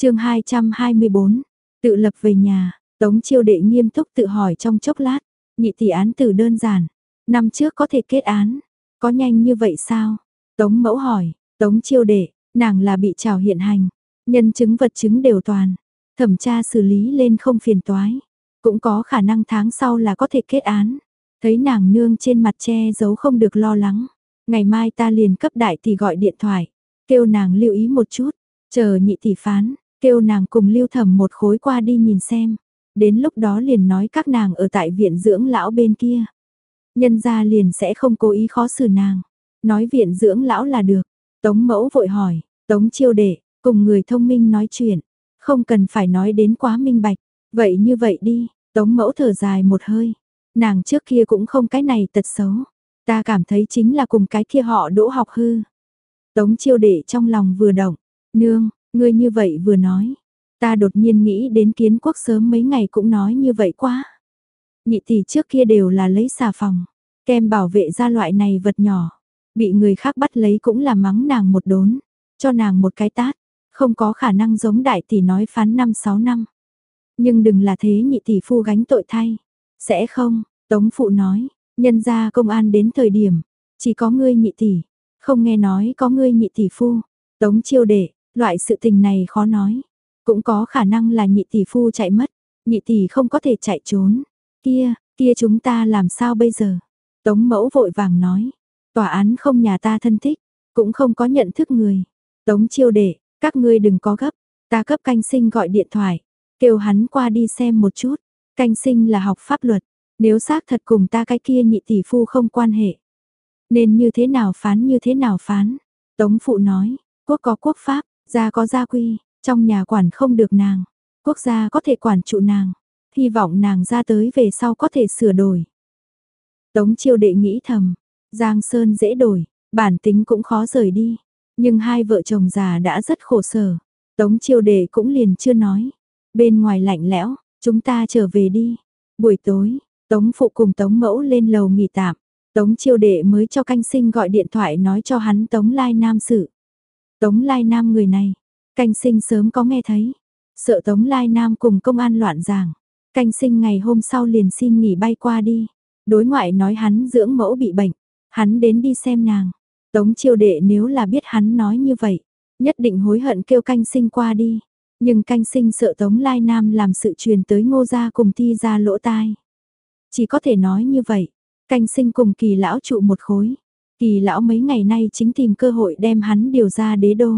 chương 224, tự lập về nhà, Tống chiêu đệ nghiêm túc tự hỏi trong chốc lát, nhị tỷ án tử đơn giản, năm trước có thể kết án, có nhanh như vậy sao? Tống mẫu hỏi, tống chiêu đệ, nàng là bị trào hiện hành, nhân chứng vật chứng đều toàn, thẩm tra xử lý lên không phiền toái, cũng có khả năng tháng sau là có thể kết án. Thấy nàng nương trên mặt che giấu không được lo lắng, ngày mai ta liền cấp đại tỷ gọi điện thoại, kêu nàng lưu ý một chút, chờ nhị tỷ phán, kêu nàng cùng lưu thẩm một khối qua đi nhìn xem. Đến lúc đó liền nói các nàng ở tại viện dưỡng lão bên kia. Nhân gia liền sẽ không cố ý khó xử nàng. Nói viện dưỡng lão là được. Tống mẫu vội hỏi, tống chiêu đệ, cùng người thông minh nói chuyện. Không cần phải nói đến quá minh bạch. Vậy như vậy đi, tống mẫu thở dài một hơi. Nàng trước kia cũng không cái này tật xấu. Ta cảm thấy chính là cùng cái kia họ đỗ học hư. Tống chiêu đệ trong lòng vừa động. Nương, ngươi như vậy vừa nói. Ta đột nhiên nghĩ đến kiến quốc sớm mấy ngày cũng nói như vậy quá. Nhị tỷ trước kia đều là lấy xà phòng, kem bảo vệ ra loại này vật nhỏ. Bị người khác bắt lấy cũng là mắng nàng một đốn, cho nàng một cái tát. Không có khả năng giống đại tỷ nói phán năm sáu năm. Nhưng đừng là thế nhị tỷ phu gánh tội thay. Sẽ không, Tống Phụ nói, nhân ra công an đến thời điểm, chỉ có ngươi nhị tỷ, không nghe nói có ngươi nhị tỷ phu. Tống chiêu đệ, loại sự tình này khó nói. Cũng có khả năng là nhị tỷ phu chạy mất, nhị tỷ không có thể chạy trốn. Kia, kia chúng ta làm sao bây giờ? Tống mẫu vội vàng nói, tòa án không nhà ta thân thích, cũng không có nhận thức người. Tống chiêu đệ, các ngươi đừng có gấp, ta cấp canh sinh gọi điện thoại, kêu hắn qua đi xem một chút. Canh sinh là học pháp luật, nếu xác thật cùng ta cái kia nhị tỷ phu không quan hệ. Nên như thế nào phán như thế nào phán. Tống phụ nói, quốc có quốc pháp, gia có gia quy, trong nhà quản không được nàng, quốc gia có thể quản trụ nàng, hy vọng nàng ra tới về sau có thể sửa đổi. Tống chiêu đệ nghĩ thầm, Giang Sơn dễ đổi, bản tính cũng khó rời đi, nhưng hai vợ chồng già đã rất khổ sở. Tống chiêu đệ cũng liền chưa nói, bên ngoài lạnh lẽo, chúng ta trở về đi. Buổi tối, Tống phụ cùng Tống mẫu lên lầu nghỉ tạm, Tống chiêu đệ mới cho canh sinh gọi điện thoại nói cho hắn Tống Lai Nam sự. Tống Lai Nam người này, Canh sinh sớm có nghe thấy, sợ Tống Lai Nam cùng công an loạn giảng. Canh sinh ngày hôm sau liền xin nghỉ bay qua đi. Đối ngoại nói hắn dưỡng mẫu bị bệnh, hắn đến đi xem nàng. Tống chiêu đệ nếu là biết hắn nói như vậy, nhất định hối hận kêu canh sinh qua đi. Nhưng canh sinh sợ Tống Lai Nam làm sự truyền tới ngô gia cùng thi ra lỗ tai. Chỉ có thể nói như vậy, canh sinh cùng kỳ lão trụ một khối. Kỳ lão mấy ngày nay chính tìm cơ hội đem hắn điều ra đế đô.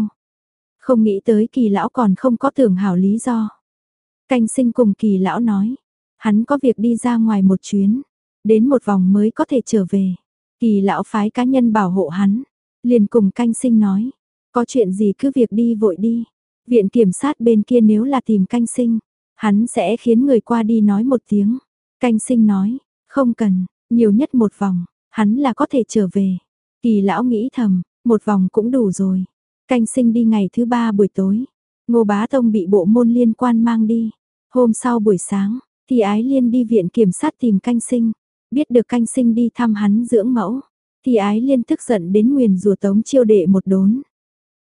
Không nghĩ tới kỳ lão còn không có tưởng hảo lý do. Canh sinh cùng kỳ lão nói, hắn có việc đi ra ngoài một chuyến, đến một vòng mới có thể trở về. Kỳ lão phái cá nhân bảo hộ hắn, liền cùng canh sinh nói, có chuyện gì cứ việc đi vội đi. Viện kiểm sát bên kia nếu là tìm canh sinh, hắn sẽ khiến người qua đi nói một tiếng. Canh sinh nói, không cần, nhiều nhất một vòng, hắn là có thể trở về. Kỳ lão nghĩ thầm, một vòng cũng đủ rồi. Canh sinh đi ngày thứ ba buổi tối. Ngô Bá Tông bị bộ môn liên quan mang đi. Hôm sau buổi sáng, thì Ái Liên đi viện kiểm sát tìm canh sinh. Biết được canh sinh đi thăm hắn dưỡng mẫu. Thì Ái Liên tức giận đến nguyền rùa tống chiêu đệ một đốn.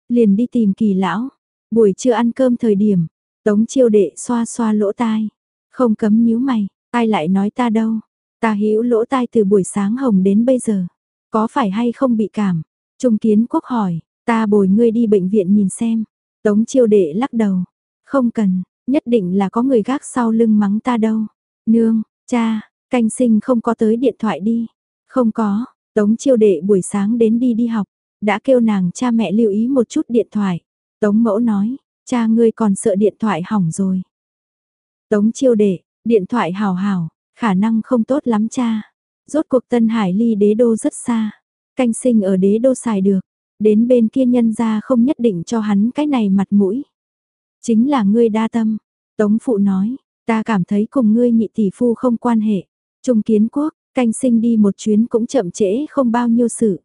Liền đi tìm kỳ lão. Buổi trưa ăn cơm thời điểm, tống chiêu đệ xoa xoa lỗ tai. Không cấm nhíu mày, ai lại nói ta đâu. Ta hiểu lỗ tai từ buổi sáng hồng đến bây giờ. Có phải hay không bị cảm? Trung kiến quốc hỏi, Ta bồi ngươi đi bệnh viện nhìn xem. Tống chiêu đệ lắc đầu. Không cần, nhất định là có người gác sau lưng mắng ta đâu. Nương, cha, canh sinh không có tới điện thoại đi. Không có, tống chiêu đệ buổi sáng đến đi đi học. Đã kêu nàng cha mẹ lưu ý một chút điện thoại. Tống mẫu nói, cha ngươi còn sợ điện thoại hỏng rồi. Tống chiêu đệ, điện thoại hào hào, khả năng không tốt lắm cha. Rốt cuộc Tân Hải ly đế đô rất xa. Canh sinh ở đế đô xài được. Đến bên kia nhân ra không nhất định cho hắn cái này mặt mũi. Chính là ngươi đa tâm. Tống phụ nói, ta cảm thấy cùng ngươi nhị tỷ phu không quan hệ. Trung kiến quốc, canh sinh đi một chuyến cũng chậm trễ không bao nhiêu sự.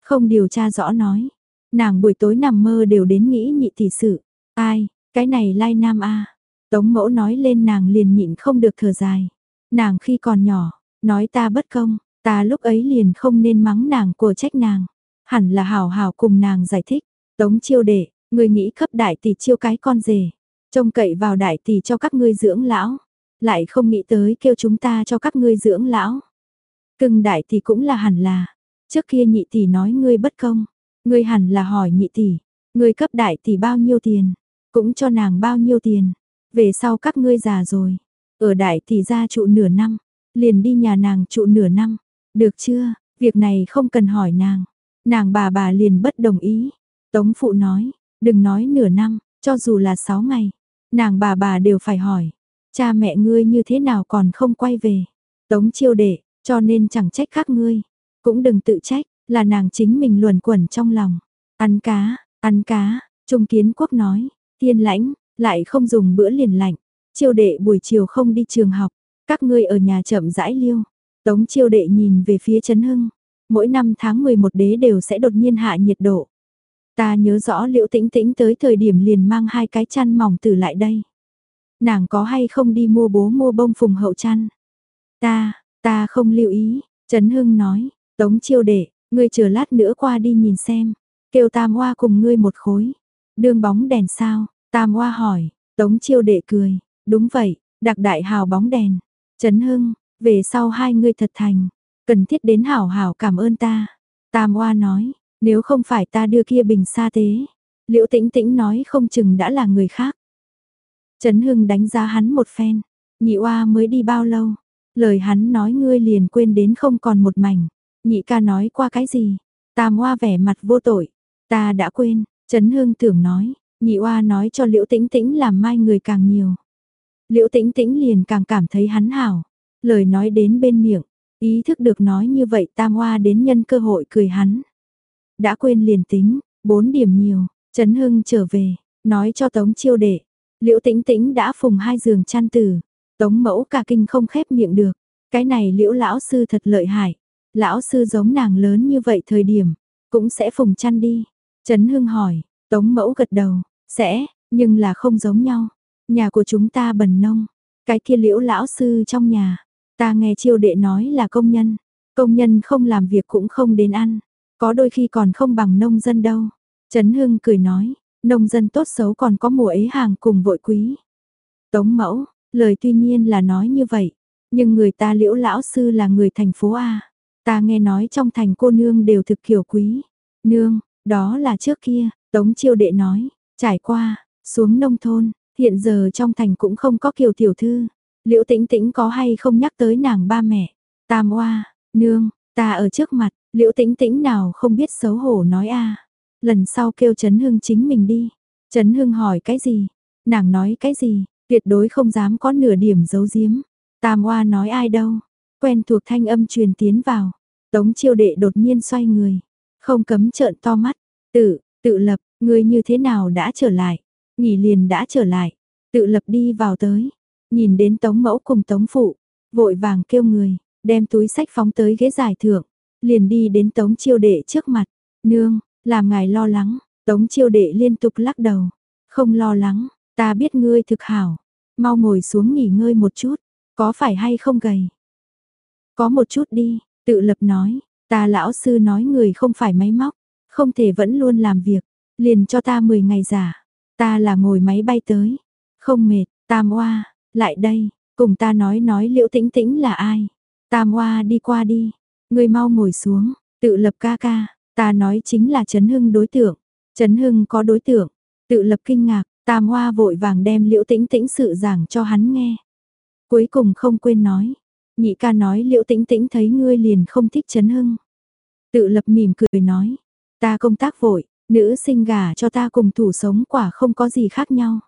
Không điều tra rõ nói. Nàng buổi tối nằm mơ đều đến nghĩ nhị tỷ sự. Ai, cái này lai nam a Tống mẫu nói lên nàng liền nhịn không được thở dài. Nàng khi còn nhỏ, nói ta bất công, ta lúc ấy liền không nên mắng nàng của trách nàng. Hẳn là hảo hảo cùng nàng giải thích. Tống chiêu đệ, Ngươi nghĩ cấp đại tỷ chiêu cái con rể, trông cậy vào đại tỷ cho các ngươi dưỡng lão, lại không nghĩ tới kêu chúng ta cho các ngươi dưỡng lão. Cưng đại tỷ cũng là hẳn là, trước kia nhị tỷ nói ngươi bất công, ngươi hẳn là hỏi nhị tỷ, ngươi cấp đại tỷ bao nhiêu tiền, cũng cho nàng bao nhiêu tiền, về sau các ngươi già rồi, ở đại tỷ gia trụ nửa năm, liền đi nhà nàng trụ nửa năm, được chưa, việc này không cần hỏi nàng, nàng bà bà liền bất đồng ý, tống phụ nói, đừng nói nửa năm, cho dù là sáu ngày, nàng bà bà đều phải hỏi, cha mẹ ngươi như thế nào còn không quay về, tống chiêu đệ, cho nên chẳng trách các ngươi, cũng đừng tự trách, là nàng chính mình luồn quẩn trong lòng, ăn cá, ăn cá, Trung Kiến Quốc nói, tiên lãnh, lại không dùng bữa liền lạnh, chiêu đệ buổi chiều không đi trường học, các ngươi ở nhà chậm rãi liêu. Tống chiêu đệ nhìn về phía Trấn Hưng, mỗi năm tháng 11 đế đều sẽ đột nhiên hạ nhiệt độ. Ta nhớ rõ liễu tĩnh tĩnh tới thời điểm liền mang hai cái chăn mỏng từ lại đây. Nàng có hay không đi mua bố mua bông phùng hậu chăn? Ta, ta không lưu ý, Trấn Hưng nói, Tống chiêu đệ, ngươi chờ lát nữa qua đi nhìn xem, kêu tam hoa cùng ngươi một khối. Đường bóng đèn sao? Tam hoa hỏi, Tống chiêu đệ cười, đúng vậy, đặc đại hào bóng đèn. Trấn Hưng, về sau hai ngươi thật thành, cần thiết đến hảo hảo cảm ơn ta. Tam Oa nói, nếu không phải ta đưa kia bình sa tế, Liễu Tĩnh Tĩnh nói không chừng đã là người khác. Trấn Hưng đánh giá hắn một phen, nhị oa mới đi bao lâu, lời hắn nói ngươi liền quên đến không còn một mảnh. Nhị ca nói qua cái gì? Tam oa vẻ mặt vô tội, ta đã quên, Trấn Hưng tưởng nói, nhị oa nói cho Liễu Tĩnh Tĩnh làm mai người càng nhiều. Liễu tĩnh tĩnh liền càng cảm thấy hắn hảo. Lời nói đến bên miệng, ý thức được nói như vậy tam hoa đến nhân cơ hội cười hắn. Đã quên liền tính, bốn điểm nhiều, Trấn Hưng trở về, nói cho Tống chiêu đệ. Liễu tĩnh tĩnh đã phùng hai giường chăn tử. Tống mẫu cả kinh không khép miệng được. Cái này liễu lão sư thật lợi hại. Lão sư giống nàng lớn như vậy thời điểm, cũng sẽ phùng chăn đi. Trấn Hưng hỏi, Tống mẫu gật đầu, sẽ, nhưng là không giống nhau. Nhà của chúng ta bần nông, cái kia liễu lão sư trong nhà, ta nghe chiêu đệ nói là công nhân, công nhân không làm việc cũng không đến ăn, có đôi khi còn không bằng nông dân đâu. Trấn Hưng cười nói, nông dân tốt xấu còn có mùa ấy hàng cùng vội quý. Tống mẫu, lời tuy nhiên là nói như vậy, nhưng người ta liễu lão sư là người thành phố A. Ta nghe nói trong thành cô nương đều thực kiểu quý. Nương, đó là trước kia, Tống chiêu đệ nói, trải qua, xuống nông thôn, Hiện giờ trong thành cũng không có kiều tiểu thư. Liễu tĩnh tĩnh có hay không nhắc tới nàng ba mẹ. Tam oa, nương, ta ở trước mặt, liễu tĩnh tĩnh nào không biết xấu hổ nói a Lần sau kêu Trấn Hưng chính mình đi. Trấn Hưng hỏi cái gì? Nàng nói cái gì? Tuyệt đối không dám có nửa điểm giấu giếm. Tam oa nói ai đâu? Quen thuộc thanh âm truyền tiến vào. Tống chiêu đệ đột nhiên xoay người. Không cấm trợn to mắt. Tự, tự lập, người như thế nào đã trở lại? Nghỉ liền đã trở lại, tự lập đi vào tới, nhìn đến tống mẫu cùng tống phụ, vội vàng kêu người, đem túi sách phóng tới ghế giải thưởng, liền đi đến tống chiêu đệ trước mặt, nương, làm ngài lo lắng, tống chiêu đệ liên tục lắc đầu, không lo lắng, ta biết ngươi thực hảo, mau ngồi xuống nghỉ ngơi một chút, có phải hay không gầy? Có một chút đi, tự lập nói, ta lão sư nói người không phải máy móc, không thể vẫn luôn làm việc, liền cho ta 10 ngày giả. Ta là ngồi máy bay tới. Không mệt, Tam Oa, lại đây, cùng ta nói nói Liễu Tĩnh Tĩnh là ai. Tam Oa đi qua đi, ngươi mau ngồi xuống, tự lập ca ca, ta nói chính là Trấn Hưng đối tượng. Trấn Hưng có đối tượng, tự lập kinh ngạc, Tam Hoa vội vàng đem Liễu Tĩnh Tĩnh sự giảng cho hắn nghe. Cuối cùng không quên nói, nhị ca nói Liễu Tĩnh Tĩnh thấy ngươi liền không thích Trấn Hưng. Tự lập mỉm cười nói, ta công tác vội, Nữ sinh gả cho ta cùng thủ sống quả không có gì khác nhau.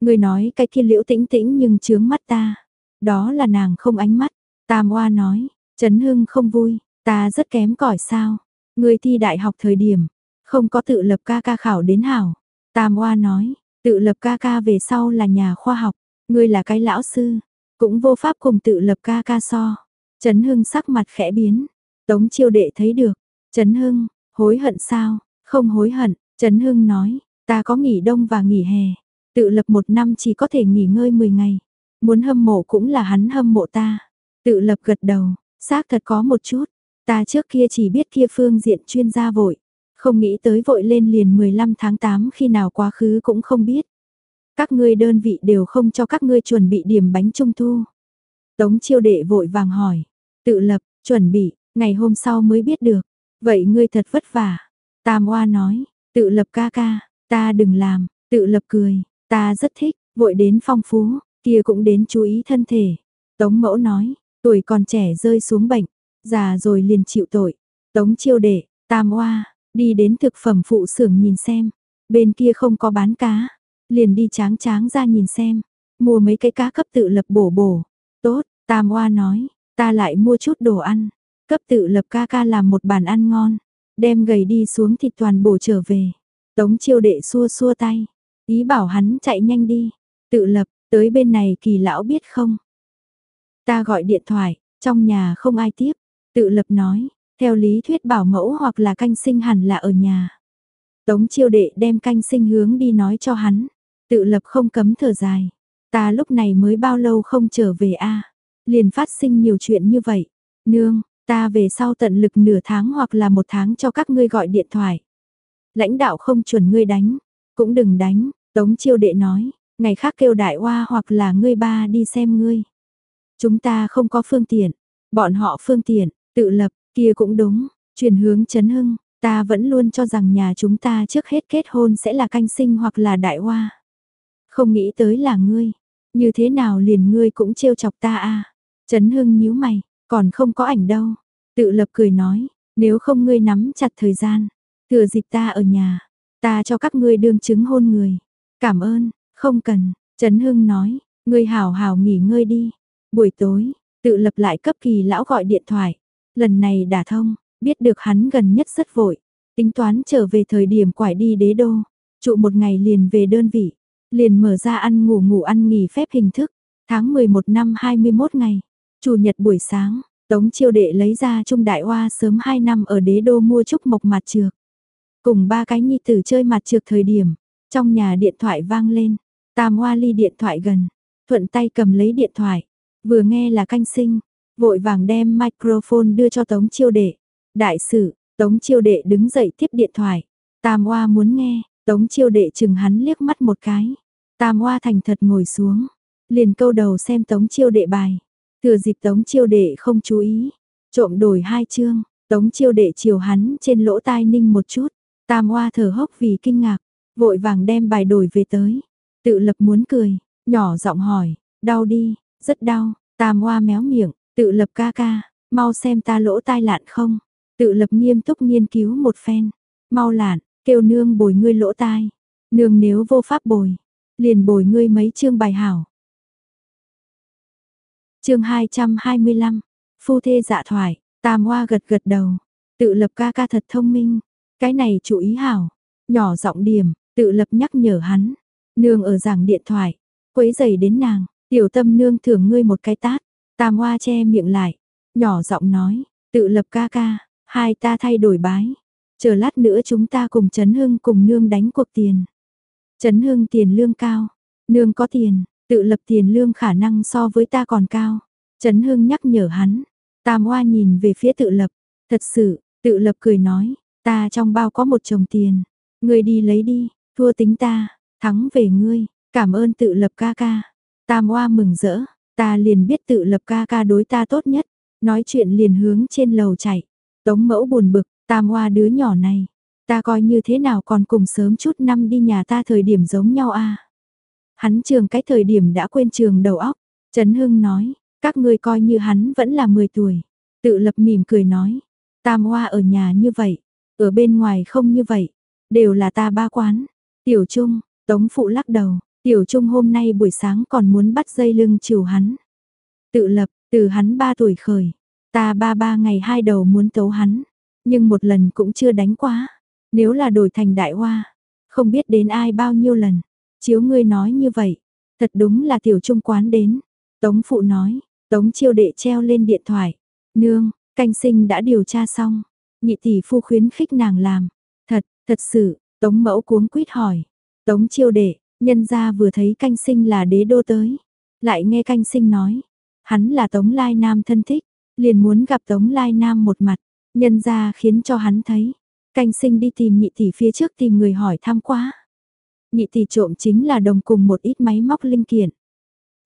Người nói cái kia liễu tĩnh tĩnh nhưng chướng mắt ta. Đó là nàng không ánh mắt. Tam oa nói, Trấn Hưng không vui, ta rất kém cỏi sao. Người thi đại học thời điểm, không có tự lập ca ca khảo đến hảo. Tam oa nói, tự lập ca ca về sau là nhà khoa học, ngươi là cái lão sư, cũng vô pháp cùng tự lập ca ca so. Trấn Hưng sắc mặt khẽ biến, Tống chiêu đệ thấy được, Trấn Hưng, hối hận sao, không hối hận, Trấn Hưng nói, ta có nghỉ đông và nghỉ hè, tự lập một năm chỉ có thể nghỉ ngơi 10 ngày. Muốn hâm mộ cũng là hắn hâm mộ ta. Tự lập gật đầu, xác thật có một chút. Ta trước kia chỉ biết kia phương diện chuyên gia vội. Không nghĩ tới vội lên liền 15 tháng 8 khi nào quá khứ cũng không biết. Các ngươi đơn vị đều không cho các ngươi chuẩn bị điểm bánh trung thu. Tống chiêu đệ vội vàng hỏi, tự lập, chuẩn bị, ngày hôm sau mới biết được. Vậy ngươi thật vất vả. Tam Oa nói, tự lập ca ca, ta đừng làm, tự lập cười, ta rất thích, vội đến phong phú, kia cũng đến chú ý thân thể. Tống mẫu nói, tuổi còn trẻ rơi xuống bệnh, già rồi liền chịu tội. Tống chiêu đệ, tam oa, đi đến thực phẩm phụ xưởng nhìn xem, bên kia không có bán cá, liền đi tráng tráng ra nhìn xem, mua mấy cái cá cấp tự lập bổ bổ. Tốt, tam oa nói, ta lại mua chút đồ ăn, cấp tự lập ca ca làm một bàn ăn ngon, đem gầy đi xuống thịt toàn bổ trở về. Tống chiêu đệ xua xua tay, ý bảo hắn chạy nhanh đi, tự lập, tới bên này kỳ lão biết không? Ta gọi điện thoại, trong nhà không ai tiếp, tự lập nói, theo lý thuyết bảo mẫu hoặc là canh sinh hẳn là ở nhà. Tống chiêu đệ đem canh sinh hướng đi nói cho hắn, tự lập không cấm thở dài. Ta lúc này mới bao lâu không trở về a liền phát sinh nhiều chuyện như vậy. Nương, ta về sau tận lực nửa tháng hoặc là một tháng cho các ngươi gọi điện thoại. Lãnh đạo không chuẩn ngươi đánh, cũng đừng đánh, Tống chiêu đệ nói, ngày khác kêu đại hoa hoặc là ngươi ba đi xem ngươi. Chúng ta không có phương tiện, bọn họ phương tiện, tự lập, kia cũng đúng, chuyển hướng chấn hưng, ta vẫn luôn cho rằng nhà chúng ta trước hết kết hôn sẽ là canh sinh hoặc là đại hoa. Không nghĩ tới là ngươi, như thế nào liền ngươi cũng trêu chọc ta a à? Chấn hưng nhíu mày, còn không có ảnh đâu. Tự lập cười nói, nếu không ngươi nắm chặt thời gian, thừa dịp ta ở nhà, ta cho các ngươi đương chứng hôn người. Cảm ơn, không cần, Trấn Hưng nói, ngươi hảo hảo nghỉ ngơi đi. Buổi tối, tự lập lại cấp kỳ lão gọi điện thoại. Lần này đả thông, biết được hắn gần nhất rất vội. Tính toán trở về thời điểm quải đi đế đô. Trụ một ngày liền về đơn vị. Liền mở ra ăn ngủ ngủ ăn nghỉ phép hình thức. Tháng 11 năm 21 ngày. Chủ nhật buổi sáng, Tống chiêu đệ lấy ra trung đại hoa sớm 2 năm ở đế đô mua trúc mộc mặt trược. Cùng ba cái nhi tử chơi mặt trược thời điểm, trong nhà điện thoại vang lên, Tam Hoa ly điện thoại gần, thuận tay cầm lấy điện thoại, vừa nghe là canh sinh, vội vàng đem microphone đưa cho Tống Chiêu Đệ. Đại sử, Tống Chiêu Đệ đứng dậy tiếp điện thoại. Tam Hoa muốn nghe, Tống Chiêu Đệ chừng hắn liếc mắt một cái. Tam Hoa thành thật ngồi xuống, liền câu đầu xem Tống Chiêu Đệ bài. Thừa dịp Tống Chiêu Đệ không chú ý, trộm đổi hai chương, Tống Chiêu Đệ chiều hắn trên lỗ tai ninh một chút. Tam Hoa thở hốc vì kinh ngạc, vội vàng đem bài đổi về tới. Tự lập muốn cười, nhỏ giọng hỏi, đau đi, rất đau, tam hoa méo miệng, tự lập ca ca, mau xem ta lỗ tai lạn không. Tự lập nghiêm túc nghiên cứu một phen, mau lạn, kêu nương bồi ngươi lỗ tai. Nương nếu vô pháp bồi, liền bồi ngươi mấy chương bài hảo chương 225, phu thê dạ thoại, tam hoa gật gật đầu, tự lập ca ca thật thông minh, cái này chủ ý hảo, nhỏ giọng điểm, tự lập nhắc nhở hắn, nương ở giảng điện thoại, quấy giày đến nàng, tiểu tâm nương thưởng ngươi một cái tát, tam hoa che miệng lại, nhỏ giọng nói, tự lập ca ca, hai ta thay đổi bái, chờ lát nữa chúng ta cùng Trấn Hưng cùng nương đánh cuộc tiền. Trấn Hưng tiền lương cao, nương có tiền, tự lập tiền lương khả năng so với ta còn cao. Trấn Hưng nhắc nhở hắn, tam hoa nhìn về phía tự lập, thật sự, tự lập cười nói, ta trong bao có một chồng tiền, ngươi đi lấy đi, thua tính ta, thắng về ngươi, cảm ơn tự lập ca ca. Tam Hoa mừng rỡ, ta liền biết tự lập ca ca đối ta tốt nhất, nói chuyện liền hướng trên lầu chạy. Tống mẫu buồn bực, Tam Hoa đứa nhỏ này, ta coi như thế nào còn cùng sớm chút năm đi nhà ta thời điểm giống nhau a. Hắn trường cái thời điểm đã quên trường đầu óc, Trấn Hưng nói, các ngươi coi như hắn vẫn là 10 tuổi. Tự lập mỉm cười nói, Tam Hoa ở nhà như vậy, ở bên ngoài không như vậy, đều là ta ba quán. Tiểu Trung, Tống Phụ lắc đầu, Tiểu Trung hôm nay buổi sáng còn muốn bắt dây lưng chiều hắn. Tự lập, từ hắn 3 tuổi khởi, ta ba ba ngày hai đầu muốn tấu hắn, nhưng một lần cũng chưa đánh quá. Nếu là đổi thành đại hoa, không biết đến ai bao nhiêu lần. Chiếu ngươi nói như vậy, thật đúng là tiểu trung quán đến. Tống phụ nói, tống chiêu đệ treo lên điện thoại. Nương, canh sinh đã điều tra xong. Nhị tỷ phu khuyến khích nàng làm. Thật, thật sự, tống mẫu cuống quýt hỏi. Tống chiêu đệ, nhân gia vừa thấy canh sinh là đế đô tới. Lại nghe canh sinh nói, hắn là Tống Lai Nam thân thích, liền muốn gặp Tống Lai Nam một mặt, nhân gia khiến cho hắn thấy. Canh sinh đi tìm nhị tỷ phía trước tìm người hỏi thăm quá. Nhị tỷ trộm chính là đồng cùng một ít máy móc linh kiện.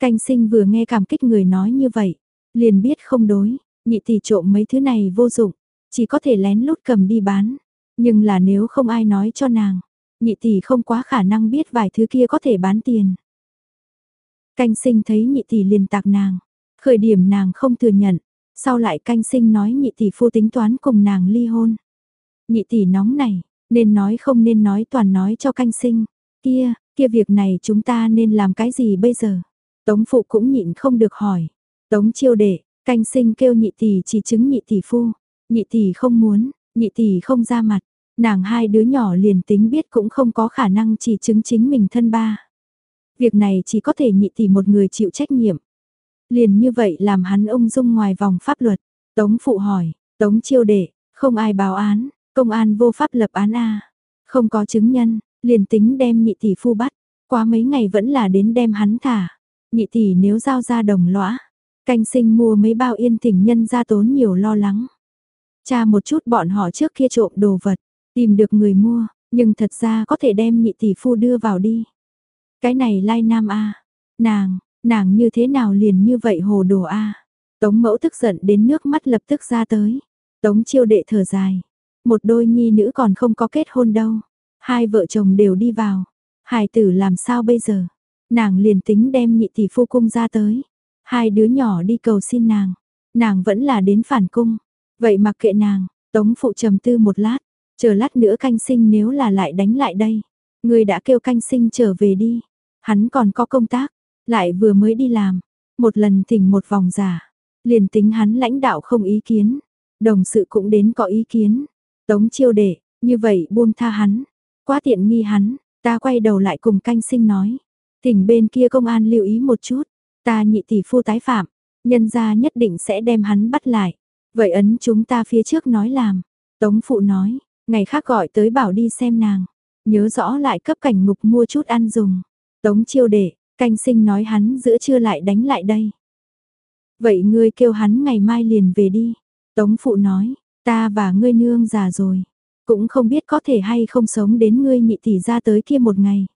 Canh sinh vừa nghe cảm kích người nói như vậy, liền biết không đối, nhị tỷ trộm mấy thứ này vô dụng, chỉ có thể lén lút cầm đi bán. Nhưng là nếu không ai nói cho nàng, nhị tỷ không quá khả năng biết vài thứ kia có thể bán tiền. Canh sinh thấy nhị tỷ liền tạc nàng, khởi điểm nàng không thừa nhận, sau lại canh sinh nói nhị tỷ phu tính toán cùng nàng ly hôn. Nhị tỷ nóng này, nên nói không nên nói toàn nói cho canh sinh, kia, kia việc này chúng ta nên làm cái gì bây giờ? Tống phụ cũng nhịn không được hỏi. Tống chiêu đệ, canh sinh kêu nhị tỷ chỉ chứng nhị tỷ phu. Nhị tỷ không muốn, nhị tỷ không ra mặt. Nàng hai đứa nhỏ liền tính biết cũng không có khả năng chỉ chứng chính mình thân ba. Việc này chỉ có thể nhị tỷ một người chịu trách nhiệm. Liền như vậy làm hắn ông dung ngoài vòng pháp luật. Tống phụ hỏi, tống chiêu đệ, không ai báo án, công an vô pháp lập án A. Không có chứng nhân, liền tính đem nhị tỷ phu bắt, qua mấy ngày vẫn là đến đem hắn thả. Nhị tỷ nếu giao ra đồng lõa, canh sinh mua mấy bao yên tình nhân ra tốn nhiều lo lắng. Cha một chút bọn họ trước kia trộm đồ vật, tìm được người mua, nhưng thật ra có thể đem nhị tỷ phu đưa vào đi. Cái này lai nam a nàng, nàng như thế nào liền như vậy hồ đồ a Tống mẫu tức giận đến nước mắt lập tức ra tới. Tống chiêu đệ thở dài. Một đôi nhi nữ còn không có kết hôn đâu. Hai vợ chồng đều đi vào. Hải tử làm sao bây giờ? Nàng liền tính đem nhị tỷ phu cung ra tới. Hai đứa nhỏ đi cầu xin nàng. Nàng vẫn là đến phản cung. Vậy mặc kệ nàng, tống phụ trầm tư một lát. Chờ lát nữa canh sinh nếu là lại đánh lại đây. Người đã kêu canh sinh trở về đi. Hắn còn có công tác. Lại vừa mới đi làm. Một lần thỉnh một vòng giả. Liền tính hắn lãnh đạo không ý kiến. Đồng sự cũng đến có ý kiến. Tống chiêu đệ, như vậy buông tha hắn. Quá tiện nghi hắn, ta quay đầu lại cùng canh sinh nói. Tỉnh bên kia công an lưu ý một chút, ta nhị tỷ phu tái phạm, nhân gia nhất định sẽ đem hắn bắt lại. Vậy ấn chúng ta phía trước nói làm. Tống phụ nói, ngày khác gọi tới bảo đi xem nàng. Nhớ rõ lại cấp cảnh ngục mua chút ăn dùng. Tống chiêu đệ, canh sinh nói hắn giữa trưa lại đánh lại đây. Vậy ngươi kêu hắn ngày mai liền về đi. Tống phụ nói, ta và ngươi nương già rồi. Cũng không biết có thể hay không sống đến ngươi nhị tỷ ra tới kia một ngày.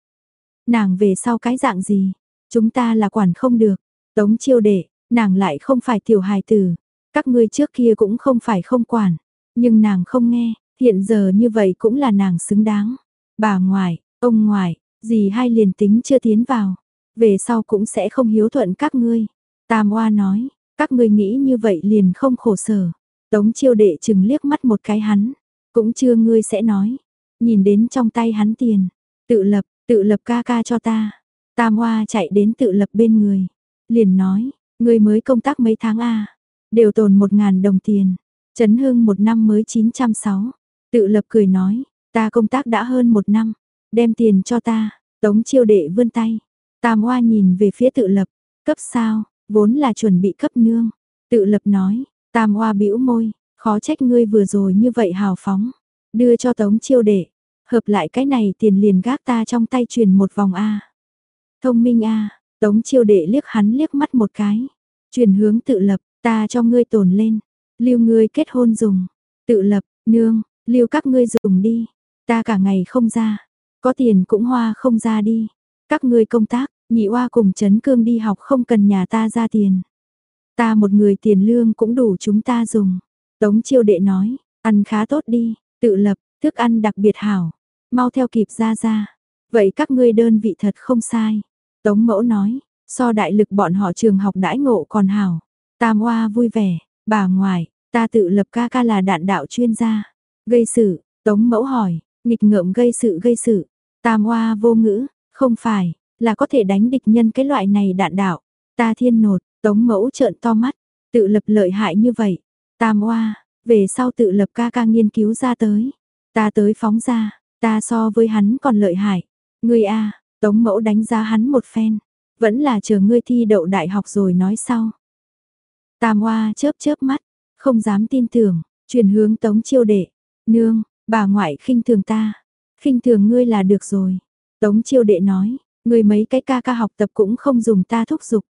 Nàng về sau cái dạng gì, chúng ta là quản không được. Tống chiêu đệ, nàng lại không phải tiểu hài tử. Các ngươi trước kia cũng không phải không quản. Nhưng nàng không nghe, hiện giờ như vậy cũng là nàng xứng đáng. Bà ngoại, ông ngoại, gì hai liền tính chưa tiến vào. Về sau cũng sẽ không hiếu thuận các ngươi. Tam Oa nói, các ngươi nghĩ như vậy liền không khổ sở. Tống chiêu đệ chừng liếc mắt một cái hắn. Cũng chưa ngươi sẽ nói. Nhìn đến trong tay hắn tiền. Tự lập, tự lập ca ca cho ta. Tam Hoa chạy đến tự lập bên người. Liền nói, ngươi mới công tác mấy tháng a Đều tồn một ngàn đồng tiền. Trấn Hưng một năm mới 906. Tự lập cười nói, ta công tác đã hơn một năm. Đem tiền cho ta. Tống chiêu đệ vươn tay. Tam Hoa nhìn về phía tự lập. Cấp sao, vốn là chuẩn bị cấp nương. Tự lập nói, Tam Hoa bĩu môi, Khó trách ngươi vừa rồi như vậy hào phóng. Đưa cho tống chiêu đệ. Hợp lại cái này tiền liền gác ta trong tay truyền một vòng A. Thông minh A. Tống chiêu đệ liếc hắn liếc mắt một cái. Truyền hướng tự lập, ta cho ngươi tồn lên. Lưu ngươi kết hôn dùng. Tự lập, nương, lưu các ngươi dùng đi. Ta cả ngày không ra. Có tiền cũng hoa không ra đi. Các ngươi công tác, nhị oa cùng chấn cương đi học không cần nhà ta ra tiền. Ta một người tiền lương cũng đủ chúng ta dùng. Tống chiêu đệ nói, ăn khá tốt đi, tự lập, thức ăn đặc biệt hảo, mau theo kịp ra ra. Vậy các ngươi đơn vị thật không sai. Tống mẫu nói, so đại lực bọn họ trường học đãi ngộ còn hảo. Tam Hoa vui vẻ, bà ngoại, ta tự lập ca ca là đạn đạo chuyên gia. Gây sự, Tống mẫu hỏi, nghịch ngợm gây sự gây sự. Tam Hoa vô ngữ, không phải, là có thể đánh địch nhân cái loại này đạn đạo. Ta thiên nột, Tống mẫu trợn to mắt, tự lập lợi hại như vậy, Tam oa, về sau tự lập ca ca nghiên cứu ra tới. Ta tới phóng ra, ta so với hắn còn lợi hại. Ngươi a, Tống Mẫu đánh giá hắn một phen, vẫn là chờ ngươi thi đậu đại học rồi nói sau. Tam oa chớp chớp mắt, không dám tin tưởng, truyền hướng Tống Chiêu Đệ, "Nương, bà ngoại khinh thường ta, khinh thường ngươi là được rồi." Tống Chiêu Đệ nói, "Ngươi mấy cái ca ca học tập cũng không dùng ta thúc giục,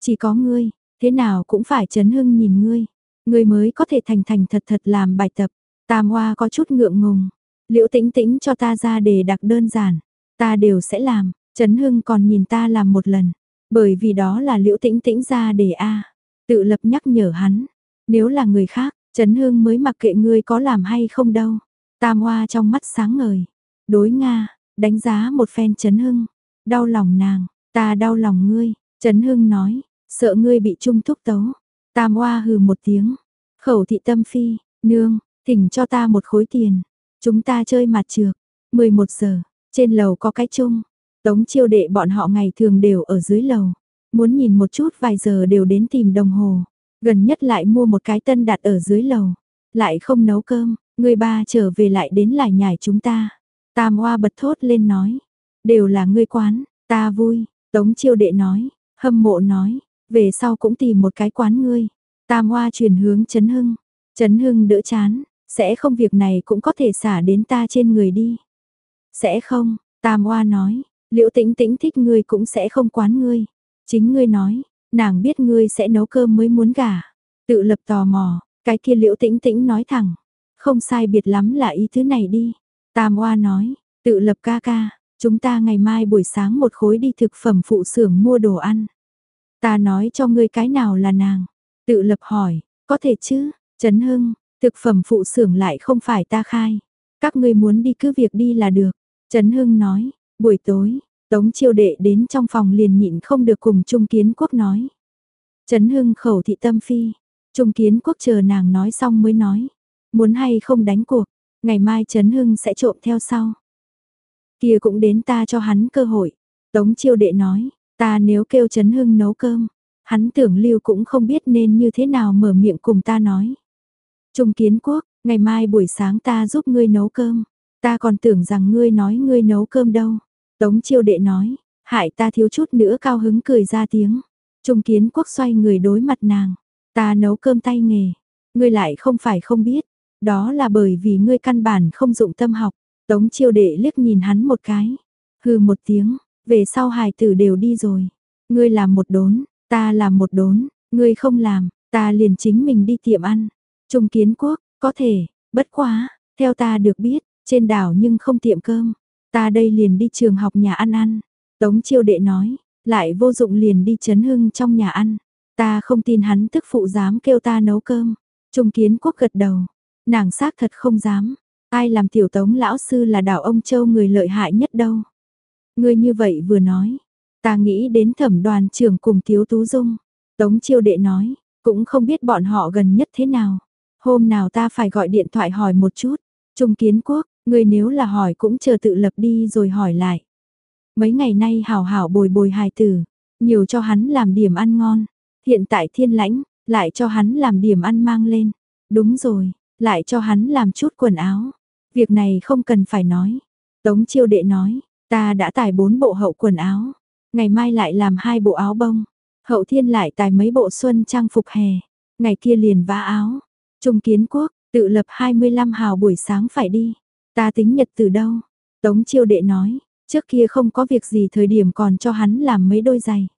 chỉ có ngươi, thế nào cũng phải chấn hưng nhìn ngươi." Người mới có thể thành thành thật thật làm bài tập. Tam Hoa có chút ngượng ngùng. Liễu tĩnh tĩnh cho ta ra đề đặc đơn giản. Ta đều sẽ làm. Trấn Hưng còn nhìn ta làm một lần. Bởi vì đó là liễu tĩnh tĩnh ra đề A. Tự lập nhắc nhở hắn. Nếu là người khác, Trấn Hưng mới mặc kệ ngươi có làm hay không đâu. Tam Hoa trong mắt sáng ngời. Đối Nga, đánh giá một phen Trấn Hưng. Đau lòng nàng, ta đau lòng ngươi. Trấn Hưng nói, sợ ngươi bị trung thúc tấu. Tam oa hừ một tiếng. Khẩu thị tâm phi, nương, thỉnh cho ta một khối tiền. Chúng ta chơi mặt trược. 11 giờ, trên lầu có cái chung. Tống chiêu đệ bọn họ ngày thường đều ở dưới lầu. Muốn nhìn một chút vài giờ đều đến tìm đồng hồ. Gần nhất lại mua một cái tân đặt ở dưới lầu. Lại không nấu cơm, người ba trở về lại đến lại nhảy chúng ta. Tam oa bật thốt lên nói. Đều là ngươi quán, ta vui. Tống chiêu đệ nói, hâm mộ nói, về sau cũng tìm một cái quán ngươi. Tam Hoa chuyển hướng Trấn Hưng. Trấn Hưng đỡ chán, sẽ không việc này cũng có thể xả đến ta trên người đi. Sẽ không, Tam Hoa nói, Liễu Tĩnh Tĩnh thích ngươi cũng sẽ không quán ngươi. Chính ngươi nói, nàng biết ngươi sẽ nấu cơm mới muốn gả. Tự lập tò mò, cái kia Liễu Tĩnh Tĩnh nói thẳng, không sai biệt lắm là ý thứ này đi. Tam Hoa nói, tự lập ca ca, chúng ta ngày mai buổi sáng một khối đi thực phẩm phụ xưởng mua đồ ăn. Ta nói cho ngươi cái nào là nàng. Tự lập hỏi, có thể chứ, Trấn Hưng, thực phẩm phụ xưởng lại không phải ta khai. Các ngươi muốn đi cứ việc đi là được. Trấn Hưng nói, buổi tối, Tống chiêu đệ đến trong phòng liền nhịn không được cùng Trung Kiến Quốc nói. Trấn Hưng khẩu thị tâm phi, Trung Kiến Quốc chờ nàng nói xong mới nói. Muốn hay không đánh cuộc, ngày mai Trấn Hưng sẽ trộm theo sau. Kia cũng đến ta cho hắn cơ hội. Tống chiêu đệ nói, ta nếu kêu Trấn Hưng nấu cơm, hắn tưởng lưu cũng không biết nên như thế nào mở miệng cùng ta nói. Trung kiến quốc, ngày mai buổi sáng ta giúp ngươi nấu cơm. Ta còn tưởng rằng ngươi nói ngươi nấu cơm đâu. Tống chiêu đệ nói, hại ta thiếu chút nữa cao hứng cười ra tiếng. Trung kiến quốc xoay người đối mặt nàng. Ta nấu cơm tay nghề. Ngươi lại không phải không biết. Đó là bởi vì ngươi căn bản không dụng tâm học. Tống chiêu đệ liếc nhìn hắn một cái. Hừ một tiếng, về sau hài tử đều đi rồi. Ngươi làm một đốn, ta làm một đốn, ngươi không làm, ta liền chính mình đi tiệm ăn. Trung kiến quốc, có thể, bất quá, theo ta được biết, trên đảo nhưng không tiệm cơm. Ta đây liền đi trường học nhà ăn ăn. Tống chiêu đệ nói, lại vô dụng liền đi chấn hưng trong nhà ăn. Ta không tin hắn tức phụ dám kêu ta nấu cơm. Trung kiến quốc gật đầu. Nàng xác thật không dám. Ai làm tiểu tống lão sư là đảo ông châu người lợi hại nhất đâu. Ngươi như vậy vừa nói. Ta nghĩ đến thẩm đoàn trưởng cùng thiếu tú dung. Tống chiêu đệ nói, cũng không biết bọn họ gần nhất thế nào. Hôm nào ta phải gọi điện thoại hỏi một chút. Trung kiến quốc, ngươi nếu là hỏi cũng chờ tự lập đi rồi hỏi lại. Mấy ngày nay hảo hảo bồi bồi hài tử, nhiều cho hắn làm điểm ăn ngon. Hiện tại thiên lãnh, lại cho hắn làm điểm ăn mang lên. Đúng rồi, lại cho hắn làm chút quần áo. Việc này không cần phải nói. Tống chiêu đệ nói, ta đã tải bốn bộ hậu quần áo. Ngày mai lại làm hai bộ áo bông. Hậu thiên lại tải mấy bộ xuân trang phục hè. Ngày kia liền vá áo. Trung kiến quốc, tự lập 25 hào buổi sáng phải đi. Ta tính nhật từ đâu? Tống chiêu đệ nói, trước kia không có việc gì thời điểm còn cho hắn làm mấy đôi giày.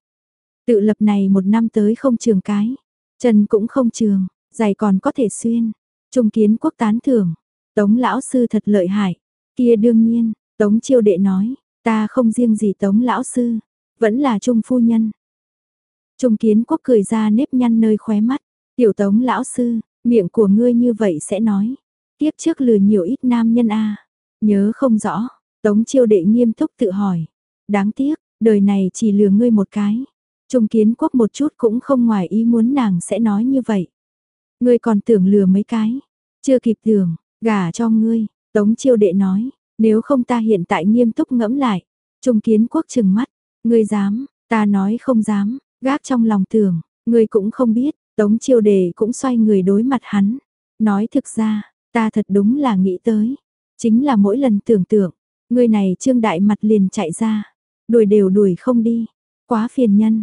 Tự lập này một năm tới không trường cái. Chân cũng không trường, giày còn có thể xuyên. Trung kiến quốc tán thưởng. Tống lão sư thật lợi hại. Kia đương nhiên, Tống chiêu đệ nói, ta không riêng gì Tống lão sư, vẫn là Trung phu nhân. Trung kiến quốc cười ra nếp nhăn nơi khóe mắt. Tiểu Tống lão sư, Miệng của ngươi như vậy sẽ nói. Tiếp trước lừa nhiều ít nam nhân a Nhớ không rõ. Tống chiêu đệ nghiêm túc tự hỏi. Đáng tiếc, đời này chỉ lừa ngươi một cái. Trung kiến quốc một chút cũng không ngoài ý muốn nàng sẽ nói như vậy. Ngươi còn tưởng lừa mấy cái. Chưa kịp tưởng, gả cho ngươi. Tống chiêu đệ nói. Nếu không ta hiện tại nghiêm túc ngẫm lại. Trung kiến quốc chừng mắt. Ngươi dám, ta nói không dám. Gác trong lòng tưởng, ngươi cũng không biết. Tống chiêu đề cũng xoay người đối mặt hắn. Nói thực ra, ta thật đúng là nghĩ tới. Chính là mỗi lần tưởng tượng, ngươi này trương đại mặt liền chạy ra. Đuổi đều đuổi không đi. Quá phiền nhân.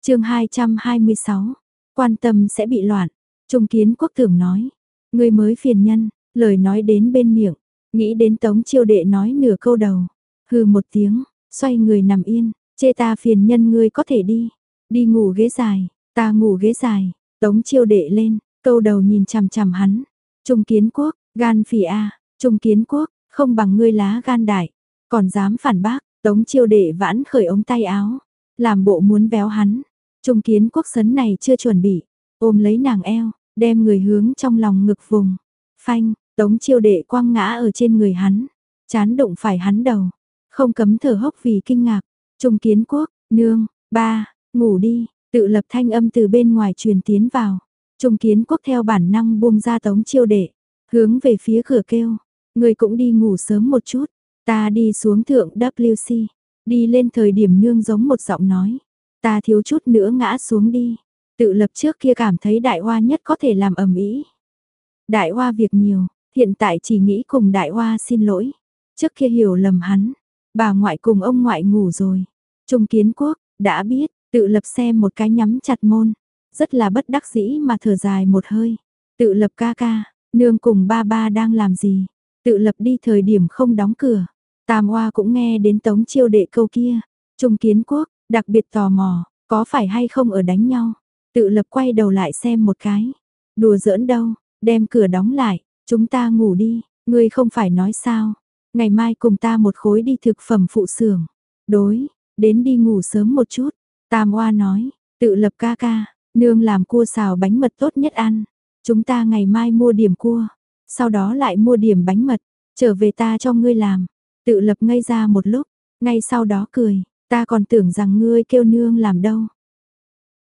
chương 226. Quan tâm sẽ bị loạn. Trung kiến quốc tưởng nói. ngươi mới phiền nhân. Lời nói đến bên miệng. Nghĩ đến tống chiêu đệ nói nửa câu đầu. Hừ một tiếng. Xoay người nằm yên. Chê ta phiền nhân ngươi có thể đi. Đi ngủ ghế dài, ta ngủ ghế dài, tống chiêu đệ lên, câu đầu nhìn chằm chằm hắn. Trung kiến quốc, gan phỉ a, Trung kiến quốc, không bằng ngươi lá gan đại, còn dám phản bác, tống chiêu đệ vãn khởi ống tay áo, làm bộ muốn béo hắn. Trung kiến quốc sấn này chưa chuẩn bị, ôm lấy nàng eo, đem người hướng trong lòng ngực vùng. Phanh, tống chiêu đệ quăng ngã ở trên người hắn, chán đụng phải hắn đầu, không cấm thở hốc vì kinh ngạc. Trung kiến quốc, nương, ba, ngủ đi, tự lập thanh âm từ bên ngoài truyền tiến vào. Trung kiến quốc theo bản năng buông ra tống chiêu đệ, hướng về phía cửa kêu, người cũng đi ngủ sớm một chút, ta đi xuống thượng WC, đi lên thời điểm nương giống một giọng nói, ta thiếu chút nữa ngã xuống đi, tự lập trước kia cảm thấy đại hoa nhất có thể làm ẩm ý. Đại hoa việc nhiều, hiện tại chỉ nghĩ cùng đại hoa xin lỗi, trước kia hiểu lầm hắn, bà ngoại cùng ông ngoại ngủ rồi, Trung kiến quốc, đã biết, tự lập xem một cái nhắm chặt môn, rất là bất đắc dĩ mà thở dài một hơi, tự lập ca ca, nương cùng ba ba đang làm gì, tự lập đi thời điểm không đóng cửa, tam hoa cũng nghe đến tống chiêu đệ câu kia, trung kiến quốc, đặc biệt tò mò, có phải hay không ở đánh nhau, tự lập quay đầu lại xem một cái, đùa giỡn đâu, đem cửa đóng lại, chúng ta ngủ đi, ngươi không phải nói sao, ngày mai cùng ta một khối đi thực phẩm phụ xưởng, đối, đến đi ngủ sớm một chút, tam oa nói, tự lập ca ca, nương làm cua xào bánh mật tốt nhất ăn, Chúng ta ngày mai mua điểm cua, sau đó lại mua điểm bánh mật, trở về ta cho ngươi làm. Tự lập ngây ra một lúc, ngay sau đó cười, ta còn tưởng rằng ngươi kêu nương làm đâu.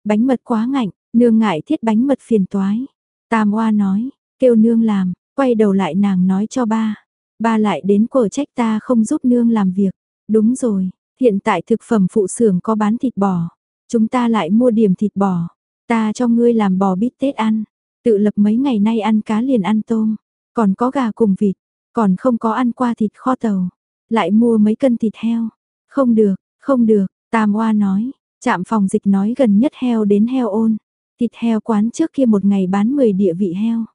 Bánh mật quá ngạnh, nương ngại thiết bánh mật phiền toái. Tam oa nói, kêu nương làm, quay đầu lại nàng nói cho ba. Ba lại đến quở trách ta không giúp nương làm việc. Đúng rồi, hiện tại thực phẩm phụ xưởng có bán thịt bò. Chúng ta lại mua điểm thịt bò. Ta cho ngươi làm bò bít tết ăn. Tự lập mấy ngày nay ăn cá liền ăn tôm, còn có gà cùng vịt, còn không có ăn qua thịt kho tàu. Lại mua mấy cân thịt heo. Không được, không được, Tam Oa nói, chạm phòng dịch nói gần nhất heo đến heo ôn. Thịt heo quán trước kia một ngày bán 10 địa vị heo.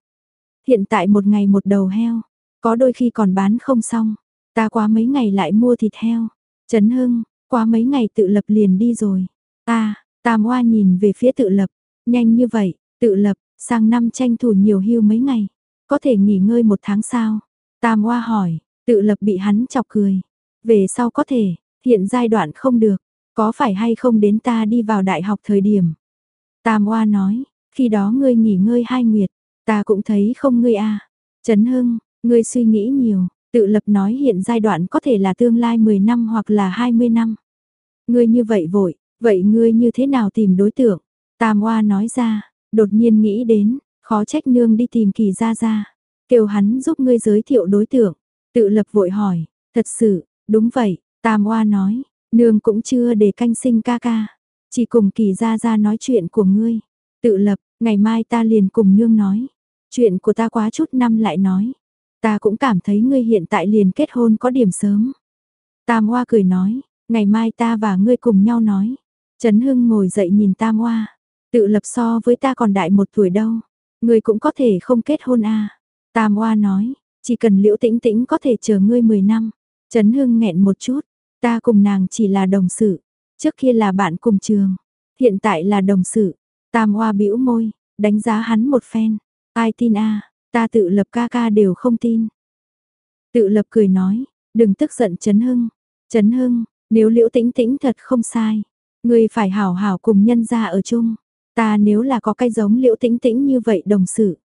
Hiện tại một ngày một đầu heo, có đôi khi còn bán không xong. Ta qua mấy ngày lại mua thịt heo. Trấn Hưng, qua mấy ngày tự lập liền đi rồi. Ta, Tam Hoa nhìn về phía tự lập, nhanh như vậy, tự lập, Sang năm tranh thủ nhiều hưu mấy ngày, có thể nghỉ ngơi một tháng sao? Tam Hoa hỏi, tự lập bị hắn chọc cười. Về sau có thể, hiện giai đoạn không được, có phải hay không đến ta đi vào đại học thời điểm? Tam Oa nói, khi đó ngươi nghỉ ngơi hai nguyệt, ta cũng thấy không ngươi a. À. Trấn Hưng, ngươi suy nghĩ nhiều, tự lập nói hiện giai đoạn có thể là tương lai 10 năm hoặc là 20 năm. Ngươi như vậy vội, vậy ngươi như thế nào tìm đối tượng? Tam Oa nói ra, Đột nhiên nghĩ đến, khó trách nương đi tìm kỳ ra ra. Kêu hắn giúp ngươi giới thiệu đối tượng. Tự lập vội hỏi, thật sự, đúng vậy, Tam Oa nói, nương cũng chưa để canh sinh ca ca. Chỉ cùng kỳ ra ra nói chuyện của ngươi. Tự lập, ngày mai ta liền cùng nương nói. Chuyện của ta quá chút năm lại nói. Ta cũng cảm thấy ngươi hiện tại liền kết hôn có điểm sớm. Tam hoa cười nói, ngày mai ta và ngươi cùng nhau nói. Trấn Hưng ngồi dậy nhìn Tam hoa Tự lập so với ta còn đại một tuổi đâu. Ngươi cũng có thể không kết hôn à. Tam Hoa nói, chỉ cần liễu tĩnh tĩnh có thể chờ ngươi 10 năm. Trấn Hưng nghẹn một chút, ta cùng nàng chỉ là đồng sự. Trước kia là bạn cùng trường, hiện tại là đồng sự. Tam Hoa bĩu môi, đánh giá hắn một phen. Ai tin a à, ta tự lập ca ca đều không tin. Tự lập cười nói, đừng tức giận Trấn Hưng. Trấn Hưng, nếu liễu tĩnh tĩnh thật không sai, ngươi phải hảo hảo cùng nhân ra ở chung. Ta nếu là có cái giống liễu tĩnh tĩnh như vậy đồng sự.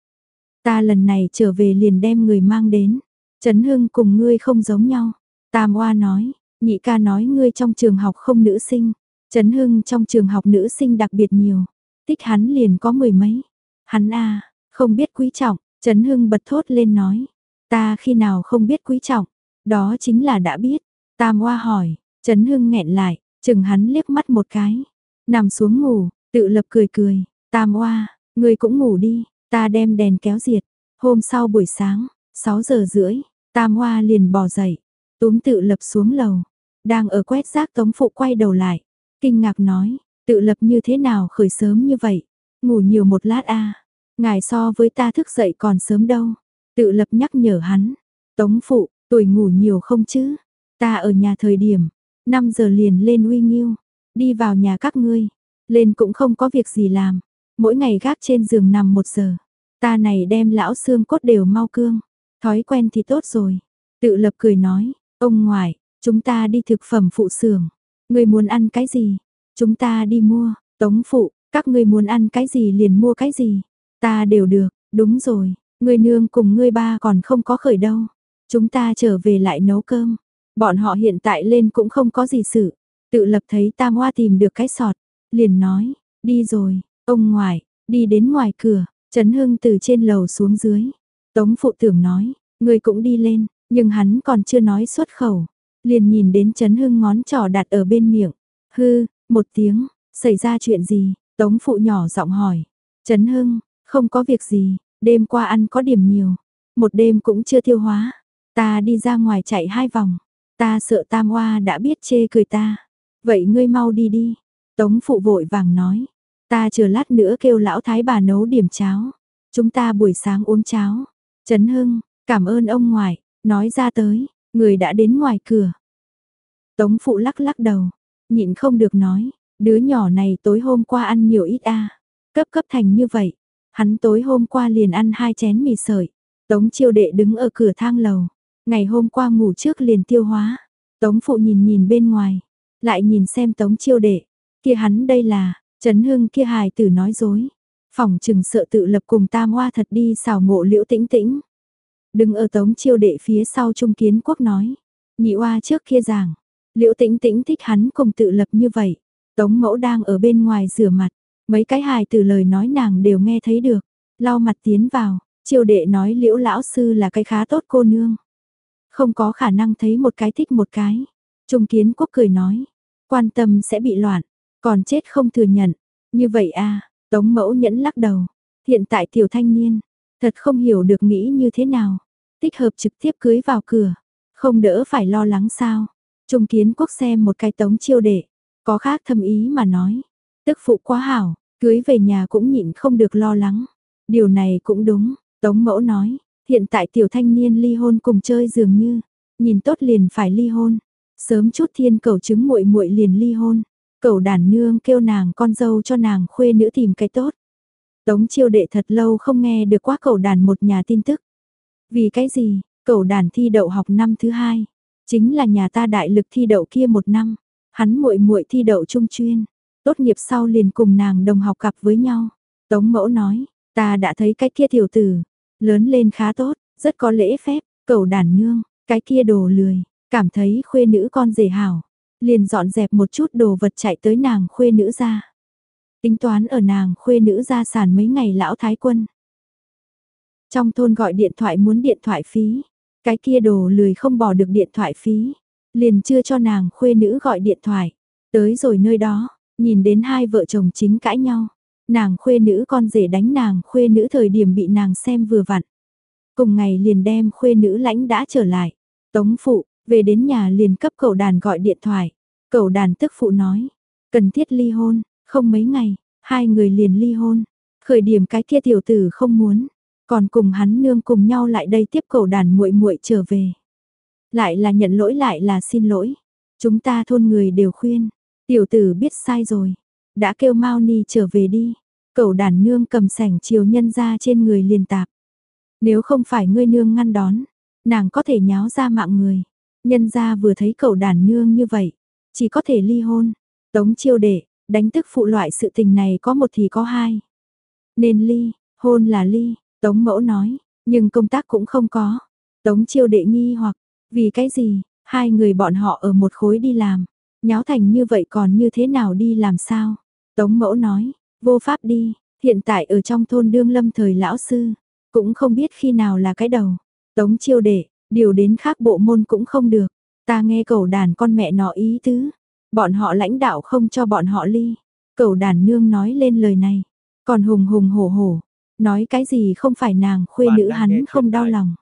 Ta lần này trở về liền đem người mang đến. Trấn Hưng cùng ngươi không giống nhau. Tam Oa nói, nhị ca nói ngươi trong trường học không nữ sinh. Trấn Hưng trong trường học nữ sinh đặc biệt nhiều. Tích hắn liền có mười mấy. Hắn a không biết quý trọng. Trấn Hưng bật thốt lên nói. Ta khi nào không biết quý trọng. Đó chính là đã biết. Tam Hoa hỏi. Trấn Hưng nghẹn lại. Chừng hắn liếc mắt một cái. Nằm xuống ngủ. Tự lập cười cười, tam Hoa, ngươi cũng ngủ đi, ta đem đèn kéo diệt. Hôm sau buổi sáng, 6 giờ rưỡi, tam Hoa liền bò dậy, túm tự lập xuống lầu. Đang ở quét rác tống phụ quay đầu lại, kinh ngạc nói, tự lập như thế nào khởi sớm như vậy, ngủ nhiều một lát a Ngài so với ta thức dậy còn sớm đâu. Tự lập nhắc nhở hắn, tống phụ, tuổi ngủ nhiều không chứ, ta ở nhà thời điểm, 5 giờ liền lên uy nghiêu, đi vào nhà các ngươi, lên cũng không có việc gì làm, mỗi ngày gác trên giường nằm một giờ. Ta này đem lão xương cốt đều mau cương. Thói quen thì tốt rồi. Tự lập cười nói, ông ngoại, chúng ta đi thực phẩm phụ xưởng. Người muốn ăn cái gì? Chúng ta đi mua, tống phụ, các ngươi muốn ăn cái gì liền mua cái gì. Ta đều được, đúng rồi, người nương cùng ngươi ba còn không có khởi đâu. Chúng ta trở về lại nấu cơm. Bọn họ hiện tại lên cũng không có gì sự. Tự lập thấy tam hoa tìm được cái sọt. Liền nói, đi rồi, ông ngoại, đi đến ngoài cửa. Trấn Hưng từ trên lầu xuống dưới. Tống phụ tưởng nói, người cũng đi lên, nhưng hắn còn chưa nói xuất khẩu. Liền nhìn đến Trấn Hưng ngón trỏ đặt ở bên miệng. Hư, một tiếng, xảy ra chuyện gì? Tống phụ nhỏ giọng hỏi. Trấn Hưng, không có việc gì, đêm qua ăn có điểm nhiều. Một đêm cũng chưa tiêu hóa. Ta đi ra ngoài chạy hai vòng. Ta sợ tam hoa đã biết chê cười ta. Vậy ngươi mau đi đi. Tống phụ vội vàng nói. Ta chờ lát nữa kêu lão thái bà nấu điểm cháo. Chúng ta buổi sáng uống cháo. Trấn Hưng, cảm ơn ông ngoại, nói ra tới, người đã đến ngoài cửa. Tống phụ lắc lắc đầu, nhịn không được nói, đứa nhỏ này tối hôm qua ăn nhiều ít a Cấp cấp thành như vậy, hắn tối hôm qua liền ăn hai chén mì sợi. Tống chiêu đệ đứng ở cửa thang lầu, ngày hôm qua ngủ trước liền tiêu hóa. Tống phụ nhìn nhìn bên ngoài, lại nhìn xem tống chiêu đệ, kia hắn đây là, Trấn Hưng kia hài tử nói dối. Phòng trừng sợ tự lập cùng tam hoa thật đi xào ngộ liễu tĩnh tĩnh. Đừng ở tống chiêu đệ phía sau trung kiến quốc nói. Nhị oa trước kia giảng, liễu tĩnh tĩnh thích hắn cùng tự lập như vậy. Tống mẫu đang ở bên ngoài rửa mặt, mấy cái hài từ lời nói nàng đều nghe thấy được. Lau mặt tiến vào, chiêu đệ nói liễu lão sư là cái khá tốt cô nương. Không có khả năng thấy một cái thích một cái. Trung kiến quốc cười nói, quan tâm sẽ bị loạn, còn chết không thừa nhận. Như vậy à, tống mẫu nhẫn lắc đầu. Hiện tại tiểu thanh niên, thật không hiểu được nghĩ như thế nào. Tích hợp trực tiếp cưới vào cửa, không đỡ phải lo lắng sao. Trung kiến quốc xem một cái tống chiêu đệ, có khác thâm ý mà nói. Tức phụ quá hảo, cưới về nhà cũng nhịn không được lo lắng. Điều này cũng đúng, tống mẫu nói, hiện tại tiểu thanh niên ly hôn cùng chơi dường như, nhìn tốt liền phải ly hôn. Sớm chút thiên cầu chứng muội muội liền ly hôn. Cậu đàn nương kêu nàng con dâu cho nàng khuê nữ tìm cái tốt. Tống chiêu đệ thật lâu không nghe được quá cậu đàn một nhà tin tức. Vì cái gì, cậu đàn thi đậu học năm thứ hai, chính là nhà ta đại lực thi đậu kia một năm, hắn muội muội thi đậu trung chuyên, tốt nghiệp sau liền cùng nàng đồng học cặp với nhau. Tống mẫu nói, ta đã thấy cái kia tiểu tử, lớn lên khá tốt, rất có lễ phép, cậu đàn nương, cái kia đồ lười, cảm thấy khuê nữ con rể hảo, liền dọn dẹp một chút đồ vật chạy tới nàng khuê nữ ra. Tính toán ở nàng khuê nữ ra sản mấy ngày lão thái quân. Trong thôn gọi điện thoại muốn điện thoại phí, cái kia đồ lười không bỏ được điện thoại phí, liền chưa cho nàng khuê nữ gọi điện thoại. Tới rồi nơi đó, nhìn đến hai vợ chồng chính cãi nhau, nàng khuê nữ con rể đánh nàng khuê nữ thời điểm bị nàng xem vừa vặn. Cùng ngày liền đem khuê nữ lãnh đã trở lại, tống phụ, về đến nhà liền cấp cậu đàn gọi điện thoại. Cậu đàn tức phụ nói, cần thiết ly hôn, không mấy ngày, hai người liền ly hôn. Khởi điểm cái kia tiểu tử không muốn, còn cùng hắn nương cùng nhau lại đây tiếp cậu đàn muội muội trở về. Lại là nhận lỗi lại là xin lỗi. Chúng ta thôn người đều khuyên, tiểu tử biết sai rồi, đã kêu Mao Ni trở về đi. Cậu đàn nương cầm sảnh chiều nhân ra trên người liền tạp. Nếu không phải ngươi nương ngăn đón, nàng có thể nháo ra mạng người. Nhân gia vừa thấy cậu đàn nương như vậy, chỉ có thể ly hôn. Tống chiêu đệ, đánh thức phụ loại sự tình này có một thì có hai. Nên ly, hôn là ly, Tống mẫu nói, nhưng công tác cũng không có. Tống chiêu đệ nghi hoặc, vì cái gì, hai người bọn họ ở một khối đi làm, nháo thành như vậy còn như thế nào đi làm sao? Tống mẫu nói, vô pháp đi, hiện tại ở trong thôn đương lâm thời lão sư, cũng không biết khi nào là cái đầu. Tống chiêu đệ, Điều đến khác bộ môn cũng không được. Ta nghe cầu đàn con mẹ nó ý tứ. Bọn họ lãnh đạo không cho bọn họ ly. Cầu đàn nương nói lên lời này. Còn hùng hùng hổ hổ. Nói cái gì không phải nàng khuê nữ hắn không đau lòng.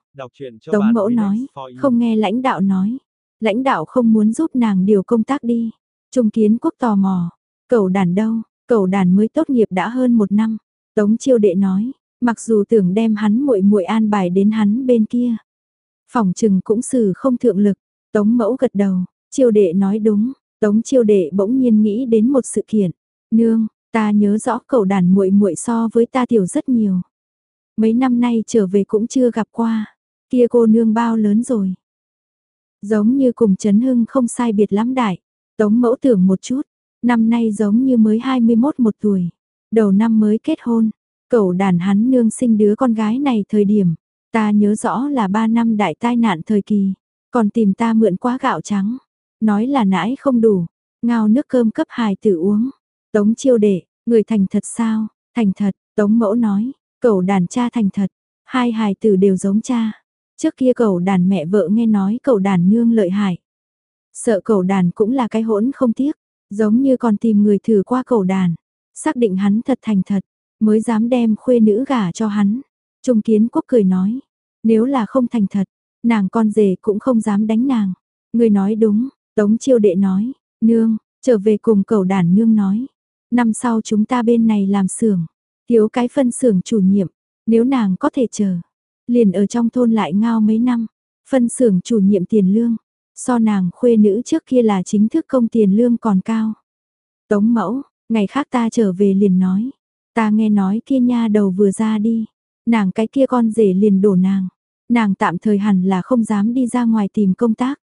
Tống mẫu nói, không nghe lãnh đạo nói. Lãnh đạo không muốn giúp nàng điều công tác đi. Trung kiến quốc tò mò. Cầu đàn đâu, cầu đàn mới tốt nghiệp đã hơn một năm. Tống chiêu đệ nói, mặc dù tưởng đem hắn muội muội an bài đến hắn bên kia. Phòng trừng cũng xử không thượng lực, Tống mẫu gật đầu, chiêu đệ nói đúng, Tống chiêu đệ bỗng nhiên nghĩ đến một sự kiện. Nương, ta nhớ rõ cậu đàn muội muội so với ta tiểu rất nhiều. Mấy năm nay trở về cũng chưa gặp qua. Kia cô nương bao lớn rồi. Giống như cùng Trấn Hưng không sai biệt lắm đại. Tống mẫu tưởng một chút. Năm nay giống như mới 21 một tuổi. Đầu năm mới kết hôn. Cậu đàn hắn nương sinh đứa con gái này thời điểm. Ta nhớ rõ là 3 năm đại tai nạn thời kỳ. Còn tìm ta mượn quá gạo trắng. Nói là nãi không đủ. Ngao nước cơm cấp hài tử uống. Tống chiêu đệ, người thành thật sao? Thành thật, Tống mẫu nói. Cậu đàn cha thành thật. Hai hài tử đều giống cha. Trước kia cậu đàn mẹ vợ nghe nói cậu đàn nương lợi hại. Sợ cậu đàn cũng là cái hỗn không tiếc. Giống như còn tìm người thử qua cậu đàn. Xác định hắn thật thành thật. Mới dám đem khuê nữ gả cho hắn. Trung kiến quốc cười nói. Nếu là không thành thật, nàng con rể cũng không dám đánh nàng. Người nói đúng, Tống chiêu đệ nói, nương, trở về cùng cầu đàn nương nói. Năm sau chúng ta bên này làm xưởng, thiếu cái phân xưởng chủ nhiệm, nếu nàng có thể chờ. Liền ở trong thôn lại ngao mấy năm, phân xưởng chủ nhiệm tiền lương, so nàng khuê nữ trước kia là chính thức công tiền lương còn cao. Tống mẫu, ngày khác ta trở về liền nói, ta nghe nói kia nha đầu vừa ra đi, nàng cái kia con rể liền đổ nàng. Nàng tạm thời hẳn là không dám đi ra ngoài tìm công tác.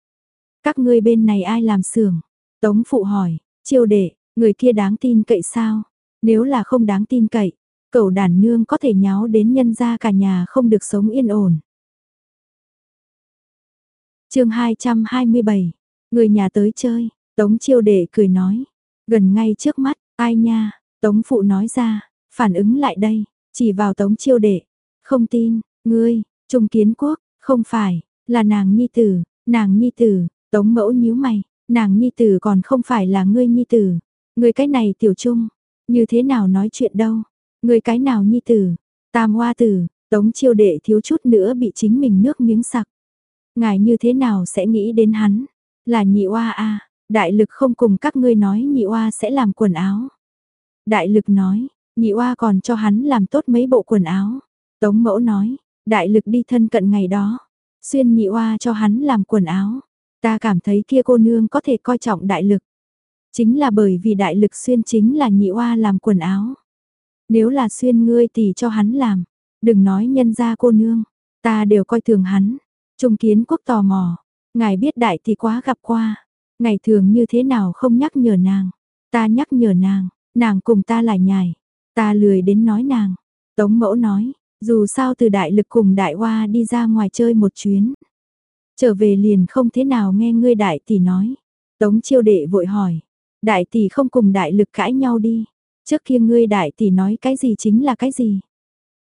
Các ngươi bên này ai làm xưởng? Tống phụ hỏi, chiêu đệ, người kia đáng tin cậy sao? Nếu là không đáng tin cậy, cậu đàn nương có thể nháo đến nhân gia cả nhà không được sống yên ổn. chương 227, người nhà tới chơi, Tống chiêu đệ cười nói, gần ngay trước mắt, ai nha, Tống phụ nói ra, phản ứng lại đây, chỉ vào Tống chiêu đệ, không tin, ngươi, Trung kiến quốc, không phải, là nàng nhi tử, nàng nhi tử, tống mẫu nhíu mày, nàng nhi tử còn không phải là ngươi nhi tử, ngươi cái này tiểu trung, như thế nào nói chuyện đâu, ngươi cái nào nhi tử, tam hoa tử, tống chiêu đệ thiếu chút nữa bị chính mình nước miếng sặc. Ngài như thế nào sẽ nghĩ đến hắn, là nhị oa a đại lực không cùng các ngươi nói nhị oa sẽ làm quần áo. Đại lực nói, nhị oa còn cho hắn làm tốt mấy bộ quần áo. Tống mẫu nói, Đại lực đi thân cận ngày đó, xuyên nhị oa cho hắn làm quần áo. Ta cảm thấy kia cô nương có thể coi trọng đại lực. Chính là bởi vì đại lực xuyên chính là nhị oa làm quần áo. Nếu là xuyên ngươi thì cho hắn làm, đừng nói nhân ra cô nương, ta đều coi thường hắn. Trung kiến quốc tò mò, ngài biết đại thì quá gặp qua, ngày thường như thế nào không nhắc nhở nàng. Ta nhắc nhở nàng, nàng cùng ta lại nhài, ta lười đến nói nàng. Tống mẫu nói, dù sao từ đại lực cùng đại hoa đi ra ngoài chơi một chuyến. Trở về liền không thế nào nghe ngươi đại tỷ nói. Tống chiêu đệ vội hỏi. Đại tỷ không cùng đại lực cãi nhau đi. Trước kia ngươi đại tỷ nói cái gì chính là cái gì.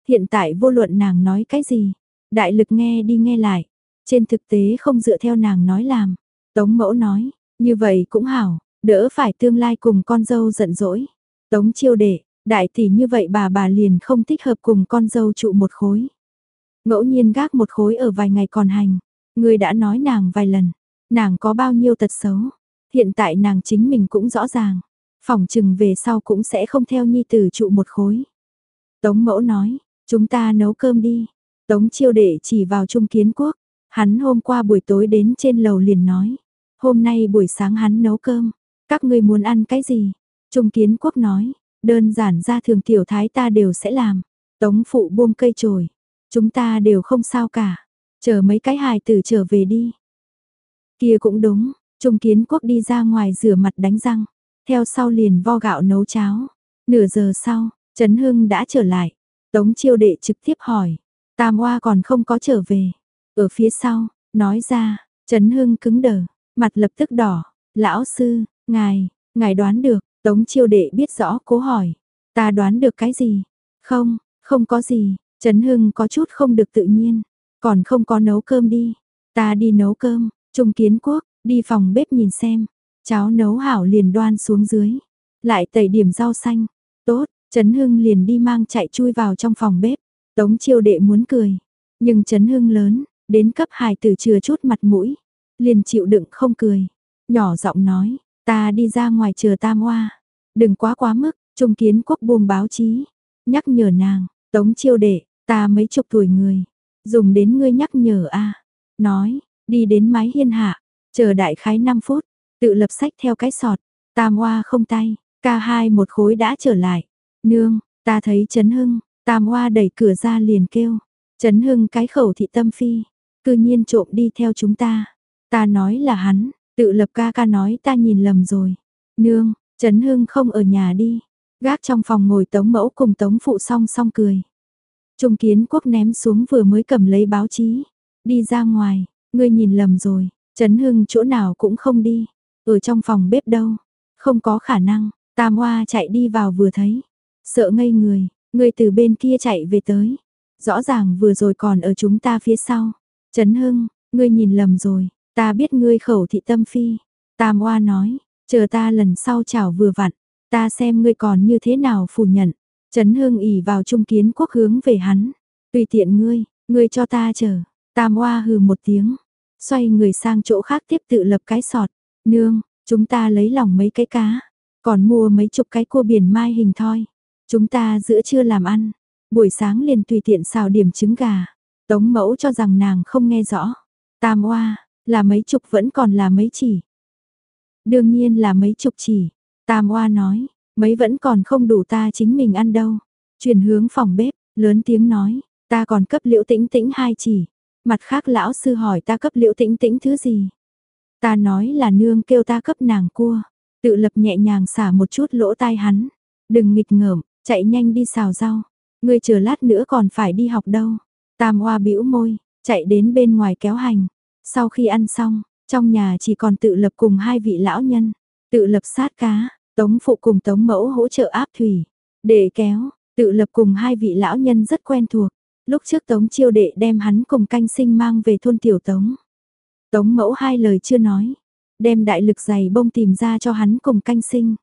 Hiện tại vô luận nàng nói cái gì. Đại lực nghe đi nghe lại. Trên thực tế không dựa theo nàng nói làm. Tống mẫu nói. Như vậy cũng hảo. Đỡ phải tương lai cùng con dâu giận dỗi. Tống chiêu đệ, Đại tỷ như vậy bà bà liền không thích hợp cùng con dâu trụ một khối. Ngẫu nhiên gác một khối ở vài ngày còn hành. Người đã nói nàng vài lần. Nàng có bao nhiêu tật xấu. Hiện tại nàng chính mình cũng rõ ràng. Phòng trừng về sau cũng sẽ không theo nhi tử trụ một khối. Tống mẫu nói, chúng ta nấu cơm đi. Tống chiêu đệ chỉ vào trung kiến quốc. Hắn hôm qua buổi tối đến trên lầu liền nói. Hôm nay buổi sáng hắn nấu cơm. Các ngươi muốn ăn cái gì? Trung kiến quốc nói, Đơn giản ra thường tiểu thái ta đều sẽ làm. Tống phụ buông cây trồi. Chúng ta đều không sao cả. Chờ mấy cái hài tử trở về đi. Kia cũng đúng. Trung kiến quốc đi ra ngoài rửa mặt đánh răng. Theo sau liền vo gạo nấu cháo. Nửa giờ sau, Trấn Hưng đã trở lại. Tống chiêu đệ trực tiếp hỏi. Tam Hoa còn không có trở về. Ở phía sau, nói ra, Trấn Hưng cứng đờ, mặt lập tức đỏ. Lão sư, ngài, ngài đoán được, Tống chiêu đệ biết rõ cố hỏi. Ta đoán được cái gì? Không, không có gì. Trấn Hưng có chút không được tự nhiên. Còn không có nấu cơm đi. Ta đi nấu cơm. Trung kiến quốc, đi phòng bếp nhìn xem. Cháo nấu hảo liền đoan xuống dưới. Lại tẩy điểm rau xanh. Tốt, Trấn Hưng liền đi mang chạy chui vào trong phòng bếp. Tống chiêu đệ muốn cười. Nhưng Trấn Hưng lớn, đến cấp hài tử chừa chút mặt mũi. Liền chịu đựng không cười. Nhỏ giọng nói, Ta đi ra ngoài chờ tam hoa. Đừng quá quá mức, trung kiến quốc buông báo chí. Nhắc nhở nàng, tống chiêu đệ, ta mấy chục tuổi người. Dùng đến ngươi nhắc nhở a Nói, đi đến mái hiên hạ, chờ đại khái 5 phút, tự lập sách theo cái sọt. Tam hoa không tay, ca hai một khối đã trở lại. Nương, ta thấy chấn hưng, Tam Hoa đẩy cửa ra liền kêu, Trấn Hưng cái khẩu thị tâm phi, cư nhiên trộm đi theo chúng ta. Ta nói là hắn, tự lập ca ca nói ta nhìn lầm rồi. Nương, Trấn Hưng không ở nhà đi. Gác trong phòng ngồi tống mẫu cùng tống phụ song song cười. Trung kiến quốc ném xuống vừa mới cầm lấy báo chí. Đi ra ngoài, ngươi nhìn lầm rồi, Trấn Hưng chỗ nào cũng không đi. Ở trong phòng bếp đâu, không có khả năng, Tam Hoa chạy đi vào vừa thấy. Sợ ngây người, ngươi từ bên kia chạy về tới. Rõ ràng vừa rồi còn ở chúng ta phía sau. Trấn Hưng, ngươi nhìn lầm rồi, ta biết ngươi khẩu thị tâm phi. Tam Hoa nói, chờ ta lần sau chào vừa vặn, ta xem ngươi còn như thế nào phủ nhận. Trấn Hưng ỉ vào trung kiến quốc hướng về hắn. Tùy tiện ngươi, ngươi cho ta chờ. Tam Hoa hừ một tiếng, xoay người sang chỗ khác tiếp tự lập cái sọt. Nương, chúng ta lấy lòng mấy cái cá, còn mua mấy chục cái cua biển mai hình thoi. Chúng ta giữa trưa làm ăn, buổi sáng liền tùy tiện xào điểm trứng gà. Tống mẫu cho rằng nàng không nghe rõ. Tam oa, là mấy chục vẫn còn là mấy chỉ. Đương nhiên là mấy chục chỉ. Tam oa nói, mấy vẫn còn không đủ ta chính mình ăn đâu. Chuyển hướng phòng bếp, lớn tiếng nói, ta còn cấp liễu tĩnh tĩnh hai chỉ. Mặt khác lão sư hỏi ta cấp liễu tĩnh tĩnh thứ gì. Ta nói là nương kêu ta cấp nàng cua. Tự lập nhẹ nhàng xả một chút lỗ tai hắn. Đừng nghịch ngợm, chạy nhanh đi xào rau. Ngươi chờ lát nữa còn phải đi học đâu. Tam Hoa bĩu môi, chạy đến bên ngoài kéo hành. Sau khi ăn xong, trong nhà chỉ còn tự lập cùng hai vị lão nhân. Tự lập sát cá, tống phụ cùng tống mẫu hỗ trợ áp thủy. Để kéo, tự lập cùng hai vị lão nhân rất quen thuộc. Lúc trước tống chiêu đệ đem hắn cùng canh sinh mang về thôn tiểu tống. Tống mẫu hai lời chưa nói, đem đại lực giày bông tìm ra cho hắn cùng canh sinh.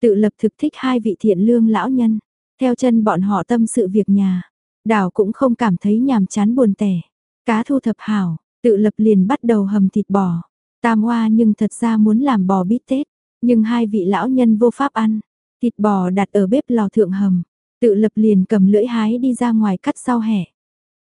Tự lập thực thích hai vị thiện lương lão nhân, theo chân bọn họ tâm sự việc nhà, đảo cũng không cảm thấy nhàm chán buồn tẻ. Cá thu thập hảo, tự lập liền bắt đầu hầm thịt bò. Tam hoa nhưng thật ra muốn làm bò bít tết, nhưng hai vị lão nhân vô pháp ăn. Thịt bò đặt ở bếp lò thượng hầm, tự lập liền cầm lưỡi hái đi ra ngoài cắt rau hẻ.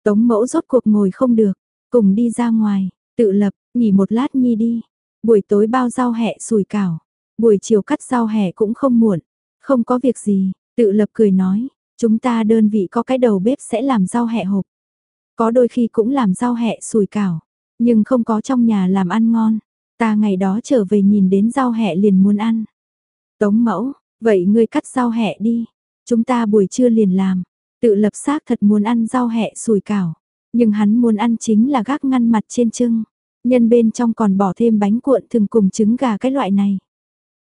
Tống mẫu rốt cuộc ngồi không được, cùng đi ra ngoài, tự lập, nghỉ một lát nhi đi. Buổi tối bao rau hẹ sùi cảo, buổi chiều cắt rau hẹ cũng không muộn. Không có việc gì, tự lập cười nói, chúng ta đơn vị có cái đầu bếp sẽ làm rau hẹ hộp. Có đôi khi cũng làm rau hẹ sùi cảo, nhưng không có trong nhà làm ăn ngon. Ta ngày đó trở về nhìn đến rau hẹ liền muốn ăn. Tống mẫu, vậy ngươi cắt rau hẹ đi. Chúng ta buổi trưa liền làm. Tự lập xác thật muốn ăn rau hẹ sùi cảo. Nhưng hắn muốn ăn chính là gác ngăn mặt trên trưng. Nhân bên trong còn bỏ thêm bánh cuộn thường cùng trứng gà cái loại này.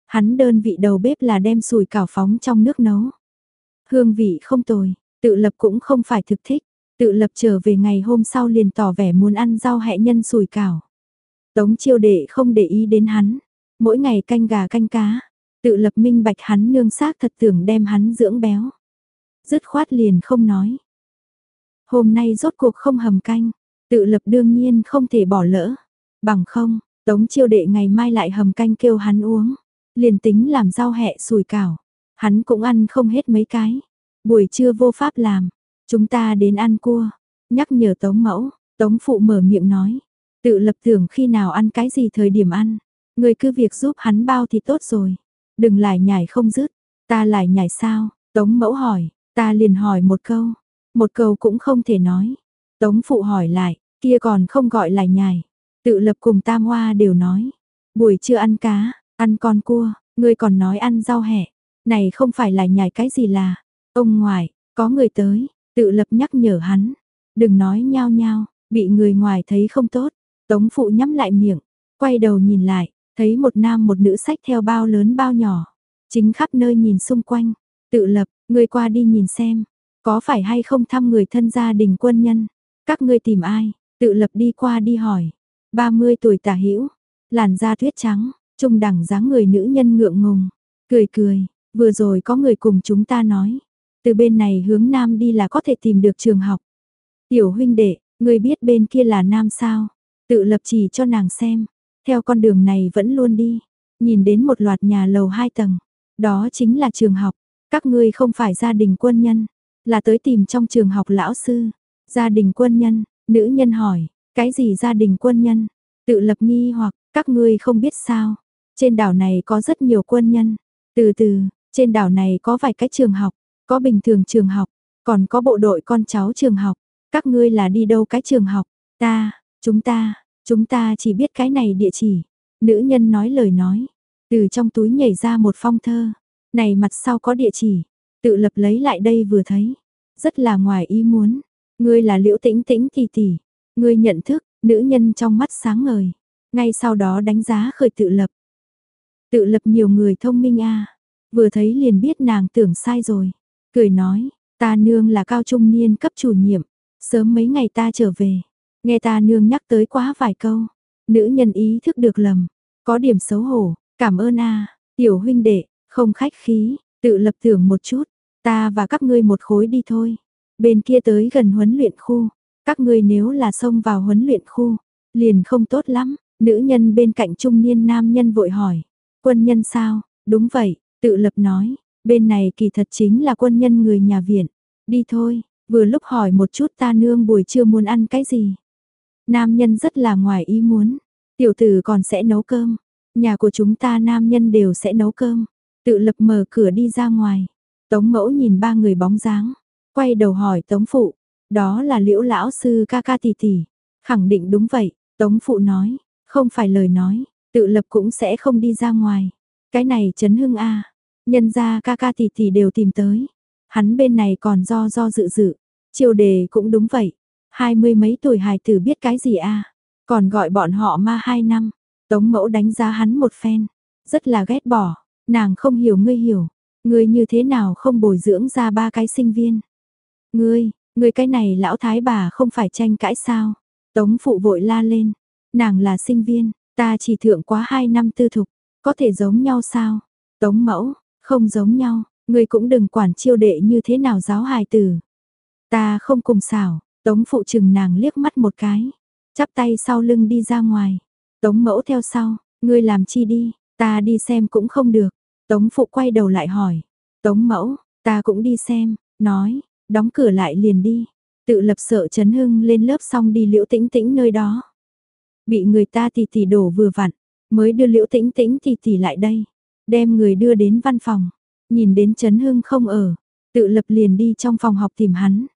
Hắn đơn vị đầu bếp là đem sùi cảo phóng trong nước nấu. Hương vị không tồi, tự lập cũng không phải thực thích. Tự lập trở về ngày hôm sau liền tỏ vẻ muốn ăn rau hẹ nhân sùi cảo. Tống chiêu đệ không để ý đến hắn. Mỗi ngày canh gà canh cá. Tự lập minh bạch hắn nương xác thật tưởng đem hắn dưỡng béo. Dứt khoát liền không nói. Hôm nay rốt cuộc không hầm canh. Tự lập đương nhiên không thể bỏ lỡ. Bằng không, tống chiêu đệ ngày mai lại hầm canh kêu hắn uống. Liền tính làm rau hẹ sùi cảo. Hắn cũng ăn không hết mấy cái. Buổi trưa vô pháp làm. Chúng ta đến ăn cua. Nhắc nhở tống mẫu. Tống phụ mở miệng nói. Tự lập tưởng khi nào ăn cái gì thời điểm ăn. Người cứ việc giúp hắn bao thì tốt rồi. Đừng lại nhảy không dứt. Ta lại nhảy sao? Tống mẫu hỏi. Ta liền hỏi một câu. Một câu cũng không thể nói. Tống phụ hỏi lại. Kia còn không gọi là nhảy. Tự lập cùng tam hoa đều nói. Buổi trưa ăn cá, ăn con cua, ngươi còn nói ăn rau hẹ. Này không phải là nhảy cái gì là. Ông ngoài, có người tới, tự lập nhắc nhở hắn. Đừng nói nhao nhao, bị người ngoài thấy không tốt. Tống phụ nhắm lại miệng, quay đầu nhìn lại, thấy một nam một nữ sách theo bao lớn bao nhỏ. Chính khắp nơi nhìn xung quanh, tự lập, người qua đi nhìn xem, có phải hay không thăm người thân gia đình quân nhân, các ngươi tìm ai, tự lập đi qua đi hỏi. 30 tuổi tả hữu làn da tuyết trắng, trung đẳng dáng người nữ nhân ngượng ngùng, cười cười, vừa rồi có người cùng chúng ta nói, từ bên này hướng nam đi là có thể tìm được trường học. Tiểu huynh đệ, người biết bên kia là nam sao? Tự lập chỉ cho nàng xem, theo con đường này vẫn luôn đi, nhìn đến một loạt nhà lầu hai tầng, đó chính là trường học, các ngươi không phải gia đình quân nhân, là tới tìm trong trường học lão sư. Gia đình quân nhân, nữ nhân hỏi, cái gì gia đình quân nhân? Tự lập nghi hoặc, các ngươi không biết sao? Trên đảo này có rất nhiều quân nhân. Từ từ, trên đảo này có vài cái trường học, có bình thường trường học, Còn có bộ đội con cháu trường học, các ngươi là đi đâu cái trường học? Ta, chúng ta, chúng ta chỉ biết cái này địa chỉ. Nữ nhân nói lời nói, từ trong túi nhảy ra một phong thơ. Này mặt sau có địa chỉ, tự lập lấy lại đây vừa thấy. Rất là ngoài ý muốn, ngươi là liễu tĩnh tĩnh tỷ tỷ. Ngươi nhận thức, nữ nhân trong mắt sáng ngời. Ngay sau đó đánh giá khởi tự lập. Tự lập nhiều người thông minh a Vừa thấy liền biết nàng tưởng sai rồi. Cười nói, ta nương là cao trung niên cấp chủ nhiệm. Sớm mấy ngày ta trở về. Nghe ta nương nhắc tới quá vài câu. Nữ nhân ý thức được lầm. Có điểm xấu hổ. Cảm ơn a Tiểu huynh đệ, không khách khí. Tự lập tưởng một chút. Ta và các ngươi một khối đi thôi. Bên kia tới gần huấn luyện khu. Các ngươi nếu là xông vào huấn luyện khu. Liền không tốt lắm. Nữ nhân bên cạnh trung niên nam nhân vội hỏi. Quân nhân sao? Đúng vậy, tự lập nói, bên này kỳ thật chính là quân nhân người nhà viện. Đi thôi, vừa lúc hỏi một chút ta nương buổi trưa muốn ăn cái gì. Nam nhân rất là ngoài ý muốn, tiểu tử còn sẽ nấu cơm, nhà của chúng ta nam nhân đều sẽ nấu cơm. Tự lập mở cửa đi ra ngoài, tống mẫu nhìn ba người bóng dáng, quay đầu hỏi tống phụ, đó là liễu lão sư ca ca tỷ tỷ. Khẳng định đúng vậy, tống phụ nói, không phải lời nói, Tự lập cũng sẽ không đi ra ngoài. Cái này chấn hưng a Nhân ra ca ca tỷ tỷ đều tìm tới. Hắn bên này còn do do dự dự. Chiều đề cũng đúng vậy. Hai mươi mấy tuổi hài tử biết cái gì a Còn gọi bọn họ ma hai năm. Tống mẫu đánh giá hắn một phen. Rất là ghét bỏ. Nàng không hiểu ngươi hiểu. Ngươi như thế nào không bồi dưỡng ra ba cái sinh viên. Ngươi, ngươi cái này lão thái bà không phải tranh cãi sao. Tống phụ vội la lên. Nàng là sinh viên, Ta chỉ thượng quá hai năm tư thục, có thể giống nhau sao? Tống mẫu, không giống nhau, ngươi cũng đừng quản chiêu đệ như thế nào giáo hài tử. Ta không cùng xảo, tống phụ chừng nàng liếc mắt một cái, chắp tay sau lưng đi ra ngoài. Tống mẫu theo sau, ngươi làm chi đi, ta đi xem cũng không được. Tống phụ quay đầu lại hỏi, tống mẫu, ta cũng đi xem, nói, đóng cửa lại liền đi. Tự lập sợ chấn hưng lên lớp xong đi liễu tĩnh tĩnh nơi đó. Bị người ta thì thì đổ vừa vặn, mới đưa liễu tĩnh tĩnh thì thì lại đây. Đem người đưa đến văn phòng, nhìn đến Trấn Hưng không ở, tự lập liền đi trong phòng học tìm hắn.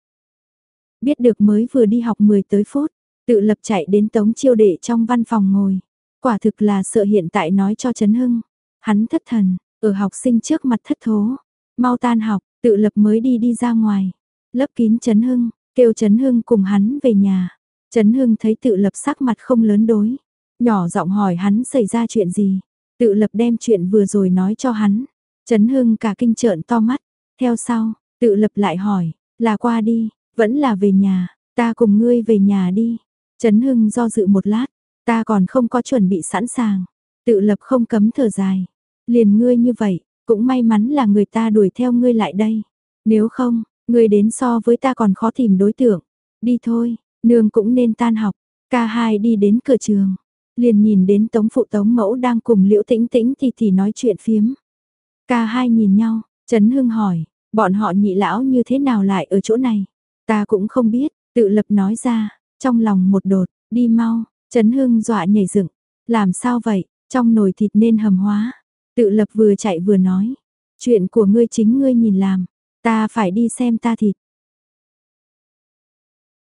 Biết được mới vừa đi học 10 tới phút, tự lập chạy đến tống chiêu đệ trong văn phòng ngồi. Quả thực là sợ hiện tại nói cho Trấn Hưng. Hắn thất thần, ở học sinh trước mặt thất thố. Mau tan học, tự lập mới đi đi ra ngoài. Lấp kín Trấn Hưng, kêu Trấn Hưng cùng hắn về nhà. Trấn Hưng thấy tự lập sắc mặt không lớn đối. Nhỏ giọng hỏi hắn xảy ra chuyện gì. Tự lập đem chuyện vừa rồi nói cho hắn. Trấn Hưng cả kinh trợn to mắt. Theo sau, tự lập lại hỏi, là qua đi, vẫn là về nhà, ta cùng ngươi về nhà đi. Trấn Hưng do dự một lát, ta còn không có chuẩn bị sẵn sàng. Tự lập không cấm thở dài. Liền ngươi như vậy, cũng may mắn là người ta đuổi theo ngươi lại đây. Nếu không, ngươi đến so với ta còn khó tìm đối tượng. Đi thôi, Nương cũng nên tan học, ca hai đi đến cửa trường, liền nhìn đến tống phụ tống mẫu đang cùng liễu tĩnh tĩnh thì thì nói chuyện phiếm. Ca hai nhìn nhau, Trấn Hưng hỏi, bọn họ nhị lão như thế nào lại ở chỗ này? Ta cũng không biết, tự lập nói ra, trong lòng một đột, đi mau, Trấn Hưng dọa nhảy dựng, làm sao vậy, trong nồi thịt nên hầm hóa. Tự lập vừa chạy vừa nói, chuyện của ngươi chính ngươi nhìn làm, ta phải đi xem ta thịt.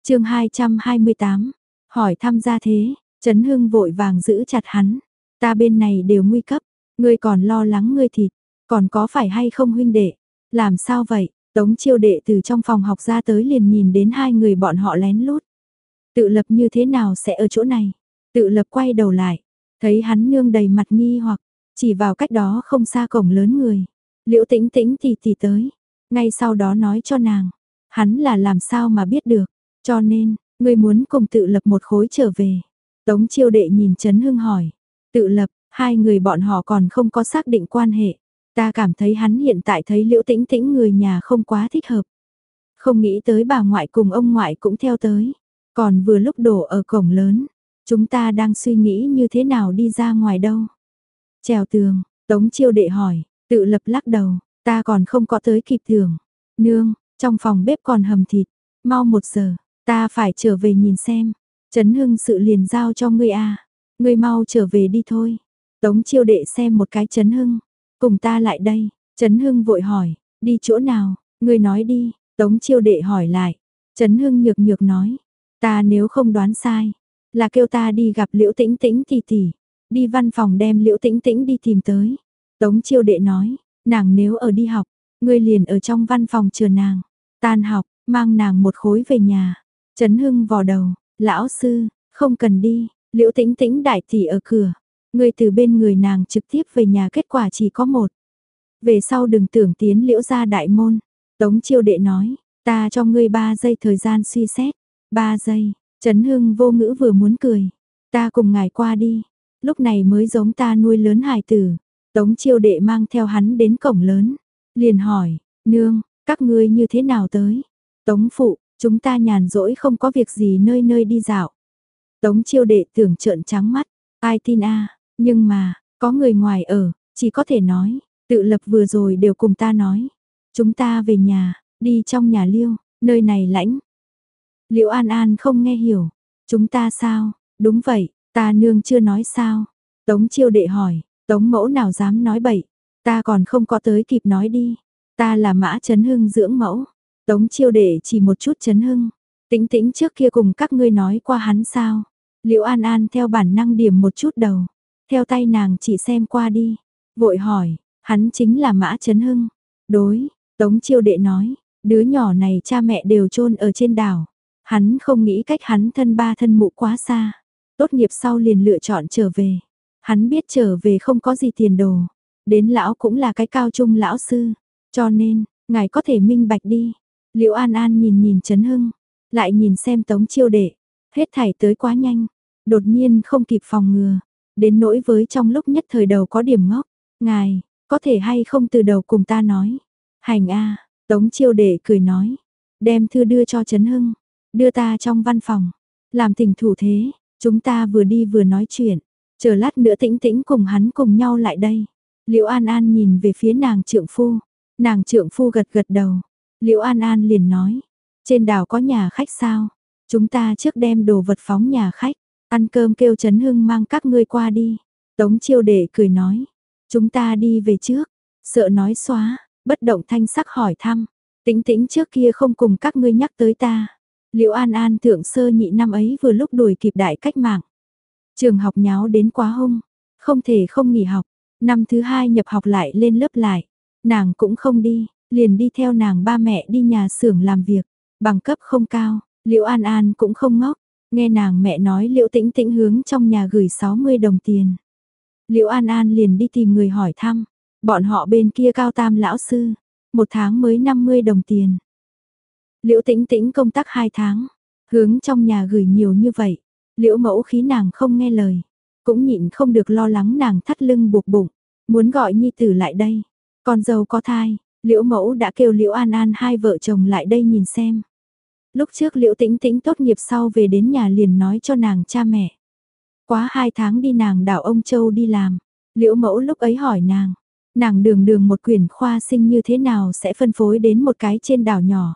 Chương 228, hỏi thăm gia thế, Trấn Hưng vội vàng giữ chặt hắn, ta bên này đều nguy cấp, ngươi còn lo lắng ngươi thịt, còn có phải hay không huynh đệ, làm sao vậy, tống chiêu đệ từ trong phòng học ra tới liền nhìn đến hai người bọn họ lén lút. Tự lập như thế nào sẽ ở chỗ này, tự lập quay đầu lại, thấy hắn nương đầy mặt nghi hoặc, chỉ vào cách đó không xa cổng lớn người, liễu tĩnh tĩnh thì thì tới, ngay sau đó nói cho nàng, hắn là làm sao mà biết được, cho nên, ngươi muốn cùng tự lập một khối trở về. Tống chiêu đệ nhìn Trấn Hưng hỏi. Tự lập, hai người bọn họ còn không có xác định quan hệ. Ta cảm thấy hắn hiện tại thấy liễu tĩnh tĩnh người nhà không quá thích hợp. Không nghĩ tới bà ngoại cùng ông ngoại cũng theo tới. Còn vừa lúc đổ ở cổng lớn, chúng ta đang suy nghĩ như thế nào đi ra ngoài đâu. Trèo tường, tống chiêu đệ hỏi, tự lập lắc đầu, ta còn không có tới kịp thường, Nương, trong phòng bếp còn hầm thịt, mau một giờ, Ta phải trở về nhìn xem. Trấn Hưng sự liền giao cho ngươi a. Ngươi mau trở về đi thôi. Tống chiêu đệ xem một cái Trấn Hưng. Cùng ta lại đây. Trấn Hưng vội hỏi. Đi chỗ nào? Ngươi nói đi. Tống chiêu đệ hỏi lại, Trấn Hưng nhược nhược nói, ta nếu không đoán sai, là kêu ta đi gặp Liễu Tĩnh Tĩnh tỷ tỷ, đi văn phòng đem Liễu Tĩnh Tĩnh đi tìm tới. Tống chiêu đệ nói, nàng nếu ở đi học, ngươi liền ở trong văn phòng chờ nàng, tan học, mang nàng một khối về nhà. Trấn Hưng vò đầu, lão sư, không cần đi, Liễu Tĩnh Tĩnh đại tỷ ở cửa, ngươi từ bên người nàng trực tiếp về nhà kết quả chỉ có một. Về sau đừng tưởng tiến Liễu gia đại môn. Tống chiêu đệ nói, ta cho ngươi ba giây thời gian suy xét. Ba giây, Trấn Hưng vô ngữ vừa muốn cười. Ta cùng ngài qua đi, lúc này mới giống ta nuôi lớn hài tử. Tống chiêu đệ mang theo hắn đến cổng lớn, liền hỏi, nương, các ngươi như thế nào tới? Tống phụ, chúng ta nhàn rỗi không có việc gì nơi nơi đi dạo. Tống chiêu đệ tưởng trợn trắng mắt, ai tin a nhưng mà, có người ngoài ở, chỉ có thể nói, tự lập vừa rồi đều cùng ta nói. Chúng ta về nhà, đi trong nhà liêu, nơi này lãnh. Liễu An An không nghe hiểu, chúng ta sao, đúng vậy, ta nương chưa nói sao. Tống chiêu đệ hỏi, tống mẫu nào dám nói bậy, ta còn không có tới kịp nói đi. Ta là mã chấn hưng dưỡng mẫu, tống chiêu đệ chỉ một chút chấn hưng. Tĩnh tĩnh trước kia cùng các ngươi nói qua hắn sao. Liễu An An theo bản năng điểm một chút đầu, theo tay nàng chỉ xem qua đi, vội hỏi, hắn chính là mã chấn hưng. Đối, Tống chiêu đệ nói, đứa nhỏ này cha mẹ đều chôn ở trên đảo. Hắn không nghĩ cách hắn thân ba thân mụ quá xa. Tốt nghiệp sau liền lựa chọn trở về. Hắn biết trở về không có gì tiền đồ. Đến lão cũng là cái cao trung lão sư. Cho nên, ngài có thể minh bạch đi. Liễu An An nhìn nhìn Trấn Hưng, lại nhìn xem Tống Chiêu Đệ, hết thảy tới quá nhanh, đột nhiên không kịp phòng ngừa, đến nỗi với trong lúc nhất thời đầu có điểm ngốc, ngài, có thể hay không từ đầu cùng ta nói. Hành a, Tống Chiêu Đệ cười nói, đem thư đưa cho Trấn Hưng, đưa ta trong văn phòng, làm thỉnh thủ thế, chúng ta vừa đi vừa nói chuyện, chờ lát nữa tĩnh tĩnh cùng hắn cùng nhau lại đây. Liễu An An nhìn về phía nàng trượng phu, nàng trượng phu gật gật đầu, Liễu An An liền nói, trên đảo có nhà khách sao, chúng ta trước đem đồ vật phóng nhà khách, ăn cơm kêu Trấn Hưng mang các ngươi qua đi. Tống Chiêu Đệ cười nói, chúng ta đi về trước, sợ nói xóa, bất động thanh sắc hỏi thăm, Tĩnh tĩnh trước kia không cùng các ngươi nhắc tới ta. Liệu An An thượng sơ nhị năm ấy vừa lúc đuổi kịp đại cách mạng. Trường học nháo đến quá hung, không thể không nghỉ học, năm thứ hai nhập học lại lên lớp lại, nàng cũng không đi, liền đi theo nàng ba mẹ đi nhà xưởng làm việc, bằng cấp không cao, Liễu An An cũng không ngốc, nghe nàng mẹ nói Liễu Tĩnh Tĩnh hướng trong nhà gửi 60 đồng tiền. Liễu An An liền đi tìm người hỏi thăm, Bọn họ bên kia cao tam lão sư, một tháng mới 50 đồng tiền. Liễu tĩnh tĩnh công tác 2 tháng, hướng trong nhà gửi nhiều như vậy. Liễu mẫu khí nàng không nghe lời, cũng nhịn không được lo lắng nàng thắt lưng buộc bụng, muốn gọi nhi tử lại đây. Con dâu có thai, liễu mẫu đã kêu liễu an an hai vợ chồng lại đây nhìn xem. Lúc trước liễu tĩnh tĩnh tốt nghiệp sau về đến nhà liền nói cho nàng cha mẹ. Quá hai tháng đi nàng đảo ông Châu đi làm, liễu mẫu lúc ấy hỏi nàng, Nàng đường đường một quyển khoa sinh như thế nào sẽ phân phối đến một cái trên đảo nhỏ.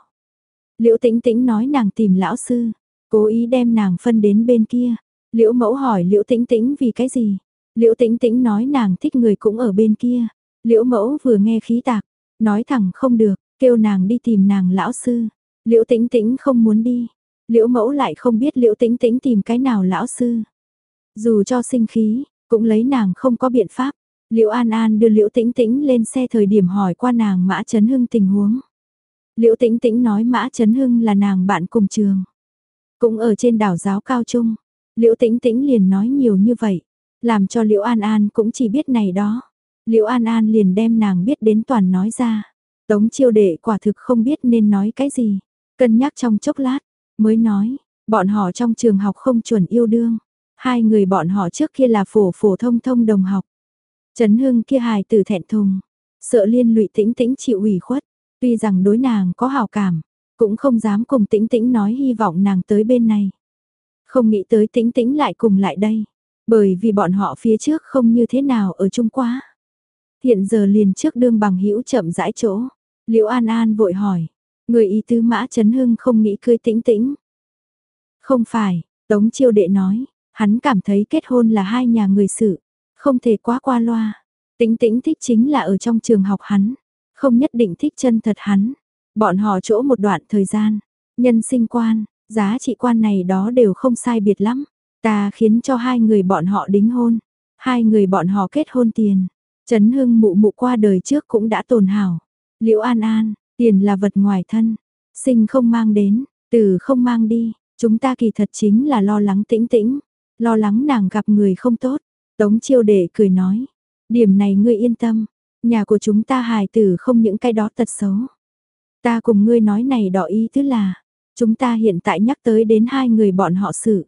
Liễu tĩnh tĩnh nói nàng tìm lão sư, cố ý đem nàng phân đến bên kia. Liễu mẫu hỏi liễu tĩnh tĩnh vì cái gì? Liễu tĩnh tĩnh nói nàng thích người cũng ở bên kia. Liễu mẫu vừa nghe khí tạc, nói thẳng không được, kêu nàng đi tìm nàng lão sư. Liễu tĩnh tĩnh không muốn đi. Liễu mẫu lại không biết liễu tĩnh tĩnh tìm cái nào lão sư. Dù cho sinh khí, cũng lấy nàng không có biện pháp. Liễu An An đưa Liễu Tĩnh Tĩnh lên xe thời điểm hỏi qua nàng Mã Trấn Hưng tình huống. Liễu Tĩnh Tĩnh nói Mã Trấn Hưng là nàng bạn cùng trường. Cũng ở trên đảo giáo cao trung. Liễu Tĩnh Tĩnh liền nói nhiều như vậy, làm cho Liễu An An cũng chỉ biết này đó. Liễu An An liền đem nàng biết đến toàn nói ra. Tống chiêu đệ quả thực không biết nên nói cái gì. Cân nhắc trong chốc lát, mới nói, bọn họ trong trường học không chuẩn yêu đương. Hai người bọn họ trước kia là phổ phổ thông thông đồng học. Trấn Hưng kia hài tử thẹn thùng, sợ liên lụy tĩnh tĩnh chịu ủy khuất, tuy rằng đối nàng có hào cảm, cũng không dám cùng tĩnh tĩnh nói hy vọng nàng tới bên này. Không nghĩ tới tĩnh tĩnh lại cùng lại đây, bởi vì bọn họ phía trước không như thế nào ở chung quá. Hiện giờ liền trước đương bằng hữu chậm rãi chỗ, Liễu An An vội hỏi, người ý tứ mã chấn Hưng không nghĩ cưới tĩnh tĩnh. Không phải, Tống Chiêu Đệ nói, hắn cảm thấy kết hôn là hai nhà người sự, không thể quá qua loa. tĩnh tĩnh thích chính là ở trong trường học hắn, không nhất định thích chân thật hắn. Bọn họ chỗ một đoạn thời gian, nhân sinh quan, giá trị quan này đó đều không sai biệt lắm. Ta khiến cho hai người bọn họ đính hôn, hai người bọn họ kết hôn tiền. Trấn Hưng mụ mụ qua đời trước cũng đã tồn hảo. Liễu An An, tiền là vật ngoài thân, sinh không mang đến, tử không mang đi, chúng ta kỳ thật chính là lo lắng tĩnh tĩnh, lo lắng nàng gặp người không tốt. Tống chiêu đệ cười nói, điểm này ngươi yên tâm, nhà của chúng ta hài tử không những cái đó tật xấu. Ta cùng ngươi nói này đỏ ý tức là, chúng ta hiện tại nhắc tới đến hai người bọn họ xử.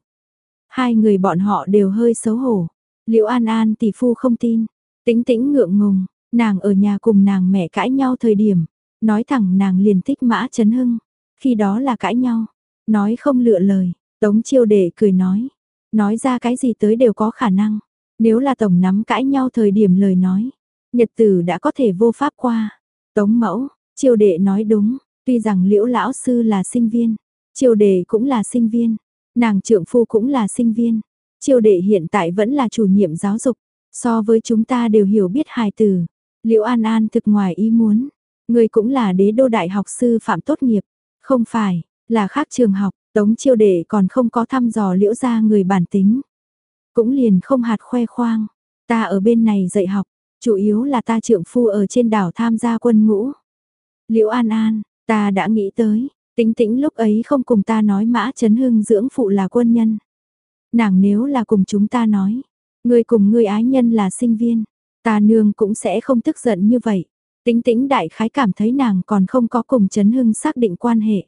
Hai người bọn họ đều hơi xấu hổ. Liễu An An tỷ phu không tin, tĩnh tĩnh ngượng ngùng, nàng ở nhà cùng nàng mẹ cãi nhau thời điểm, nói thẳng nàng liền thích mã chấn hưng, khi đó là cãi nhau, nói không lựa lời, tống chiêu đệ cười nói, nói ra cái gì tới đều có khả năng, nếu là tổng nắm cãi nhau thời điểm lời nói, nhật tử đã có thể vô pháp qua, tống mẫu, chiêu đệ nói đúng, tuy rằng liễu lão sư là sinh viên, chiêu đệ cũng là sinh viên, nàng trượng phu cũng là sinh viên, chiêu đệ hiện tại vẫn là chủ nhiệm giáo dục, so với chúng ta đều hiểu biết hài từ. Liễu An An thực ngoài ý muốn, người cũng là đế đô đại học sư phạm tốt nghiệp, không phải, là khác trường học, tống chiêu đệ còn không có thăm dò liễu ra người bản tính. Cũng liền không hạt khoe khoang, ta ở bên này dạy học, chủ yếu là ta trượng phu ở trên đảo tham gia quân ngũ. Liễu An An, ta đã nghĩ tới, tĩnh tĩnh lúc ấy không cùng ta nói mã chấn hưng dưỡng phụ là quân nhân. Nàng nếu là cùng chúng ta nói, người cùng người ái nhân là sinh viên, ta nương cũng sẽ không tức giận như vậy. Tĩnh tĩnh đại khái cảm thấy nàng còn không có cùng chấn hưng xác định quan hệ.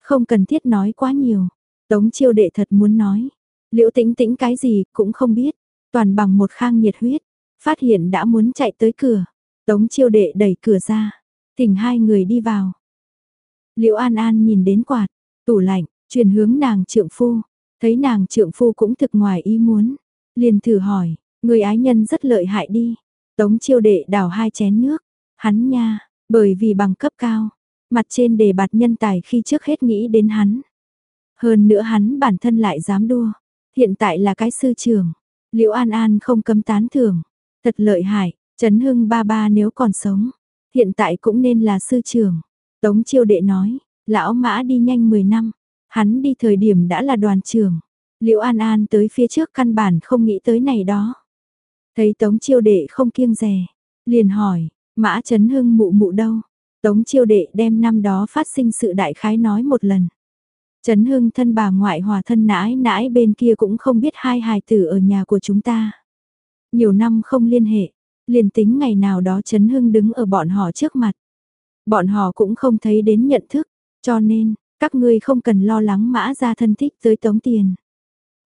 Không cần thiết nói quá nhiều. Tống chiêu đệ thật muốn nói. Liễu tĩnh tĩnh cái gì cũng không biết. Toàn bằng một khang nhiệt huyết. Phát hiện đã muốn chạy tới cửa. Tống chiêu đệ đẩy cửa ra. Thỉnh hai người đi vào. Liễu An An nhìn đến quạt, tủ lạnh, truyền hướng nàng trượng phu. Thấy nàng trượng phu cũng thực ngoài ý muốn. Liền thử hỏi, người ái nhân rất lợi hại đi. Tống chiêu đệ đào hai chén nước. Hắn nha, bởi vì bằng cấp cao. Mặt trên đề bạt nhân tài khi trước hết nghĩ đến hắn. Hơn nữa hắn bản thân lại dám đua. Hiện tại là cái sư trưởng. Liễu An An không cấm tán thưởng. Thật lợi hại, Trấn Hưng ba ba nếu còn sống. Hiện tại cũng nên là sư trưởng. Tống chiêu đệ nói, lão mã đi nhanh 10 năm. Hắn đi thời điểm đã là đoàn trưởng. Liễu An An tới phía trước căn bản không nghĩ tới này đó. Thấy Tống chiêu đệ không kiêng rè, liền hỏi, Mã Trấn Hưng mụ mụ đâu? Tống chiêu đệ đem năm đó phát sinh sự đại khái nói một lần. Trấn Hưng thân bà ngoại hòa thân nãi nãi bên kia cũng không biết hai hài tử ở nhà của chúng ta. Nhiều năm không liên hệ, liền tính ngày nào đó Trấn Hưng đứng ở bọn họ trước mặt. Bọn họ cũng không thấy đến nhận thức, cho nên, các ngươi không cần lo lắng mã ra thân thích tới tống tiền.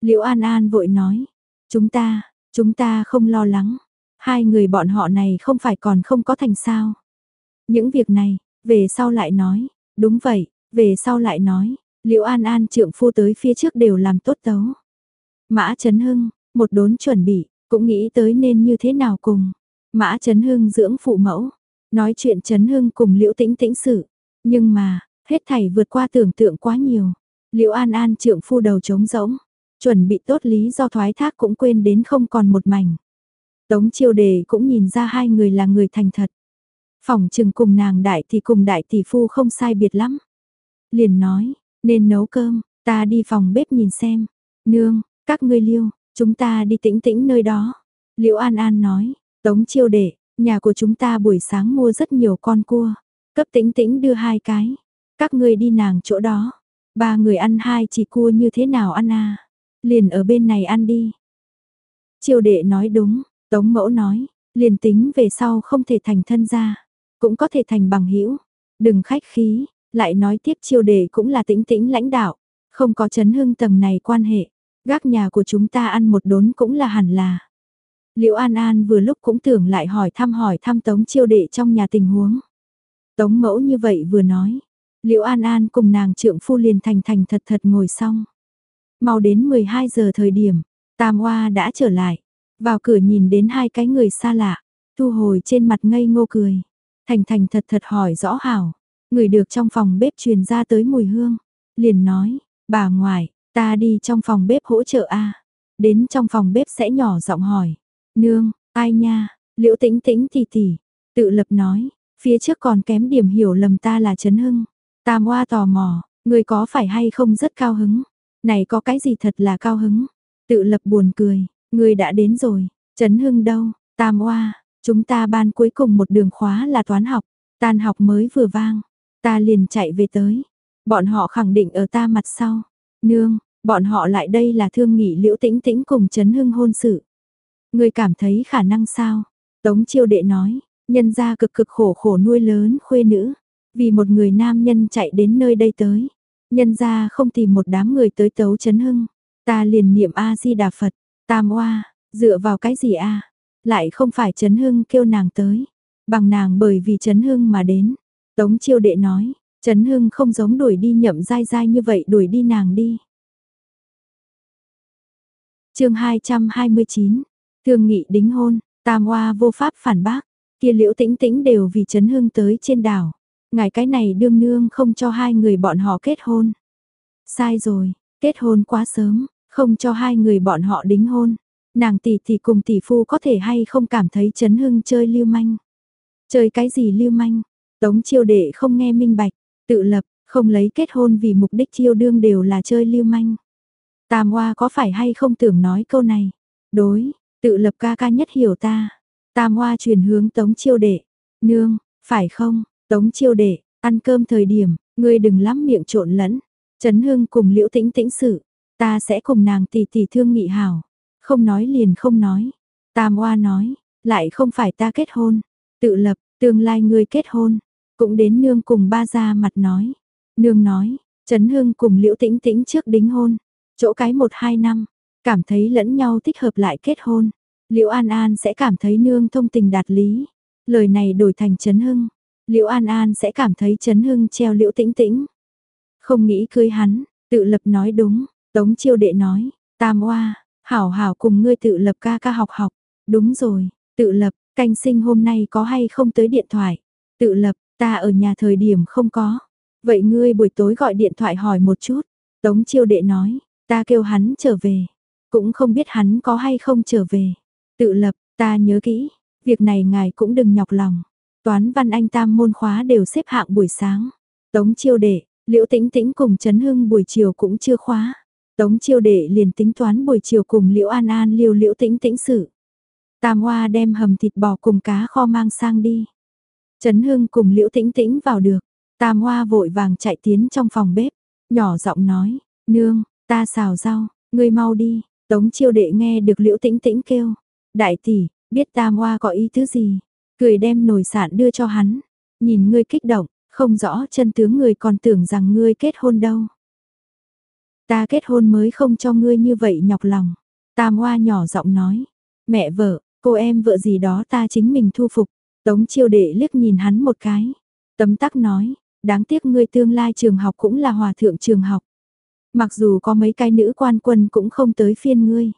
Liễu An An vội nói, chúng ta, chúng ta không lo lắng, hai người bọn họ này không phải còn không có thành sao. Những việc này, về sau lại nói, đúng vậy, về sau lại nói, Liễu An An trượng phu tới phía trước đều làm tốt tấu. Mã Trấn Hưng, một đốn chuẩn bị, cũng nghĩ tới nên như thế nào cùng. Mã Trấn Hưng dưỡng phụ mẫu, nói chuyện Trấn Hưng cùng Liễu Tĩnh Tĩnh sự, nhưng mà, hết thảy vượt qua tưởng tượng quá nhiều. Liễu An An trượng phu đầu trống rỗng, chuẩn bị tốt lý do thoái thác cũng quên đến không còn một mảnh. Tống chiêu đề cũng nhìn ra hai người là người thành thật. Phòng trừng cùng nàng đại thì cùng đại tỷ phu không sai biệt lắm. Liền nói, nên nấu cơm, ta đi phòng bếp nhìn xem. Nương, các ngươi liêu, chúng ta đi tĩnh tĩnh nơi đó. Liễu An An nói, tống chiêu đệ, nhà của chúng ta buổi sáng mua rất nhiều con cua. Cấp tĩnh tĩnh đưa hai cái. Các ngươi đi nàng chỗ đó. Ba người ăn hai chỉ cua như thế nào ăn à? Liền ở bên này ăn đi. Chiêu đệ nói đúng, Tống mẫu nói, liền tính về sau không thể thành thân gia, cũng có thể thành bằng hữu Đừng khách khí, lại nói tiếp chiêu đề cũng là tĩnh tĩnh lãnh đạo, không có chấn hưng tầng này quan hệ. Gác nhà của chúng ta ăn một đốn cũng là hẳn là. Liễu An An vừa lúc cũng tưởng lại hỏi thăm hỏi thăm Tống chiêu đệ trong nhà tình huống. Tống mẫu như vậy vừa nói. Liễu An An cùng nàng trượng phu liền thành thành thật thật ngồi xong. Mau đến 12 giờ thời điểm, Tam Hoa đã trở lại. Vào cửa nhìn đến hai cái người xa lạ, thu hồi trên mặt ngây ngô cười. Thành thành thật thật hỏi rõ hảo, người được trong phòng bếp truyền ra tới mùi hương. Liền nói, bà ngoại, ta đi trong phòng bếp hỗ trợ a Đến trong phòng bếp sẽ nhỏ giọng hỏi, nương, ai nha, liễu tĩnh tĩnh thì tỉ. tự lập nói, Phía trước còn kém điểm hiểu lầm ta là Trấn Hưng. Tam Hoa tò mò, người có phải hay không rất cao hứng? Này có cái gì thật là cao hứng? Tự lập buồn cười, người đã đến rồi, Trấn Hưng đâu? Tam Hoa, chúng ta ban cuối cùng một đường khóa là toán học, tan học mới vừa vang, ta liền chạy về tới. Bọn họ khẳng định ở ta mặt sau. Nương, bọn họ lại đây là thương nghị liễu tĩnh tĩnh cùng Trấn Hưng hôn sự. Người cảm thấy khả năng sao? Tống chiêu đệ nói, nhân gia cực cực khổ khổ nuôi lớn khuê nữ. Vì một người nam nhân chạy đến nơi đây tới. Nhân gia không tìm một đám người tới tấu Trấn Hưng. Ta liền niệm A-di-đà Phật, tam oa, dựa vào cái gì a Lại không phải Trấn Hưng kêu nàng tới. Bằng nàng bởi vì Trấn Hưng mà đến. Tống chiêu đệ nói, Trấn Hưng không giống đuổi đi nhậm dai dai như vậy đuổi đi nàng đi. chương 229, Thương nghị đính hôn, Tam Hoa vô pháp phản bác, kia liễu tĩnh tĩnh đều vì Trấn Hưng tới trên đảo. Ngài cái này đương nương không cho hai người bọn họ kết hôn. Sai rồi, kết hôn quá sớm, không cho hai người bọn họ đính hôn. Nàng tỷ tỷ cùng tỷ phu có thể hay không cảm thấy Trấn Hưng chơi lưu manh. Chơi cái gì lưu manh? Tống chiêu đệ không nghe minh bạch, tự lập, không lấy kết hôn vì mục đích chiêu đương đều là chơi lưu manh. Tam Hoa có phải hay không tưởng nói câu này? Đối, tự lập ca ca nhất hiểu ta. Tam Hoa truyền hướng Tống chiêu đệ. Nương, phải không? Tống chiêu đệ, ăn cơm thời điểm, ngươi đừng lắm miệng trộn lẫn. Trấn Hưng cùng Liễu Tĩnh Tĩnh sự, ta sẽ cùng nàng tỷ tỷ thương nghị hảo. Không nói liền không nói. Tam Hoa nói, lại không phải ta kết hôn, tự lập, tương lai ngươi kết hôn, cũng đến nương cùng ba ra mặt nói. Nương nói, Trấn Hưng cùng Liễu Tĩnh Tĩnh trước đính hôn, chỗ cái một hai năm, cảm thấy lẫn nhau thích hợp lại kết hôn. Liễu An An sẽ cảm thấy nương thông tình đạt lý. Lời này đổi thành Trấn Hưng. Liễu An An sẽ cảm thấy Trấn Hưng treo Liễu Tĩnh Tĩnh. Không nghĩ cưới hắn, tự lập nói đúng, Tống Chiêu Đệ nói, Tam Oa, hảo hảo cùng ngươi tự lập ca ca học học. Đúng rồi, tự lập, canh sinh hôm nay có hay không tới điện thoại. Tự lập, ta ở nhà thời điểm không có. Vậy ngươi buổi tối gọi điện thoại hỏi một chút. Tống Chiêu Đệ nói, ta kêu hắn trở về. Cũng không biết hắn có hay không trở về. Tự lập, ta nhớ kỹ, việc này ngài cũng đừng nhọc lòng. Toán văn anh tam môn khóa đều xếp hạng buổi sáng. Tống chiêu đệ, liễu tĩnh tĩnh cùng Trấn Hưng buổi chiều cũng chưa khóa. Tống chiêu đệ liền tính toán buổi chiều cùng liễu an an liêu liễu tĩnh tĩnh sự. Tam hoa đem hầm thịt bò cùng cá kho mang sang đi. Trấn Hưng cùng liễu tĩnh tĩnh vào được. Tam hoa vội vàng chạy tiến trong phòng bếp. Nhỏ giọng nói, nương, ta xào rau, ngươi mau đi. Tống chiêu đệ nghe được liễu tĩnh tĩnh kêu. Đại tỷ, biết tam hoa có ý tứ gì, cười đem nồi sạn đưa cho hắn. Nhìn ngươi kích động, không rõ chân tướng người còn tưởng rằng ngươi kết hôn đâu. Ta kết hôn mới không cho ngươi như vậy nhọc lòng. Tam hoa nhỏ giọng nói, mẹ vợ, cô em vợ gì đó ta chính mình thu phục. Tống chiêu đệ liếc nhìn hắn một cái. Tấm tắc nói, đáng tiếc ngươi tương lai trường học cũng là hòa thượng trường học. Mặc dù có mấy cái nữ quan quân cũng không tới phiên ngươi.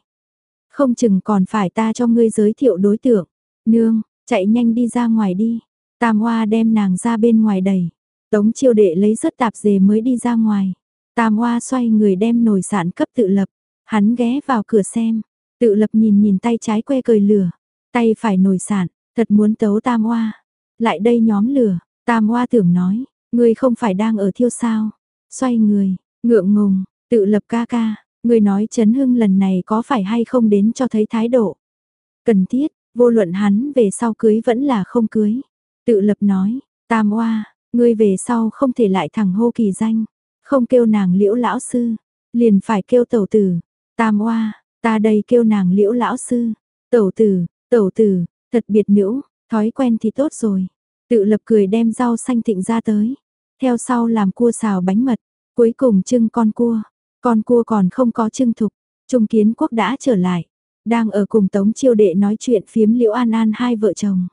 Không chừng còn phải ta cho ngươi giới thiệu đối tượng. Nương, chạy nhanh đi ra ngoài đi. Tam Hoa đem nàng ra bên ngoài đẩy. Tống chiêu đệ lấy rất tạp dề mới đi ra ngoài. Tam Hoa xoay người đem nồi sản cấp tự lập. Hắn ghé vào cửa xem. Tự lập nhìn nhìn tay trái que cười lửa. Tay phải nồi sản, thật muốn tấu Tam Hoa. Lại đây nhóm lửa. Tam Hoa tưởng nói, ngươi không phải đang ở thiêu sao. Xoay người, ngượng ngùng, tự lập ca ca. Người nói Trấn Hưng lần này có phải hay không đến cho thấy thái độ. Cần thiết, vô luận hắn về sau cưới vẫn là không cưới. Tự lập nói, tam Hoa, ngươi về sau không thể lại thẳng hô kỳ danh. Không kêu nàng liễu lão sư, liền phải kêu tẩu tử. Tam oa, ta đây kêu nàng liễu lão sư. Tẩu tử, tẩu tử, thật biệt nữ, thói quen thì tốt rồi. Tự lập cười đem rau xanh thịnh ra tới. Theo sau làm cua xào bánh mật, cuối cùng trưng con cua. Con cua còn không có trưng thục, Trung Kiến Quốc đã trở lại, đang ở cùng Tống Chiêu Đệ nói chuyện phiếm Liễu An An hai vợ chồng.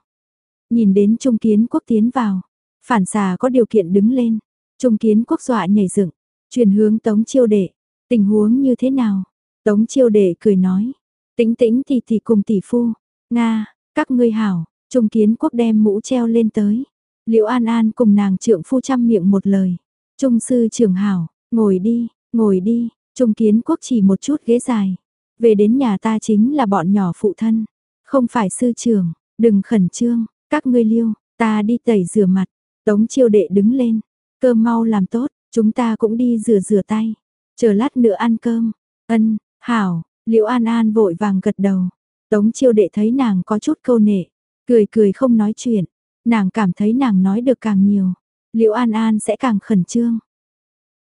Nhìn đến Trung Kiến Quốc tiến vào, phản xà có điều kiện đứng lên, Trung Kiến Quốc dọa nhảy dựng, truyền hướng Tống Chiêu Đệ, tình huống như thế nào? Tống Chiêu Đệ cười nói, tĩnh tĩnh thì thì cùng tỷ phu, Nga, các ngươi hảo, Trung Kiến Quốc đem mũ treo lên tới. Liễu An An cùng nàng trượng phu chăm miệng một lời. Trung sư trưởng hảo, ngồi đi, Ngồi đi, Trung Kiến Quốc chỉ một chút ghế dài. Về đến nhà ta chính là bọn nhỏ phụ thân. Không phải sư trưởng, đừng khẩn trương, các ngươi liêu, Ta đi tẩy rửa mặt, Tống chiêu đệ đứng lên, cơm mau làm tốt, chúng ta cũng đi rửa rửa tay, chờ lát nữa ăn cơm. Ân, hảo, Liễu An An vội vàng gật đầu. Tống chiêu đệ thấy nàng có chút câu nệ, cười cười không nói chuyện, nàng cảm thấy nàng nói được càng nhiều, Liễu An An sẽ càng khẩn trương.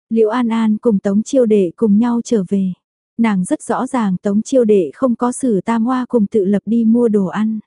Liễu An An cùng Tống chiêu đệ cùng nhau trở về. Nàng rất rõ ràng Tống chiêu đệ không có xử tam hoa cùng tự lập đi mua đồ ăn.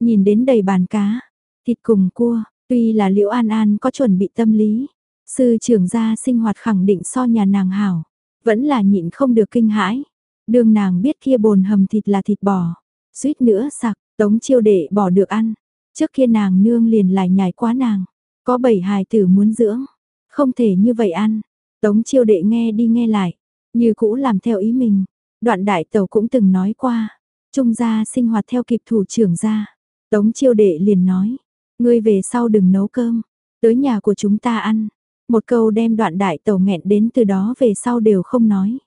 Nhìn đến đầy bàn cá, thịt cùng cua, tuy là Liễu An An có chuẩn bị tâm lý, sư trưởng gia sinh hoạt khẳng định so nhà nàng hảo, vẫn là nhịn không được kinh hãi. Đường nàng biết kia bồn hầm thịt là thịt bò, suýt nữa sặc, Tống chiêu đệ bỏ được ăn. Trước kia nàng nương liền lại nhảy quá nàng, có bảy hài tử muốn dưỡng, không thể như vậy ăn. Tống chiêu đệ nghe đi nghe lại, như cũ làm theo ý mình. Đoạn đại tàu cũng từng nói qua, trung gia sinh hoạt theo kịp thủ trưởng gia. Tống chiêu đệ liền nói, ngươi về sau đừng nấu cơm, tới nhà của chúng ta ăn. Một câu đem đoạn đại tàu nghẹn đến từ đó về sau đều không nói.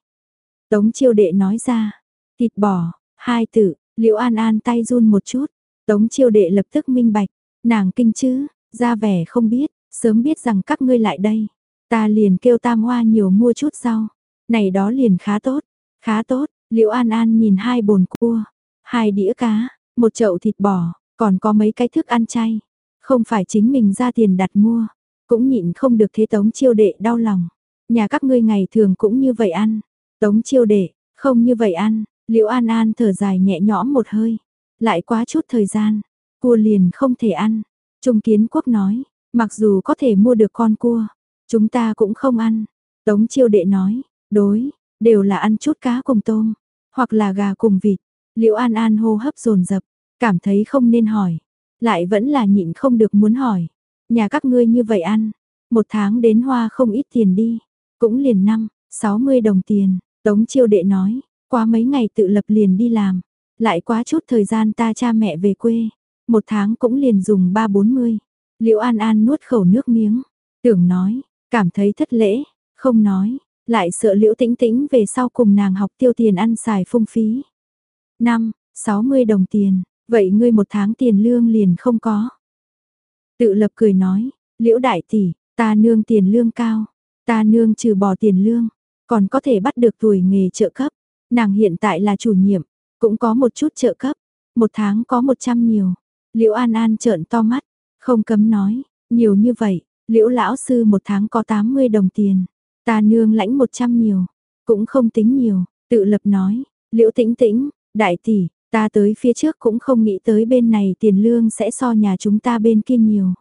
Tống chiêu đệ nói ra, thịt bò, hai tử, liễu an an tay run một chút. Tống chiêu đệ lập tức minh bạch, nàng kinh chứ, ra vẻ không biết, sớm biết rằng các ngươi lại đây. Ta liền kêu tam hoa nhiều mua chút rau. Này đó liền khá tốt, khá tốt, Liễu An An nhìn hai bồn cua, hai đĩa cá, một chậu thịt bò, còn có mấy cái thức ăn chay. Không phải chính mình ra tiền đặt mua, cũng nhịn không được thế tống chiêu đệ đau lòng. Nhà các ngươi ngày thường cũng như vậy ăn. Tống chiêu đệ, không như vậy ăn, Liễu An An thở dài nhẹ nhõm một hơi. Lại quá chút thời gian, cua liền không thể ăn. Trung Kiến Quốc nói, mặc dù có thể mua được con cua, chúng ta cũng không ăn. Tống chiêu đệ nói, đối, đều là ăn chút cá cùng tôm, hoặc là gà cùng vịt. Liễu An An hô hấp dồn dập, cảm thấy không nên hỏi, lại vẫn là nhịn không được muốn hỏi. Nhà các ngươi như vậy ăn, một tháng đến hoa không ít tiền đi, cũng liền năm, 60 đồng tiền, Tống chiêu đệ nói, qua mấy ngày tự lập liền đi làm, lại quá chút thời gian ta cha mẹ về quê, một tháng cũng liền dùng 3-40. Liễu An An nuốt khẩu nước miếng, tưởng nói, cảm thấy thất lễ, không nói, lại sợ Liễu Tĩnh Tĩnh về sau cùng nàng học tiêu tiền ăn xài phung phí. Năm, 60 đồng tiền, vậy ngươi một tháng tiền lương liền không có. Tự lập cười nói, Liễu đại tỷ, ta nương tiền lương cao, ta nương trừ bỏ tiền lương, còn có thể bắt được tuổi nghề trợ cấp. Nàng hiện tại là chủ nhiệm, cũng có một chút trợ cấp, một tháng có 100 nhiều. Liễu An An trợn to mắt, không cấm nói, nhiều như vậy, Liễu lão sư một tháng có 80 đồng tiền, ta nương lãnh 100 nhiều, cũng không tính nhiều, tự lập nói, Liễu Tĩnh Tĩnh, đại tỷ, ta tới phía trước cũng không nghĩ tới bên này tiền lương sẽ so nhà chúng ta bên kia nhiều.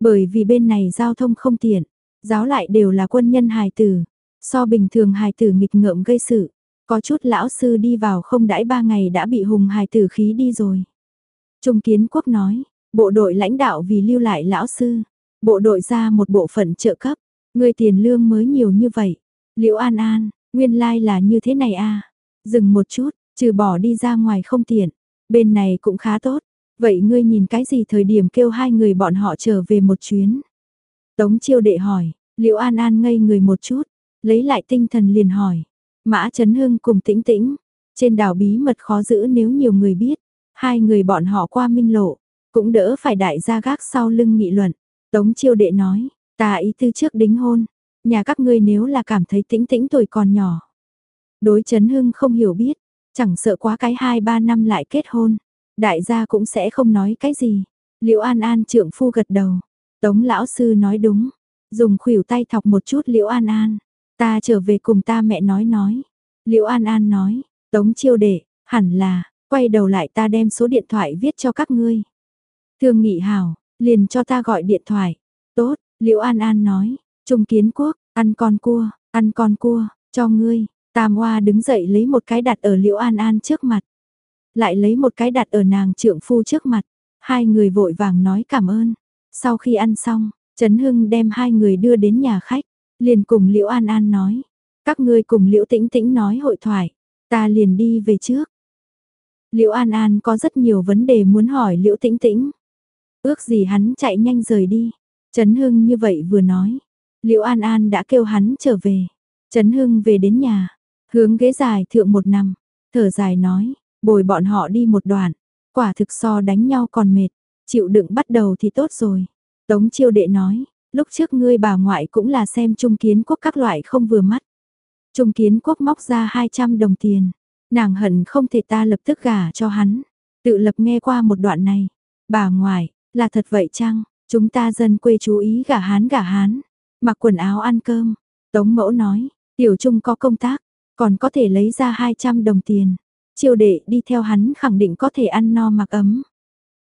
Bởi vì bên này giao thông không tiện, giáo lại đều là quân nhân hài tử, so bình thường hài tử nghịch ngợm gây sự, có chút lão sư đi vào không đãi ba ngày đã bị hùng hài tử khí đi rồi. Trung Kiến Quốc nói, bộ đội lãnh đạo vì lưu lại lão sư, bộ đội ra một bộ phận trợ cấp, người tiền lương mới nhiều như vậy. Liễu An An, nguyên lai like là như thế này à? Dừng một chút, trừ bỏ đi ra ngoài không tiện, bên này cũng khá tốt. Vậy ngươi nhìn cái gì thời điểm kêu hai người bọn họ trở về một chuyến? Tống chiêu đệ hỏi, Liễu An An ngây người một chút, lấy lại tinh thần liền hỏi. Mã Trấn Hưng cùng tĩnh tĩnh, trên đảo bí mật khó giữ nếu nhiều người biết, hai người bọn họ qua minh lộ, cũng đỡ phải đại gia gác sau lưng nghị luận. Tống chiêu đệ nói, ta ý tư trước đính hôn, nhà các ngươi nếu là cảm thấy tĩnh tĩnh tuổi còn nhỏ. Đối Trấn Hưng không hiểu biết, chẳng sợ quá cái 2-3 năm lại kết hôn, đại gia cũng sẽ không nói cái gì. Liễu An An trượng phu gật đầu, Tống lão sư nói đúng, dùng khuỷu tay thọc một chút Liễu An An, ta trở về cùng ta mẹ nói nói. Liễu An An nói, Tống chiêu đệ, hẳn là, quay đầu lại ta đem số điện thoại viết cho các ngươi. Thương nghị hảo, liền cho ta gọi điện thoại. Tốt, Liễu An An nói, Trung Kiến Quốc, ăn con cua, ăn con cua, cho ngươi. Tam Hoa đứng dậy lấy một cái đặt ở Liễu An An trước mặt. Lại lấy một cái đặt ở nàng trượng phu trước mặt. Hai người vội vàng nói cảm ơn. Sau khi ăn xong, Trấn Hưng đem hai người đưa đến nhà khách. Liền cùng Liễu An An nói. Các ngươi cùng Liễu Tĩnh Tĩnh nói hội thoại. Ta liền đi về trước. Liễu An An có rất nhiều vấn đề muốn hỏi Liễu Tĩnh Tĩnh. Ước gì hắn chạy nhanh rời đi. Trấn Hưng như vậy vừa nói. Liễu An An đã kêu hắn trở về. Trấn Hưng về đến nhà. Hướng ghế dài thượng một năm. Thở dài nói. Bồi bọn họ đi một đoạn. Quả thực so đánh nhau còn mệt. chịu đựng bắt đầu thì tốt rồi. Tống chiêu đệ nói, lúc trước ngươi bà ngoại cũng là xem trung kiến quốc các loại không vừa mắt. Trung kiến quốc móc ra 200 đồng tiền, nàng hận không thể ta lập tức gả cho hắn. Tự lập nghe qua một đoạn này, bà ngoại, là thật vậy chăng, chúng ta dân quê chú ý gả hán gả hán, mặc quần áo ăn cơm. Tống mẫu nói, tiểu trung có công tác, còn có thể lấy ra 200 đồng tiền. Chiêu đệ đi theo hắn khẳng định có thể ăn no mặc ấm.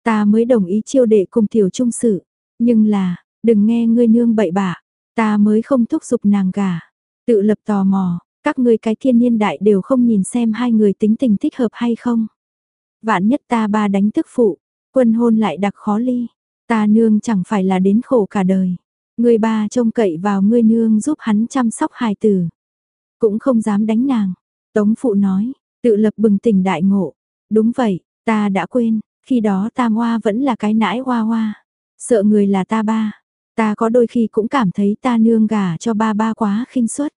Ta mới đồng ý chiêu đệ cùng tiểu trung sự. Nhưng là, đừng nghe ngươi nương bậy bạ, ta mới không thúc giục nàng gà. Tự lập tò mò, các ngươi cái thiên niên đại đều không nhìn xem hai người tính tình thích hợp hay không. Vạn nhất ta ba đánh tức phụ, quân hôn lại đặc khó ly. Ta nương chẳng phải là đến khổ cả đời. Người ba trông cậy vào ngươi nương giúp hắn chăm sóc hài tử. Cũng không dám đánh nàng. Tống phụ nói, tự lập bừng tỉnh đại ngộ. Đúng vậy, ta đã quên, khi đó tam hoa vẫn là cái nãi hoa hoa. Sợ người là ta ba. Ta có đôi khi cũng cảm thấy ta nương gả cho ba ba quá khinh suất.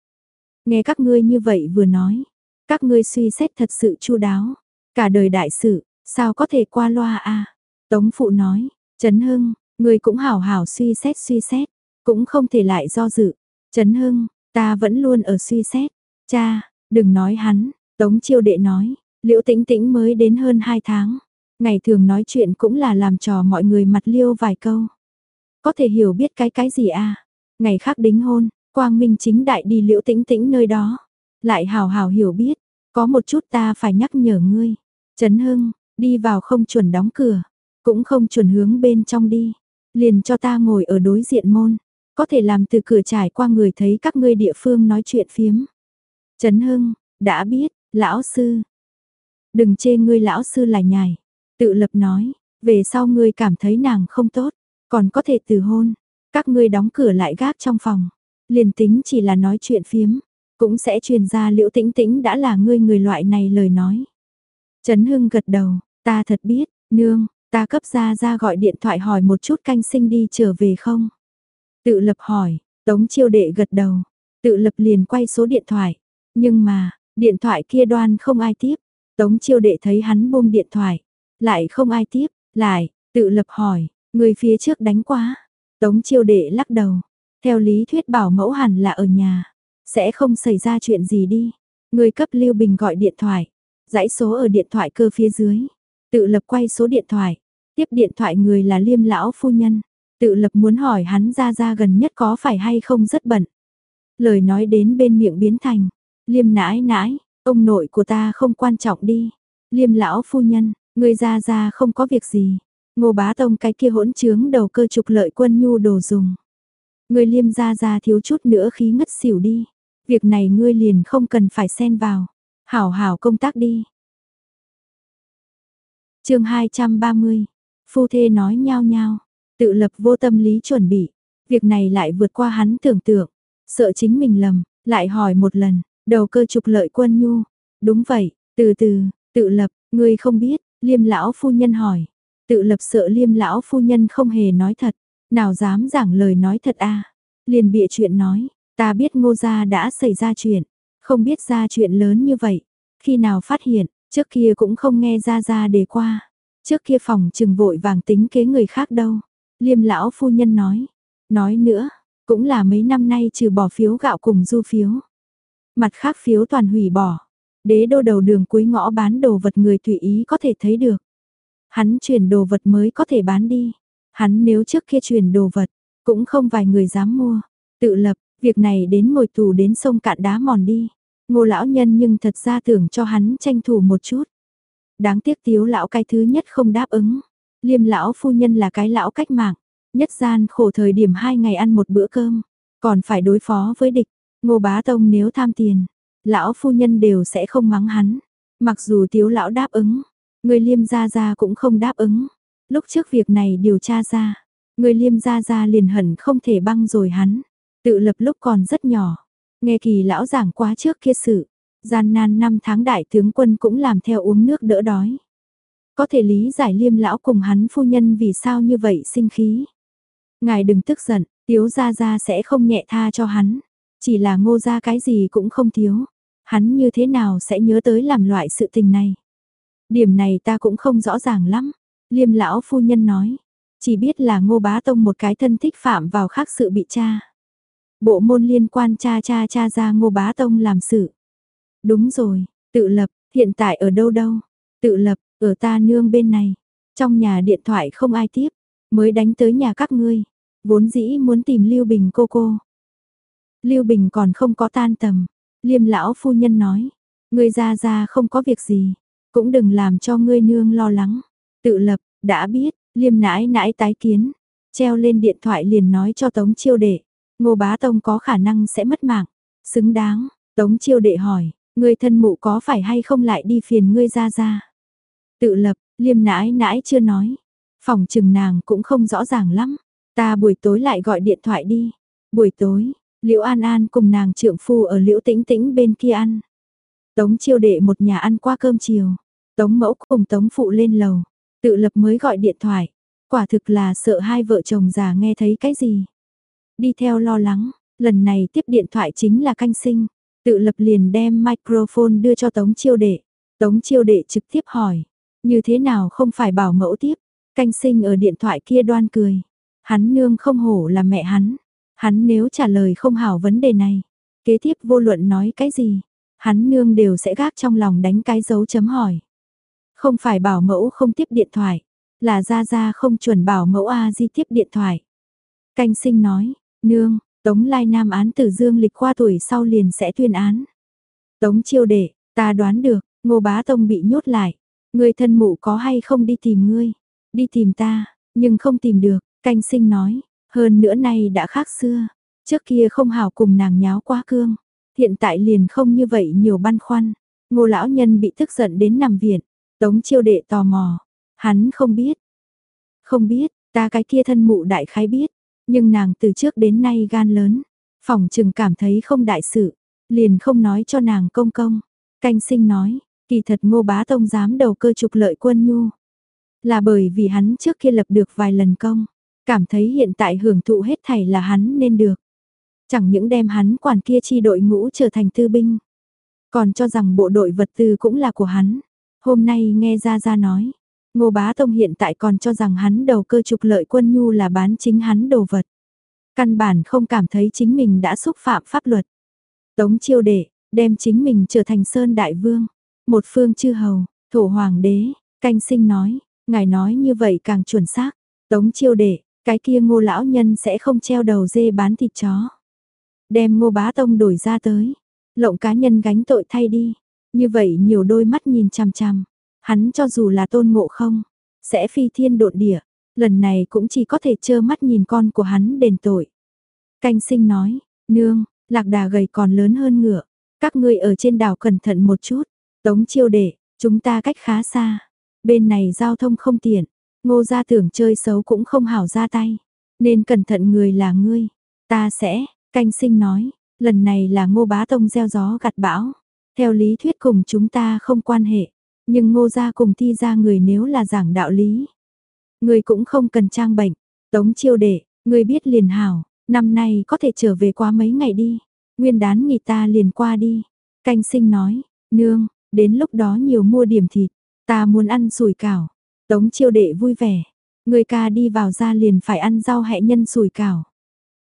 Nghe các ngươi như vậy vừa nói. Các ngươi suy xét thật sự chu đáo. Cả đời đại sự, sao có thể qua loa à? Tống phụ nói, Trấn Hưng, ngươi cũng hảo hảo suy xét suy xét. Cũng không thể lại do dự. Trấn Hưng, ta vẫn luôn ở suy xét. Cha, đừng nói hắn. Tống chiêu đệ nói, liễu tĩnh tĩnh mới đến hơn 2 tháng. Ngày thường nói chuyện cũng là làm trò mọi người mặt liêu vài câu. Có thể hiểu biết cái cái gì à? Ngày khác đính hôn, quang minh chính đại đi liễu tĩnh tĩnh nơi đó. Lại hào hào hiểu biết, có một chút ta phải nhắc nhở ngươi. Trấn Hưng, đi vào không chuẩn đóng cửa, cũng không chuẩn hướng bên trong đi. Liền cho ta ngồi ở đối diện môn, có thể làm từ cửa trải qua người thấy các ngươi địa phương nói chuyện phiếm. Trấn Hưng, đã biết, lão sư. Đừng chê ngươi lão sư là nhài. Tự lập nói, về sau ngươi cảm thấy nàng không tốt, còn có thể từ hôn, các ngươi đóng cửa lại gác trong phòng. Liền tính chỉ là nói chuyện phiếm, cũng sẽ truyền ra liễu tĩnh tĩnh đã là ngươi người loại này lời nói. Trấn Hưng gật đầu, ta thật biết, nương, ta cấp ra ra gọi điện thoại hỏi một chút canh sinh đi trở về không? Tự lập hỏi, tống chiêu đệ gật đầu, tự lập liền quay số điện thoại, nhưng mà, điện thoại kia đoan không ai tiếp, tống chiêu đệ thấy hắn buông điện thoại, lại không ai tiếp, lại, tự lập hỏi, người phía trước đánh quá. Tống chiêu đệ lắc đầu. Theo lý thuyết bảo mẫu hẳn là ở nhà. Sẽ không xảy ra chuyện gì đi. Người cấp Lưu Bình gọi điện thoại. Dãy số ở điện thoại cơ phía dưới. Tự lập quay số điện thoại. Tiếp điện thoại người là liêm lão phu nhân. Tự lập muốn hỏi hắn ra ra gần nhất có phải hay không rất bận. Lời nói đến bên miệng biến thành. Liêm nãi nãi, ông nội của ta không quan trọng đi. Liêm lão phu nhân, Người ra ra không có việc gì. Ngô bá tông cái kia hỗn trướng đầu cơ trục lợi quân nhu đồ dùng. Người liêm ra ra thiếu chút nữa khí ngất xỉu đi. Việc này ngươi liền không cần phải xen vào. Hảo hảo công tác đi. chương 230. Phu thê nói nhau nhau. Tự lập vô tâm lý chuẩn bị. Việc này lại vượt qua hắn tưởng tượng. Sợ chính mình lầm. Lại hỏi một lần. Đầu cơ trục lợi quân nhu. Đúng vậy. Từ từ. Tự lập. Ngươi không biết. Liêm lão phu nhân hỏi. Tự lập sợ liêm lão phu nhân không hề nói thật. Nào dám giảng lời nói thật a Liền bịa chuyện nói. Ta biết ngô gia đã xảy ra chuyện. Không biết ra chuyện lớn như vậy. Khi nào phát hiện, trước kia cũng không nghe ra ra đề qua. Trước kia phòng trừng vội vàng tính kế người khác đâu. Liêm lão phu nhân nói. Nói nữa, cũng là mấy năm nay trừ bỏ phiếu gạo cùng du phiếu. Mặt khác phiếu toàn hủy bỏ. Đế đô đầu đường cuối ngõ bán đồ vật người tùy ý có thể thấy được. Hắn chuyển đồ vật mới có thể bán đi. Hắn nếu trước kia chuyển đồ vật, cũng không vài người dám mua. Tự lập, việc này đến ngồi tù đến sông cạn đá mòn đi. Ngô lão nhân nhưng thật ra tưởng cho hắn tranh thủ một chút. Đáng tiếc tiếu lão cái thứ nhất không đáp ứng. Liêm lão phu nhân là cái lão cách mạng. Nhất gian khổ thời điểm hai ngày ăn một bữa cơm. Còn phải đối phó với địch. Ngô bá tông nếu tham tiền, lão phu nhân đều sẽ không mắng hắn. Mặc dù tiếu lão đáp ứng, người liêm gia gia cũng không đáp ứng. Lúc trước việc này điều tra ra, người liêm gia gia liền hận không thể băng rồi hắn. Tự lập lúc còn rất nhỏ, nghe kỳ lão giảng quá trước kia sự, gian nan năm tháng đại tướng quân cũng làm theo uống nước đỡ đói. Có thể lý giải liêm lão cùng hắn phu nhân vì sao như vậy sinh khí. Ngài đừng tức giận, tiếu gia gia sẽ không nhẹ tha cho hắn. Chỉ là ngô gia cái gì cũng không thiếu. Hắn như thế nào sẽ nhớ tới làm loại sự tình này? Điểm này ta cũng không rõ ràng lắm. Liêm lão phu nhân nói, Chỉ biết là ngô bá tông một cái thân thích phạm vào khác sự bị cha. Bộ môn liên quan cha cha cha ra ngô bá tông làm sự. Đúng rồi, tự lập, hiện tại ở đâu đâu? Tự lập, ở ta nương bên này. Trong nhà điện thoại không ai tiếp, mới đánh tới nhà các ngươi. Vốn dĩ muốn tìm Lưu Bình cô cô. Lưu Bình còn không có tan tầm. Liêm lão phu nhân nói, ngươi ra ra không có việc gì, cũng đừng làm cho ngươi nương lo lắng. Tự lập, đã biết, liêm nãi nãi tái kiến, treo lên điện thoại liền nói cho Tống Chiêu Đệ, Ngô Bá Tông có khả năng sẽ mất mạng. Xứng đáng, Tống Chiêu Đệ hỏi, ngươi thân mụ có phải hay không lại đi phiền ngươi ra ra? Tự lập, liêm nãi nãi chưa nói, phòng trừng nàng cũng không rõ ràng lắm, ta buổi tối lại gọi điện thoại đi. Buổi tối, Liễu An An cùng nàng trượng phu ở Liễu Tĩnh Tĩnh bên kia ăn. Tống chiêu đệ một nhà ăn qua cơm chiều. Tống mẫu cùng Tống phụ lên lầu. Tự lập mới gọi điện thoại. Quả thực là sợ hai vợ chồng già nghe thấy cái gì. Đi theo lo lắng, lần này tiếp điện thoại chính là canh sinh. Tự lập liền đem microphone đưa cho Tống chiêu đệ. Tống chiêu đệ trực tiếp hỏi. Như thế nào không phải bảo mẫu tiếp. Canh sinh ở điện thoại kia đoan cười. Hắn nương không hổ là mẹ hắn. Hắn nếu trả lời không hảo vấn đề này, kế tiếp vô luận nói cái gì, hắn nương đều sẽ gác trong lòng đánh cái dấu chấm hỏi. Không phải bảo mẫu không tiếp điện thoại, là ra ra không chuẩn bảo mẫu A Di tiếp điện thoại. Canh sinh nói, nương, Tống Lai Nam án tử dương lịch qua tuổi sau liền sẽ tuyên án. Tống chiêu đệ, ta đoán được, ngô bá tông bị nhốt lại. Người thân mụ có hay không đi tìm ngươi? Đi tìm ta, nhưng không tìm được, canh sinh nói, hơn nữa nay đã khác xưa, trước kia không hào cùng nàng nháo quá cương, hiện tại liền không như vậy nhiều băn khoăn. Ngô lão nhân bị tức giận đến nằm viện, tống chiêu đệ tò mò, hắn không biết. Không biết, ta cái kia thân mụ đại khái biết, nhưng nàng từ trước đến nay gan lớn, phòng trừng cảm thấy không đại sự, liền không nói cho nàng công công. Canh sinh nói, kỳ thật ngô bá tông dám đầu cơ trục lợi quân nhu. Là bởi vì hắn trước kia lập được vài lần công. Cảm thấy hiện tại hưởng thụ hết thảy là hắn nên được. Chẳng những đem hắn quản kia chi đội ngũ trở thành tư binh. Còn cho rằng bộ đội vật tư cũng là của hắn. Hôm nay nghe ra ra nói. Ngô Bá Tông hiện tại còn cho rằng hắn đầu cơ trục lợi quân nhu là bán chính hắn đồ vật. Căn bản không cảm thấy chính mình đã xúc phạm pháp luật. Tống chiêu đệ, đem chính mình trở thành Sơn Đại Vương. Một phương chư hầu, thổ hoàng đế, canh sinh nói, ngài nói như vậy càng chuẩn xác. Tống chiêu đệ, cái kia ngô lão nhân sẽ không treo đầu dê bán thịt chó. Đem ngô bá tông đổi ra tới. Lộng cá nhân gánh tội thay đi. Như vậy nhiều đôi mắt nhìn chằm chằm. Hắn cho dù là tôn ngộ không. Sẽ phi thiên độn địa. Lần này cũng chỉ có thể trơ mắt nhìn con của hắn đền tội. Canh sinh nói. Nương, lạc đà gầy còn lớn hơn ngựa. Các ngươi ở trên đảo cẩn thận một chút. Tống chiêu đệ, chúng ta cách khá xa. Bên này giao thông không tiện. Ngô gia tưởng chơi xấu cũng không hảo ra tay. Nên cẩn thận người là ngươi. Ta sẽ, canh sinh nói, lần này là ngô bá tông gieo gió gặt bão. Theo lý thuyết cùng chúng ta không quan hệ. Nhưng ngô gia cùng thi ra người nếu là giảng đạo lý. Người cũng không cần trang bệnh. Tống chiêu đệ, người biết liền hảo. Năm nay có thể trở về qua mấy ngày đi. Nguyên đán nghỉ ta liền qua đi. Canh sinh nói, nương, đến lúc đó nhiều mua điểm thịt. Ta muốn ăn sủi cảo. Tống chiêu đệ vui vẻ, người ca đi vào ra liền phải ăn rau hẹ nhân sủi cảo.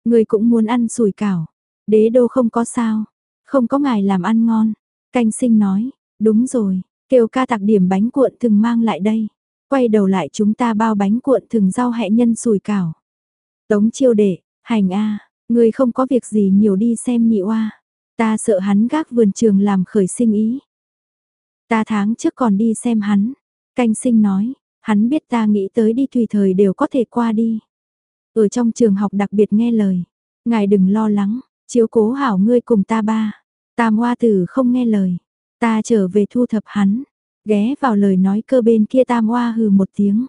Người cũng muốn ăn sủi cảo, đế đô không có sao, không có ngài làm ăn ngon. Canh sinh nói, đúng rồi, kêu ca tặc điểm bánh cuộn thường mang lại đây. Quay đầu lại chúng ta bao bánh cuộn thường rau hẹ nhân sủi cảo. Tống chiêu đệ, hành a, người không có việc gì nhiều đi xem nhị oa. Ta sợ hắn gác vườn trường làm khởi sinh ý. Ta tháng trước còn đi xem hắn. Canh sinh nói, Hắn biết ta nghĩ tới đi tùy thời đều có thể qua đi. Ở trong trường học đặc biệt nghe lời. Ngài đừng lo lắng, chiếu cố hảo ngươi cùng ta ba. Tam hoa tử không nghe lời. Ta trở về thu thập hắn. Ghé vào lời nói cơ bên kia tam hoa hừ một tiếng.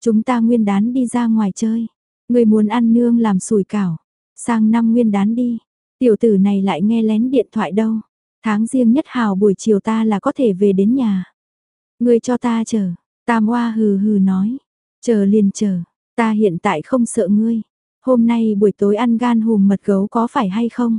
Chúng ta nguyên đán đi ra ngoài chơi. Người muốn ăn nương làm sủi cảo. Sang năm nguyên đán đi. Tiểu tử này lại nghe lén điện thoại đâu. Tháng riêng nhất hào buổi chiều ta là có thể về đến nhà. Người cho ta chờ. Tam Hoa hừ hừ nói, chờ liền chờ, ta hiện tại không sợ ngươi. Hôm nay buổi tối ăn gan hùm mật gấu có phải hay không?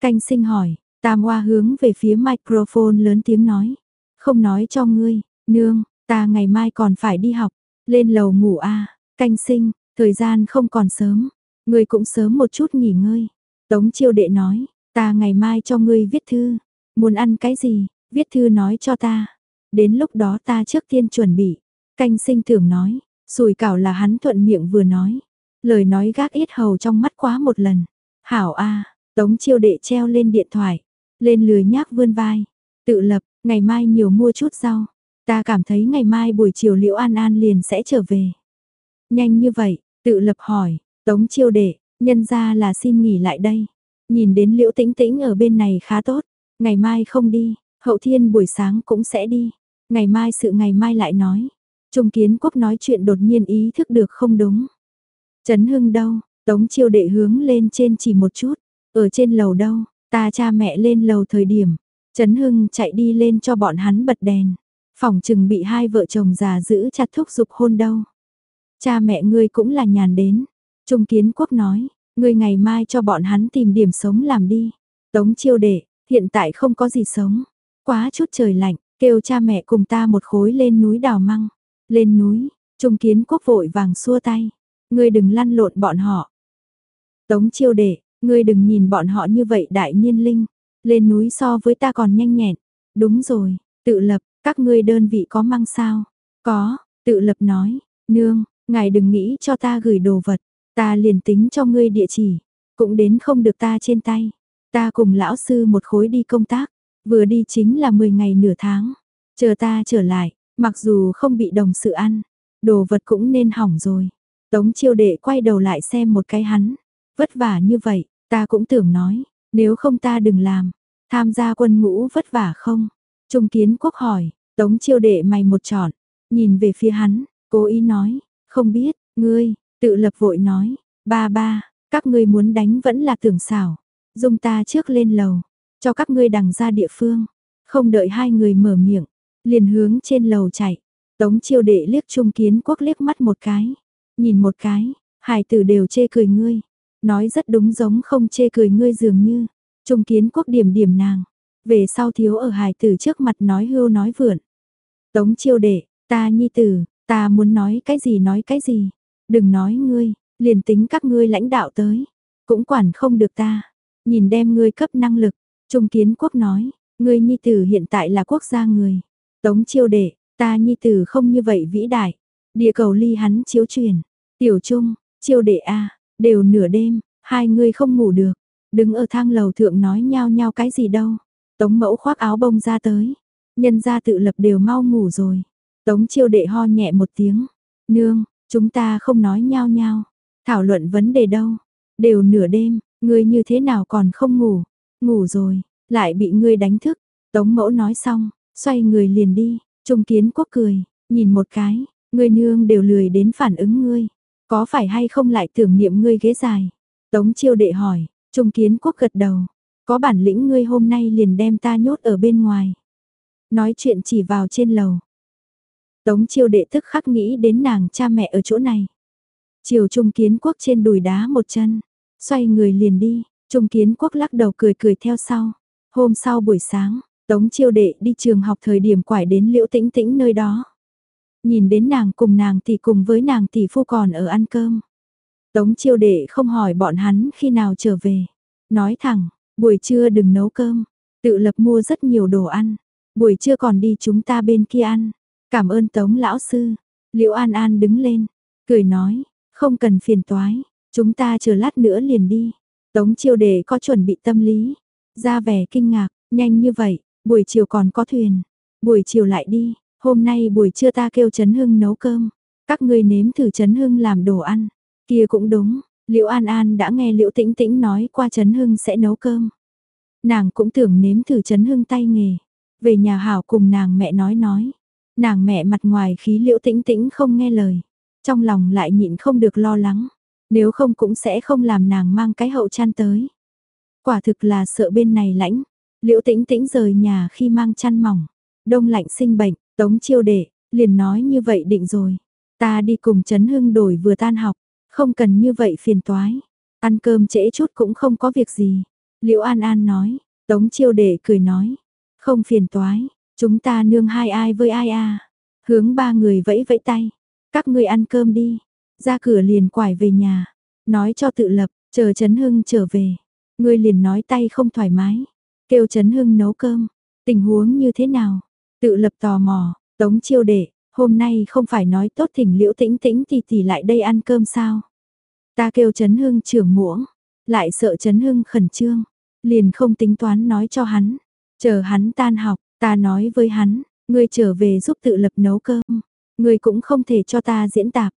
Canh sinh hỏi, Tam Hoa hướng về phía microphone lớn tiếng nói, không nói cho ngươi, nương, ta ngày mai còn phải đi học, lên lầu ngủ a. Canh sinh, thời gian không còn sớm, ngươi cũng sớm một chút nghỉ ngơi. Tống chiêu đệ nói, ta ngày mai cho ngươi viết thư, muốn ăn cái gì, viết thư nói cho ta. Đến lúc đó ta trước tiên chuẩn bị. Canh sinh tưởng nói, sùi cảo là hắn thuận miệng vừa nói. Lời nói gác ít hầu trong mắt quá một lần. Hảo a tống chiêu đệ treo lên điện thoại. Lên lười nhác vươn vai. Tự lập, ngày mai nhiều mua chút rau. Ta cảm thấy ngày mai buổi chiều Liễu An An liền sẽ trở về. Nhanh như vậy, tự lập hỏi, tống chiêu đệ, nhân ra là xin nghỉ lại đây. Nhìn đến Liễu Tĩnh Tĩnh ở bên này khá tốt, ngày mai không đi, hậu thiên buổi sáng cũng sẽ đi. Ngày mai sự ngày mai lại nói. Trung kiến quốc nói chuyện đột nhiên ý thức được không đúng. Trấn Hưng đâu, Tống chiêu đệ hướng lên trên chỉ một chút, ở trên lầu đâu, ta cha mẹ lên lầu thời điểm, Trấn Hưng chạy đi lên cho bọn hắn bật đèn, phòng chừng bị hai vợ chồng già giữ chặt thúc giục hôn đâu. Cha mẹ ngươi cũng là nhàn đến, Trung Kiến Quốc nói, ngươi ngày mai cho bọn hắn tìm điểm sống làm đi. Tống chiêu đệ, hiện tại không có gì sống, quá chút trời lạnh, kêu cha mẹ cùng ta một khối lên núi đào măng. Lên núi, Trung Kiến Quốc vội vàng xua tay, ngươi đừng lăn lộn bọn họ, Tống chiêu đệ, ngươi đừng nhìn bọn họ như vậy đại niên linh, lên núi so với ta còn nhanh nhẹn. Đúng rồi, tự lập, các ngươi đơn vị có măng sao? Có, tự lập nói, nương, ngài đừng nghĩ cho ta gửi đồ vật, ta liền tính cho ngươi địa chỉ, cũng đến không được ta trên tay. Ta cùng lão sư một khối đi công tác, vừa đi chính là 10 ngày nửa tháng. Chờ ta trở lại, mặc dù không bị đồng sự ăn, đồ vật cũng nên hỏng rồi. Tống chiêu đệ quay đầu lại xem một cái hắn. Vất vả như vậy, ta cũng tưởng nói, nếu không ta đừng làm, tham gia quân ngũ vất vả không? Trung kiến quốc hỏi, tống chiêu đệ mày một trọn, nhìn về phía hắn, cố ý nói, không biết, ngươi, tự lập vội nói, ba ba, các ngươi muốn đánh vẫn là tưởng xảo, dung ta trước lên lầu, cho các ngươi đằng ra địa phương, không đợi hai người mở miệng, liền hướng trên lầu chạy, tống chiêu đệ liếc trung kiến quốc liếc mắt một cái, nhìn một cái, hải tử đều chê cười ngươi, Nói rất đúng giống không chê cười ngươi dường như. Trung kiến quốc điểm điểm nàng. Về sau thiếu ở Hải tử trước mặt nói hưu nói vượn. Tống chiêu đệ, ta nhi tử, ta muốn nói cái gì nói cái gì. Đừng nói ngươi, liền tính các ngươi lãnh đạo tới. Cũng quản không được ta. Nhìn đem ngươi cấp năng lực. Trung kiến quốc nói, ngươi nhi tử hiện tại là quốc gia người. Tống chiêu đệ, ta nhi tử không như vậy vĩ đại. Địa cầu ly hắn chiếu truyền. Tiểu trung, chiêu đệ A, Đều nửa đêm, hai người không ngủ được, đứng ở thang lầu thượng nói nhau nhau cái gì đâu. Tống mẫu khoác áo bông ra tới, nhân gia tự lập đều mau ngủ rồi. Tống chiêu đệ ho nhẹ một tiếng, nương, chúng ta không nói nhau nhau, thảo luận vấn đề đâu. Đều nửa đêm, ngươi như thế nào còn không ngủ, ngủ rồi, lại bị ngươi đánh thức. Tống mẫu nói xong, xoay người liền đi, trung kiến quốc cười, nhìn một cái, ngươi nương đều lười đến phản ứng ngươi. Có phải hay không lại tưởng niệm ngươi ghế dài? Tống chiêu đệ hỏi, Trung Kiến Quốc gật đầu. Có bản lĩnh ngươi hôm nay liền đem ta nhốt ở bên ngoài. Nói chuyện chỉ vào trên lầu. Tống chiêu đệ thức khắc nghĩ đến nàng cha mẹ ở chỗ này. Chiều Trung Kiến Quốc trên đùi đá một chân. Xoay người liền đi. Trung Kiến Quốc lắc đầu cười cười theo sau. Hôm sau buổi sáng, Tống chiêu đệ đi trường học thời điểm quải đến liễu tĩnh tĩnh nơi đó. Nhìn đến nàng cùng nàng thì cùng với nàng tỷ phu còn ở ăn cơm. Tống chiêu đệ không hỏi bọn hắn khi nào trở về. Nói thẳng, buổi trưa đừng nấu cơm. Tự lập mua rất nhiều đồ ăn. Buổi trưa còn đi chúng ta bên kia ăn. Cảm ơn Tống lão sư. Liễu An An đứng lên. Cười nói, không cần phiền toái. Chúng ta chờ lát nữa liền đi. Tống chiêu đề có chuẩn bị tâm lý. Ra vẻ kinh ngạc, nhanh như vậy, buổi chiều còn có thuyền. Buổi chiều lại đi, Hôm nay buổi trưa ta kêu Trấn Hưng nấu cơm, các ngươi nếm thử Trấn Hưng làm đồ ăn. Kia cũng đúng, Liễu An An đã nghe Liễu Tĩnh Tĩnh nói qua Trấn Hưng sẽ nấu cơm. Nàng cũng tưởng nếm thử Trấn Hưng tay nghề. Về nhà hảo cùng nàng mẹ nói nói. Nàng mẹ mặt ngoài khí Liễu Tĩnh Tĩnh không nghe lời, trong lòng lại nhịn không được lo lắng, nếu không cũng sẽ không làm nàng mang cái hậu chăn tới. Quả thực là sợ bên này lãnh, Liễu Tĩnh Tĩnh rời nhà khi mang chăn mỏng, đông lạnh sinh bệnh, Tống chiêu đệ, liền nói như vậy định rồi. Ta đi cùng Trấn Hưng đổi vừa tan học, không cần như vậy phiền toái. Ăn cơm trễ chút cũng không có việc gì. Liễu An An nói, Tống chiêu đệ cười nói, không phiền toái, chúng ta nương hai ai với ai à. Hướng ba người vẫy vẫy tay, các ngươi ăn cơm đi ra cửa liền quải về nhà, nói cho tự lập, chờ Trấn Hưng trở về. Ngươi liền nói tay không thoải mái, kêu Trấn Hưng nấu cơm, tình huống như thế nào? Tự lập tò mò, tống chiêu đệ, hôm nay không phải nói tốt thỉnh liễu tĩnh tĩnh thì tỷ lại đây ăn cơm sao? Ta kêu Trấn Hưng trưởng muỗng, lại sợ Trấn Hưng khẩn trương, liền không tính toán nói cho hắn. Chờ hắn tan học, ta nói với hắn, ngươi trở về giúp tự lập nấu cơm, ngươi cũng không thể cho ta diễn tạp.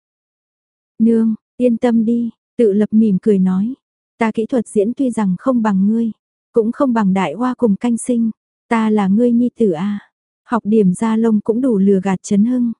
Nương, yên tâm đi, tự lập mỉm cười nói, ta kỹ thuật diễn tuy rằng không bằng ngươi, cũng không bằng đại hoa cùng canh sinh, ta là ngươi nhi tử a. Học điểm ra lông cũng đủ lừa gạt chấn hưng.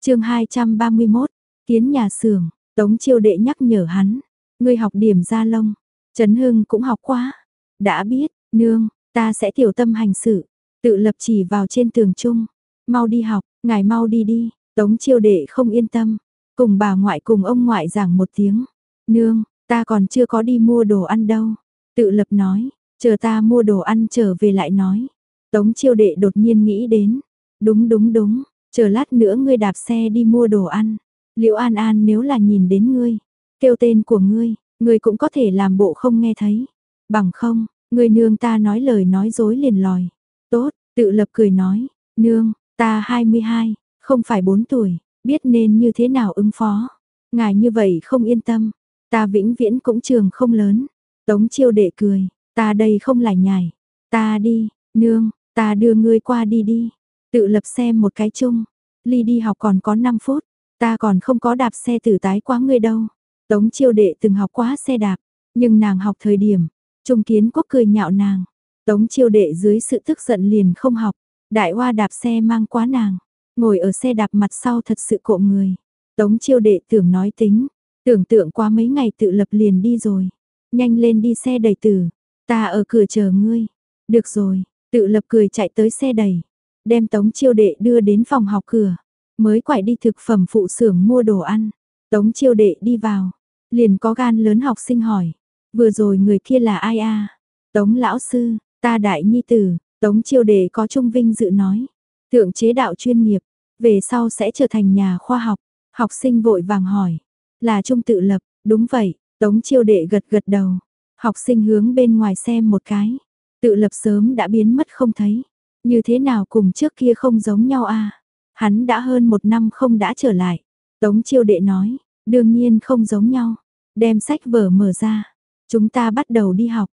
Chương 231, kiến nhà xưởng, Tống Chiêu đệ nhắc nhở hắn, ngươi học điểm ra lông, chấn Hưng cũng học quá. Đã biết, nương, ta sẽ tiểu tâm hành sự, tự lập chỉ vào trên tường trung, mau đi học, ngài mau đi đi, Tống Chiêu đệ không yên tâm, cùng bà ngoại cùng ông ngoại giảng một tiếng. Nương, ta còn chưa có đi mua đồ ăn đâu. Tự lập nói, chờ ta mua đồ ăn trở về lại nói. Tống chiêu đệ đột nhiên nghĩ đến. Đúng đúng đúng, chờ lát nữa ngươi đạp xe đi mua đồ ăn. Liễu An An nếu là nhìn đến ngươi, kêu tên của ngươi, ngươi cũng có thể làm bộ không nghe thấy. Bằng không, ngươi nương ta nói lời nói dối liền lòi. Tốt, tự lập cười nói, nương, ta 22, không phải 4 tuổi, biết nên như thế nào ứng phó. Ngài như vậy không yên tâm, ta vĩnh viễn cũng trường không lớn. Tống chiêu đệ cười, ta đây không lại nhảy, ta đi, nương, ta đưa ngươi qua đi đi. Tự lập xem một cái chung, ly đi học còn có 5 phút, ta còn không có đạp xe tử tái quá ngươi đâu. Tống chiêu đệ từng học quá xe đạp, nhưng nàng học thời điểm, trung kiến quốc cười nhạo nàng. Tống chiêu đệ dưới sự tức giận liền không học, đại hoa đạp xe mang quá nàng. Ngồi ở xe đạp mặt sau thật sự cộm người. Tống chiêu đệ tưởng nói tính. Tưởng tượng qua mấy ngày tự lập liền đi rồi. Nhanh lên đi xe đẩy tử. Ta ở cửa chờ ngươi. Được rồi. Tự lập cười chạy tới xe đẩy. Đem tống chiêu đệ đưa đến phòng học cửa. Mới quải đi thực phẩm phụ xưởng mua đồ ăn. Tống chiêu đệ đi vào. Liền có gan lớn học sinh hỏi. Vừa rồi người kia là ai a Tống lão sư, ta đại nhi tử, Tống chiêu đệ có trung vinh dự nói. Thượng chế đạo chuyên nghiệp, về sau sẽ trở thành nhà khoa học. Học sinh vội vàng hỏi, là trung tự lập, đúng vậy, tống chiêu đệ gật gật đầu. Học sinh hướng bên ngoài xem một cái, tự lập sớm đã biến mất không thấy. Như thế nào cùng trước kia không giống nhau à Hắn đã hơn một năm không đã trở lại. Tống chiêu đệ nói, đương nhiên không giống nhau. Đem sách vở mở ra, chúng ta bắt đầu đi học.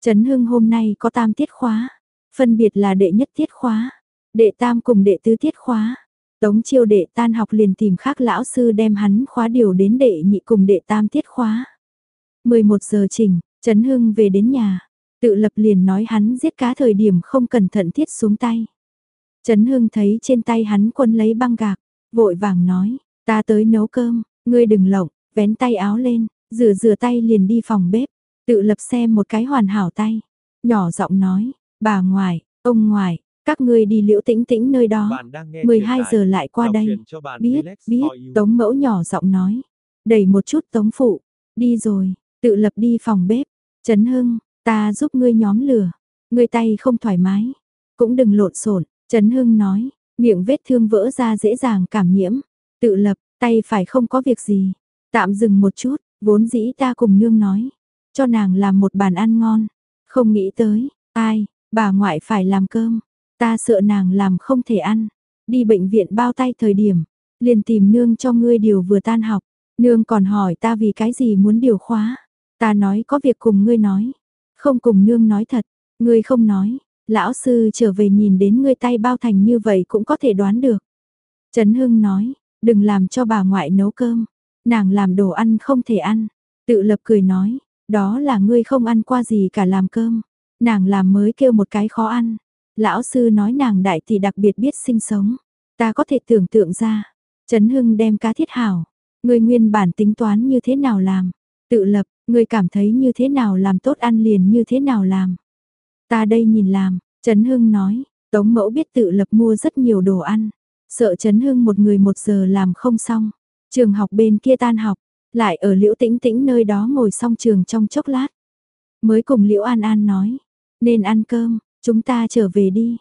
Trấn Hưng hôm nay có tam tiết khóa, phân biệt là đệ nhất tiết khóa, Đệ tam cùng đệ tứ tiết khóa. Tống chiêu đệ tan học liền tìm khác lão sư đem hắn khóa điều đến đệ nhị cùng đệ tam tiết khóa. 11 giờ chỉnh, Trấn Hưng về đến nhà, tự lập liền nói hắn giết cá thời điểm không cẩn thận thiết xuống tay. Trấn Hưng thấy trên tay hắn quân lấy băng gạc, vội vàng nói, ta tới nấu cơm, ngươi đừng lộng, vén tay áo lên, rửa rửa tay liền đi phòng bếp, tự lập xem một cái hoàn hảo tay, nhỏ giọng nói, bà ngoại, ông ngoại, các ngươi đi liễu tĩnh tĩnh nơi đó. 12 giờ lại qua đây. Biết, biết, tống mẫu nhỏ giọng nói. Đẩy một chút tống phụ. Đi rồi, tự lập đi phòng bếp. Trấn Hưng, ta giúp ngươi nhóm lửa. Ngươi tay không thoải mái. Cũng đừng lộn xộn. Trấn Hưng nói, miệng vết thương vỡ ra dễ dàng cảm nhiễm. Tự lập, tay phải không có việc gì. Tạm dừng một chút, vốn dĩ ta cùng nương nói. Cho nàng làm một bàn ăn ngon. Không nghĩ tới, ai, bà ngoại phải làm cơm. Ta sợ nàng làm không thể ăn. Đi bệnh viện bao tay thời điểm, liền tìm nương cho ngươi điều vừa tan học. Nương còn hỏi ta vì cái gì muốn điều khóa. Ta nói có việc cùng ngươi nói. Không cùng nương nói thật, ngươi không nói. Lão sư trở về nhìn đến ngươi tay bao thành như vậy cũng có thể đoán được. Trấn Hưng nói, đừng làm cho bà ngoại nấu cơm. Nàng làm đồ ăn không thể ăn. Tự lập cười nói, đó là ngươi không ăn qua gì cả làm cơm. Nàng làm mới kêu một cái khó ăn. Lão sư nói nàng đại thì đặc biệt biết sinh sống. Ta có thể tưởng tượng ra. Trấn Hưng đem cá thiết hảo. Người nguyên bản tính toán như thế nào làm. Tự lập, người cảm thấy như thế nào làm tốt ăn liền như thế nào làm. Ta đây nhìn làm, Trấn Hưng nói, Tống Mẫu biết tự lập mua rất nhiều đồ ăn. Sợ Trấn Hưng một người một giờ làm không xong. Trường học bên kia tan học, lại ở Liễu Tĩnh Tĩnh nơi đó ngồi xong trường trong chốc lát. Mới cùng Liễu An An nói, nên ăn cơm, Chúng ta trở về đi.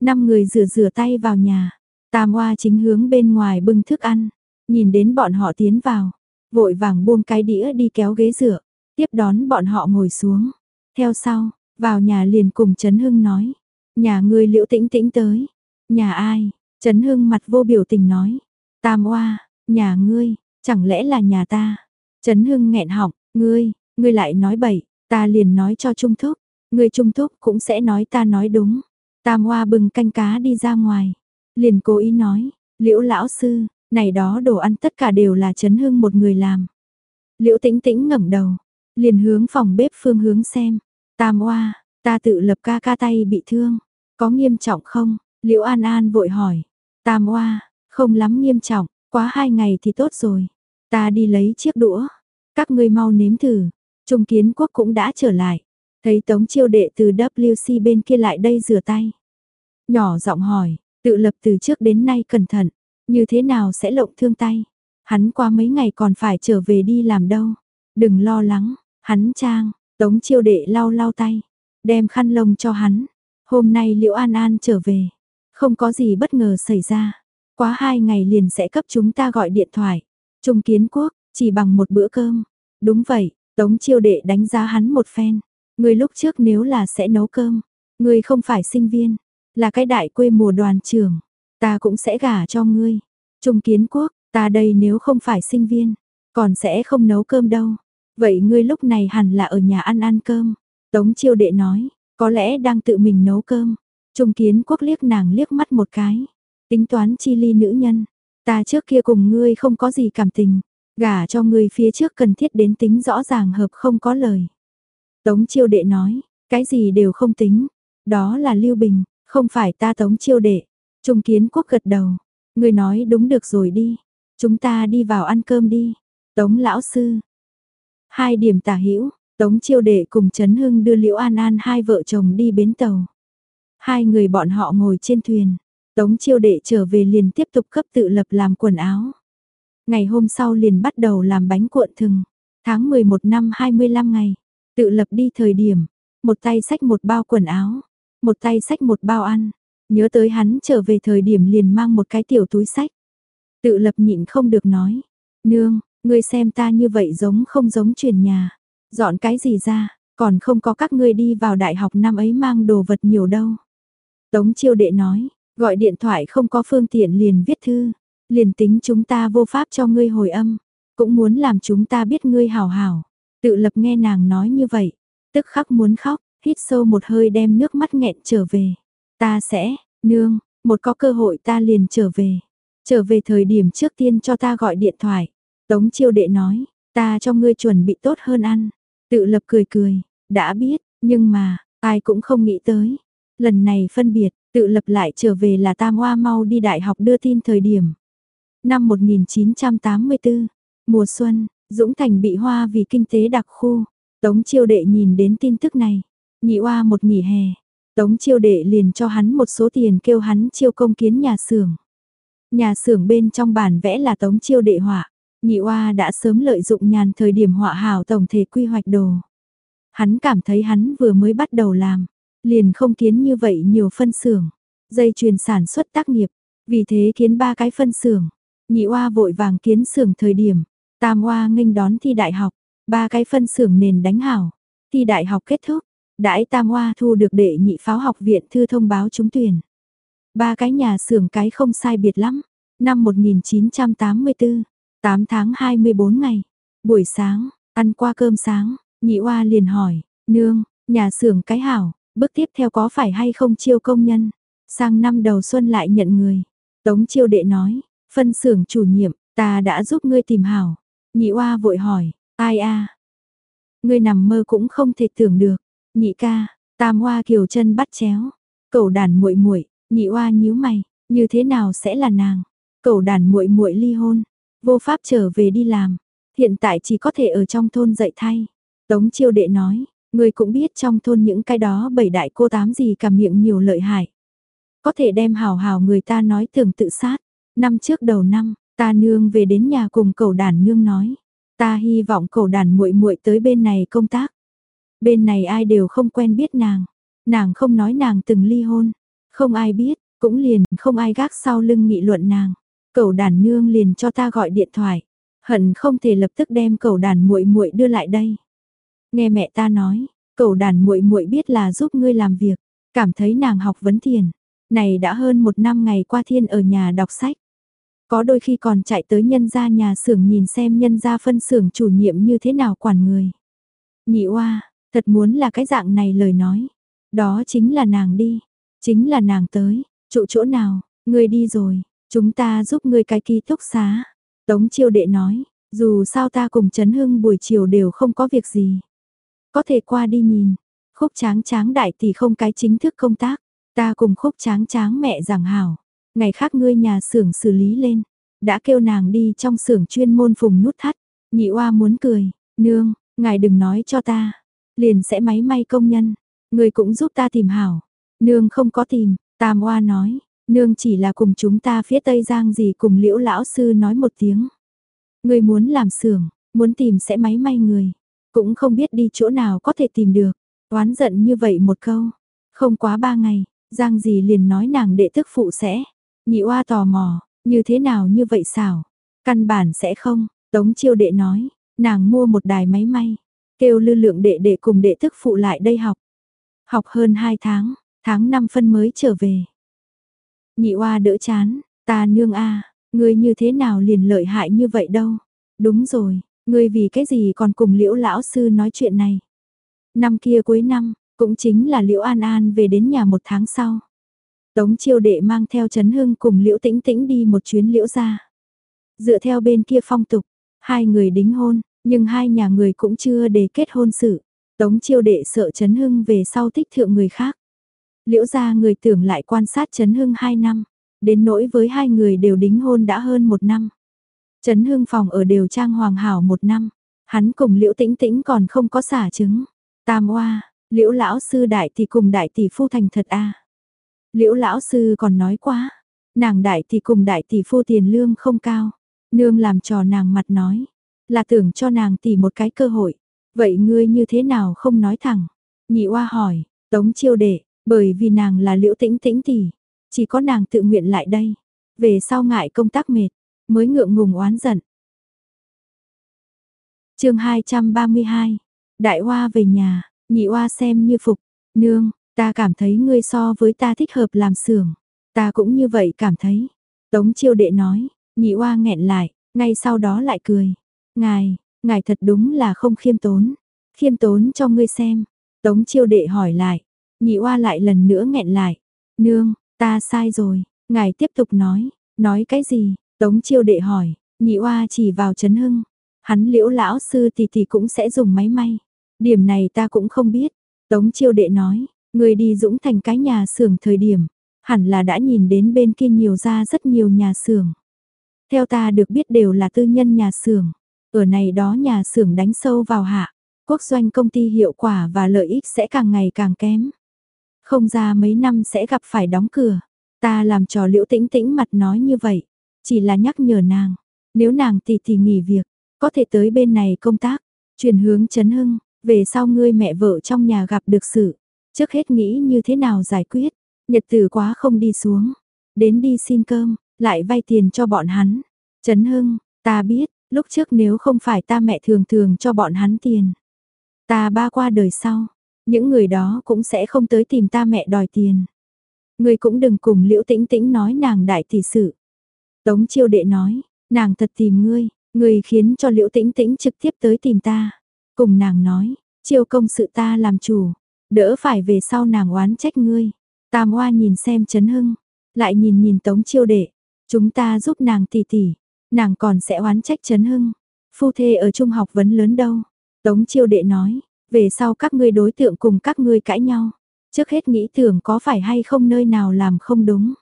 Năm người rửa rửa tay vào nhà. Tam Oa chính hướng bên ngoài bưng thức ăn, nhìn đến bọn họ tiến vào, vội vàng buông cái đĩa đi kéo ghế dựa, tiếp đón bọn họ ngồi xuống. Theo sau, vào nhà liền cùng Trấn Hưng nói, nhà ngươi liễu tĩnh tĩnh tới, nhà ai, Trấn Hưng mặt vô biểu tình nói, Tam Oa, nhà ngươi, chẳng lẽ là nhà ta? Trấn Hưng nghẹn họng, ngươi, ngươi lại nói bậy, ta liền nói cho Trung Thúc, người Trung Thúc cũng sẽ nói ta nói đúng. Tam Hoa bừng canh cá đi ra ngoài, liền cố ý nói, liễu lão sư, này đó đồ ăn tất cả đều là Trấn Hương một người làm. Liễu tĩnh tĩnh ngẩng đầu, liền hướng phòng bếp phương hướng xem, Tam Hoa, ta tự lập ca ca tay bị thương, có nghiêm trọng không? Liễu An An vội hỏi, Tam Hoa, không lắm nghiêm trọng, quá hai ngày thì tốt rồi. Ta đi lấy chiếc đũa. Các ngươi mau nếm thử. Trung kiến quốc cũng đã trở lại. Thấy tống chiêu đệ từ WC bên kia lại đây rửa tay. Nhỏ giọng hỏi, tự lập từ trước đến nay cẩn thận. Như thế nào sẽ lộng thương tay? Hắn qua mấy ngày còn phải trở về đi làm đâu. Đừng lo lắng, hắn trang, tống chiêu đệ lau lau tay. Đem khăn lông cho hắn. Hôm nay Liễu An An trở về. Không có gì bất ngờ xảy ra. Quá hai ngày liền sẽ cấp chúng ta gọi điện thoại. Trung kiến quốc, chỉ bằng một bữa cơm. Đúng vậy, Tống chiêu đệ đánh giá hắn một phen. Người lúc trước nếu là sẽ nấu cơm, người không phải sinh viên, là cái đại quê mùa đoàn trưởng, ta cũng sẽ gả cho ngươi. Trung kiến quốc, ta đây nếu không phải sinh viên, còn sẽ không nấu cơm đâu. Vậy ngươi lúc này hẳn là ở nhà ăn ăn cơm. Tống chiêu đệ nói, có lẽ đang tự mình nấu cơm. Trung kiến quốc liếc nàng liếc mắt một cái. Tính toán chi ly nữ nhân. Ta trước kia cùng ngươi không có gì cảm tình. Gả cho ngươi phía trước cần thiết đến tính rõ ràng hợp không có lời. Tống chiêu đệ nói, cái gì đều không tính. Đó là Lưu Bình, không phải ta tống chiêu đệ. Trung kiến quốc gật đầu. người nói đúng được rồi đi. Chúng ta đi vào ăn cơm đi. Tống lão sư. Hai điểm tả hữu Tống chiêu đệ cùng Trấn Hưng đưa Liễu An An hai vợ chồng đi bến tàu. Hai người bọn họ ngồi trên thuyền. Tống chiêu đệ trở về liền tiếp tục cấp tự lập làm quần áo. Ngày hôm sau liền bắt đầu làm bánh cuộn thừng. Tháng 11 năm 25 ngày, tự lập đi thời điểm, một tay xách một bao quần áo, một tay xách một bao ăn. Nhớ tới hắn trở về thời điểm liền mang một cái tiểu túi sách. Tự lập nhịn không được nói. Nương, ngươi xem ta như vậy giống không giống chuyển nhà. Dọn cái gì ra, còn không có các ngươi đi vào đại học năm ấy mang đồ vật nhiều đâu. Tống chiêu đệ nói, Gọi điện thoại không có phương tiện liền viết thư, liền tính chúng ta vô pháp cho ngươi hồi âm, cũng muốn làm chúng ta biết ngươi hảo hảo. Tự lập nghe nàng nói như vậy, tức khắc muốn khóc, hít sâu một hơi đem nước mắt nghẹn trở về. Ta sẽ, nương, một có cơ hội ta liền trở về. Trở về thời điểm trước tiên cho ta gọi điện thoại. Tống chiêu đệ nói, ta cho ngươi chuẩn bị tốt hơn ăn. Tự lập cười cười, đã biết, nhưng mà, ai cũng không nghĩ tới. Lần này phân biệt, Tự lập lại trở về là Tam Hoa mau đi đại học đưa tin thời điểm. Năm 1984, mùa xuân, Dũng Thành bị hoa vì kinh tế đặc khu. Tống chiêu đệ nhìn đến tin tức này. Nhị oa một nghỉ hè. Tống chiêu đệ liền cho hắn một số tiền kêu hắn chiêu công kiến nhà xưởng. Nhà xưởng bên trong bản vẽ là tống chiêu đệ họa. Nhị oa đã sớm lợi dụng nhàn thời điểm họa hảo tổng thể quy hoạch đồ. Hắn cảm thấy hắn vừa mới bắt đầu làm, Liền không kiến như vậy nhiều phân xưởng, dây chuyền sản xuất tác nghiệp, vì thế kiến ba cái phân xưởng. Nhị oa vội vàng kiến xưởng thời điểm, tam Hoa nghênh đón thi đại học, ba cái phân xưởng nền đánh hảo. Thi đại học kết thúc, đãi tam Hoa thu được đệ nhị pháo học viện thư thông báo trúng tuyển. Ba cái nhà xưởng cái không sai biệt lắm. Năm 1984, 8 tháng 24 ngày, buổi sáng, ăn qua cơm sáng, nhị Hoa liền hỏi, nương, nhà xưởng cái hảo, Bước tiếp theo có phải hay không chiêu công nhân? Sang năm đầu xuân lại nhận người. Tống chiêu đệ nói, phân xưởng chủ nhiệm, ta đã giúp ngươi tìm hảo. Nhị oa vội hỏi, ai a? Ngươi nằm mơ cũng không thể tưởng được. Nhị ca, tam oa kiều chân bắt chéo. cẩu đàn muội muội, nhị oa nhíu mày, như thế nào sẽ là nàng? Cẩu đàn muội muội ly hôn, vô pháp trở về đi làm, hiện tại chỉ có thể ở trong thôn dạy thay. Tống chiêu đệ nói, ngươi cũng biết trong thôn những cái đó bảy đại cô tám gì cả miệng nhiều lợi hại. Có thể đem hào hào người ta nói tưởng tự sát. Năm trước đầu năm, ta nương về đến nhà cùng cầu đàn nương nói. Ta hy vọng cầu đàn muội muội tới bên này công tác. Bên này ai đều không quen biết nàng. Nàng không nói nàng từng ly hôn. Không ai biết, cũng liền không ai gác sau lưng nghị luận nàng. Cậu đàn nương liền cho ta gọi điện thoại, hận không thể lập tức đem cậu đàn muội muội đưa lại đây. Nghe mẹ ta nói, cậu đàn muội muội biết là giúp ngươi làm việc, cảm thấy nàng học vấn thiền. Này đã hơn một năm ngày qua thiên ở nhà đọc sách. Có đôi khi còn chạy tới nhân gia nhà xưởng nhìn xem nhân gia phân xưởng chủ nhiệm như thế nào quản người. Nhị oa, thật muốn là cái dạng này lời nói. Đó chính là nàng đi, chính là nàng tới, trụ chỗ nào, ngươi đi rồi, chúng ta giúp ngươi cái ký túc xá. Tống chiêu đệ nói, dù sao ta cùng Trấn Hưng buổi chiều đều không có việc gì. Có thể qua đi nhìn, khúc tráng tráng đại tỷ không cái chính thức công tác, ta cùng khúc tráng tráng mẹ giảng hảo. Ngày khác ngươi nhà xưởng xử lý lên, đã kêu nàng đi trong xưởng chuyên môn phùng nút thắt, nhị oa muốn cười, nương, ngài đừng nói cho ta, liền sẽ máy may công nhân, người cũng giúp ta tìm hảo. Nương không có tìm, Tam oa nói, nương chỉ là cùng chúng ta phía Tây Giang gì cùng liễu lão sư nói một tiếng. Người muốn làm xưởng, muốn tìm sẽ máy may người, cũng không biết đi chỗ nào có thể tìm được, oán giận như vậy một câu. Không quá ba ngày, Giang gì liền nói nàng đệ thức phụ sẽ, nhị oa tò mò, như thế nào như vậy xảo, căn bản sẽ không, tống chiêu đệ nói, nàng mua một đài máy may, kêu lưu lượng đệ đệ cùng đệ thức phụ lại đây học. Học hơn 2 tháng, tháng 5 phân mới trở về. Nhị oa đỡ chán, ta nương a, ngươi như thế nào liền lợi hại như vậy đâu. Đúng rồi, ngươi vì cái gì còn cùng liễu lão sư nói chuyện này. Năm kia cuối năm, cũng chính là liễu an an về đến nhà một tháng sau. Tống chiêu đệ mang theo Trấn Hưng cùng liễu tĩnh tĩnh đi một chuyến liễu ra. Dựa theo bên kia phong tục, hai người đính hôn, nhưng hai nhà người cũng chưa để kết hôn sự. Tống chiêu đệ sợ Trấn Hưng về sau thích thượng người khác. Liễu ra người tưởng lại quan sát Trấn Hưng hai năm, đến nỗi với hai người đều đính hôn đã hơn một năm. Trấn Hưng phòng ở đều trang hoàng hảo một năm, hắn cùng Liễu Tĩnh Tĩnh còn không có xả trứng. Tam oa, Liễu lão sư đại thì cùng đại tỷ phu thành thật a. Liễu lão sư còn nói quá, nàng đại thì cùng đại tỷ phu tiền lương không cao, nương làm trò nàng mặt nói, là tưởng cho nàng tỷ một cái cơ hội. Vậy ngươi như thế nào không nói thẳng? Nhị oa hỏi, tống chiêu đệ, bởi vì nàng là liễu tĩnh tĩnh tỷ, chỉ có nàng tự nguyện lại đây. Về sau ngại công tác mệt, mới ngượng ngùng oán giận. chương 232, Đại Hoa về nhà, nhị Hoa xem như phục, nương, ta cảm thấy ngươi so với ta thích hợp làm xưởng ta cũng như vậy cảm thấy. Tống chiêu đệ nói, nhị oa nghẹn lại, ngay sau đó lại cười. Ngài, ngài thật đúng là không khiêm tốn. Khiêm tốn cho ngươi xem. Tống chiêu đệ hỏi lại, nhị oa lại lần nữa nghẹn lại. Nương, ta sai rồi, ngài tiếp tục nói, nói cái gì? Tống chiêu đệ hỏi, nhị oa chỉ vào chấn Hưng. Hắn liễu lão sư thì thì cũng sẽ dùng máy may. Điểm này ta cũng không biết. Tống chiêu đệ nói, người đi dũng thành cái nhà xưởng thời điểm. Hẳn là đã nhìn đến bên kia nhiều ra rất nhiều nhà xưởng. Theo ta được biết đều là tư nhân nhà xưởng. Ở này đó nhà xưởng đánh sâu vào hạ. Quốc doanh công ty hiệu quả và lợi ích sẽ càng ngày càng kém. Không ra mấy năm sẽ gặp phải đóng cửa. Ta làm trò liễu tĩnh tĩnh mặt nói như vậy. Chỉ là nhắc nhở nàng, nếu nàng tỷ tỷ nghỉ việc, có thể tới bên này công tác, chuyển hướng chấn hưng, về sau ngươi mẹ vợ trong nhà gặp được sự. Trước hết nghĩ như thế nào giải quyết, nhật tử quá không đi xuống, đến đi xin cơm, lại vay tiền cho bọn hắn. Trấn Hưng, ta biết, lúc trước nếu không phải ta mẹ thường thường cho bọn hắn tiền. Ta ba qua đời sau, những người đó cũng sẽ không tới tìm ta mẹ đòi tiền. Ngươi cũng đừng cùng liễu tĩnh tĩnh nói nàng đại tỷ sự. Tống chiêu đệ nói, nàng thật tìm ngươi, ngươi khiến cho liễu tĩnh tĩnh trực tiếp tới tìm ta. Cùng nàng nói, chiêu công sự ta làm chủ, đỡ phải về sau nàng oán trách ngươi. Tam Hoa nhìn xem Trấn Hưng, lại nhìn nhìn Tống Chiêu Đệ, chúng ta giúp nàng tỉ tỉ, nàng còn sẽ oán trách Trấn Hưng. Phu thê ở trung học vấn lớn đâu? Tống Chiêu Đệ nói, về sau các ngươi đối tượng cùng các ngươi cãi nhau, trước hết nghĩ tưởng có phải hay không nơi nào làm không đúng.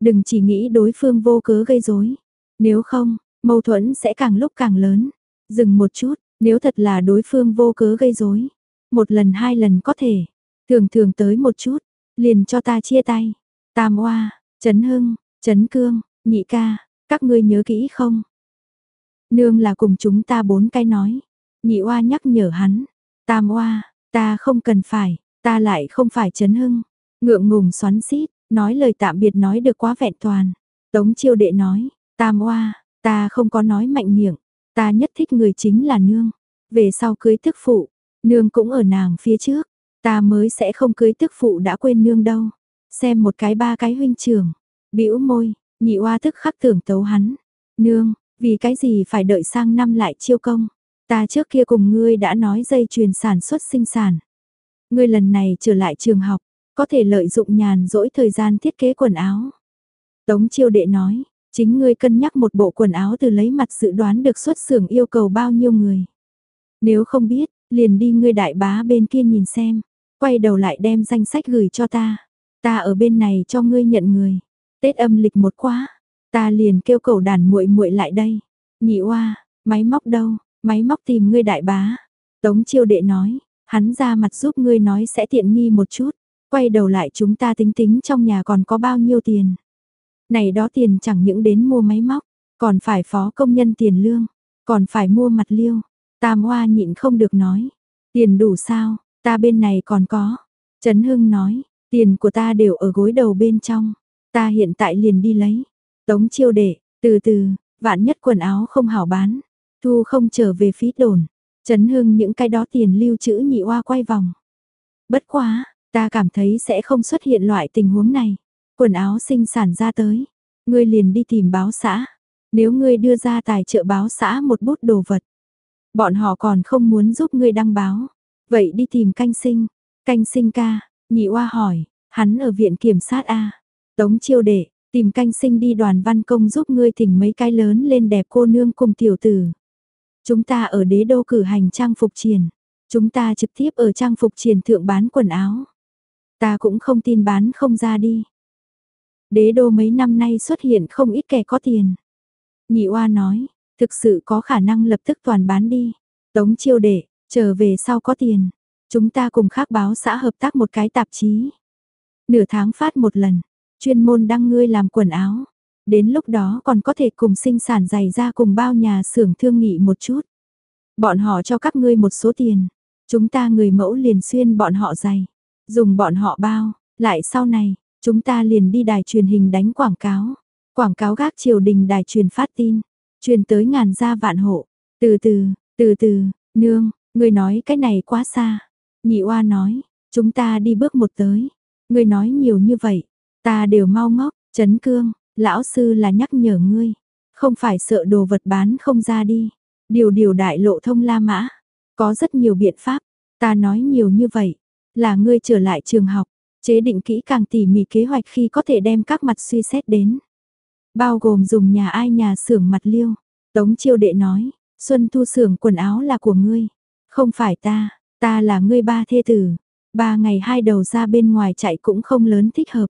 Đừng chỉ nghĩ đối phương vô cớ gây rối. Nếu không, mâu thuẫn sẽ càng lúc càng lớn. Dừng một chút, nếu thật là đối phương vô cớ gây rối, một lần hai lần có thể, thường thường tới một chút, liền cho ta chia tay. Tam Oa, Trấn Hưng, Trấn Cương, Nhị ca, các ngươi nhớ kỹ không? Nương là cùng chúng ta bốn cái nói. Nhị Oa nhắc nhở hắn. Tam Oa, ta không cần phải, ta lại không phải Trấn Hưng. Ngượng ngùng xoắn xít, Nói lời tạm biệt nói được quá vẹn toàn. Tống chiêu đệ nói, tam oa, ta không có nói mạnh miệng, ta nhất thích người chính là nương. Về sau cưới thức phụ, nương cũng ở nàng phía trước, ta mới sẽ không cưới tức phụ đã quên nương đâu. Xem một cái ba cái huynh trưởng, bĩu môi, nhị oa thức khắc tưởng tấu hắn. Nương, vì cái gì phải đợi sang năm lại chiêu công? Ta trước kia cùng ngươi đã nói dây chuyền sản xuất sinh sản. Ngươi lần này trở lại trường học, có thể lợi dụng nhàn rỗi thời gian thiết kế quần áo. Tống chiêu đệ nói, chính ngươi cân nhắc một bộ quần áo từ lấy mặt dự đoán được xuất xưởng yêu cầu bao nhiêu người. Nếu không biết, liền đi ngươi đại bá bên kia nhìn xem, quay đầu lại đem danh sách gửi cho ta. Ta ở bên này cho ngươi nhận người. Tết âm lịch một quá, ta liền kêu cầu đàn muội muội lại đây. Nhị oa, máy móc đâu? Máy móc tìm ngươi đại bá. Tống chiêu đệ nói, hắn ra mặt giúp ngươi nói sẽ tiện nghi một chút. Quay đầu lại chúng ta tính tính trong nhà còn có bao nhiêu tiền. Này đó tiền chẳng những đến mua máy móc, còn phải phó công nhân tiền lương, còn phải mua mặt liêu. Tam Hoa nhịn không được nói, tiền đủ sao, ta bên này còn có. Trấn Hưng nói, tiền của ta đều ở gối đầu bên trong, ta hiện tại liền đi lấy. Tống chiêu đệ, từ từ, vạn nhất quần áo không hảo bán, thu không trở về phí đồn. Trấn Hưng những cái đó tiền lưu trữ nhị oa quay vòng. Bất quá, ta cảm thấy sẽ không xuất hiện loại tình huống này. Quần áo sinh sản ra tới, ngươi liền đi tìm báo xã. Nếu ngươi đưa ra tài trợ báo xã một bút đồ vật, bọn họ còn không muốn giúp ngươi đăng báo. Vậy đi tìm canh sinh, canh sinh ca, nhị oa hỏi, hắn ở viện kiểm sát A. Tống chiêu đệ, tìm canh sinh đi đoàn văn công giúp ngươi thỉnh mấy cái lớn lên đẹp cô nương cùng tiểu tử. Chúng ta ở đế đô cử hành trang phục triển. Chúng ta trực tiếp ở trang phục triển thượng bán quần áo. Ta cũng không tin bán không ra đi. Đế đô mấy năm nay xuất hiện không ít kẻ có tiền. Nhị oa nói, thực sự có khả năng lập tức toàn bán đi. Tống chiêu đệ, trở về sau có tiền. Chúng ta cùng khác báo xã hợp tác một cái tạp chí. Nửa tháng phát một lần, chuyên môn đăng ngươi làm quần áo. Đến lúc đó còn có thể cùng sinh sản giày ra cùng bao nhà xưởng thương nghị một chút. Bọn họ cho các ngươi một số tiền. Chúng ta người mẫu liền xuyên bọn họ giày. Dùng bọn họ bao. Lại sau này, chúng ta liền đi đài truyền hình đánh quảng cáo. Quảng cáo gác triều đình đài truyền phát tin. Truyền tới ngàn gia vạn hộ. Từ từ, từ từ, nương, người nói cái này quá xa. Nhị oa nói, chúng ta đi bước một tới. Người nói nhiều như vậy, ta đều mau ngốc, chấn cương, Lão sư là nhắc nhở ngươi, không phải sợ đồ vật bán không ra đi. Điều điều đại lộ thông La Mã, có rất nhiều biện pháp, ta nói nhiều như vậy, là ngươi trở lại trường học, chế định kỹ càng tỉ mỉ kế hoạch khi có thể đem các mặt suy xét đến. Bao gồm dùng nhà ai nhà xưởng mặt liêu. Tống chiêu đệ nói, Xuân Thu xưởng quần áo là của ngươi, không phải ta, ta là ngươi ba thê tử. Ba ngày hai đầu ra bên ngoài chạy cũng không lớn thích hợp.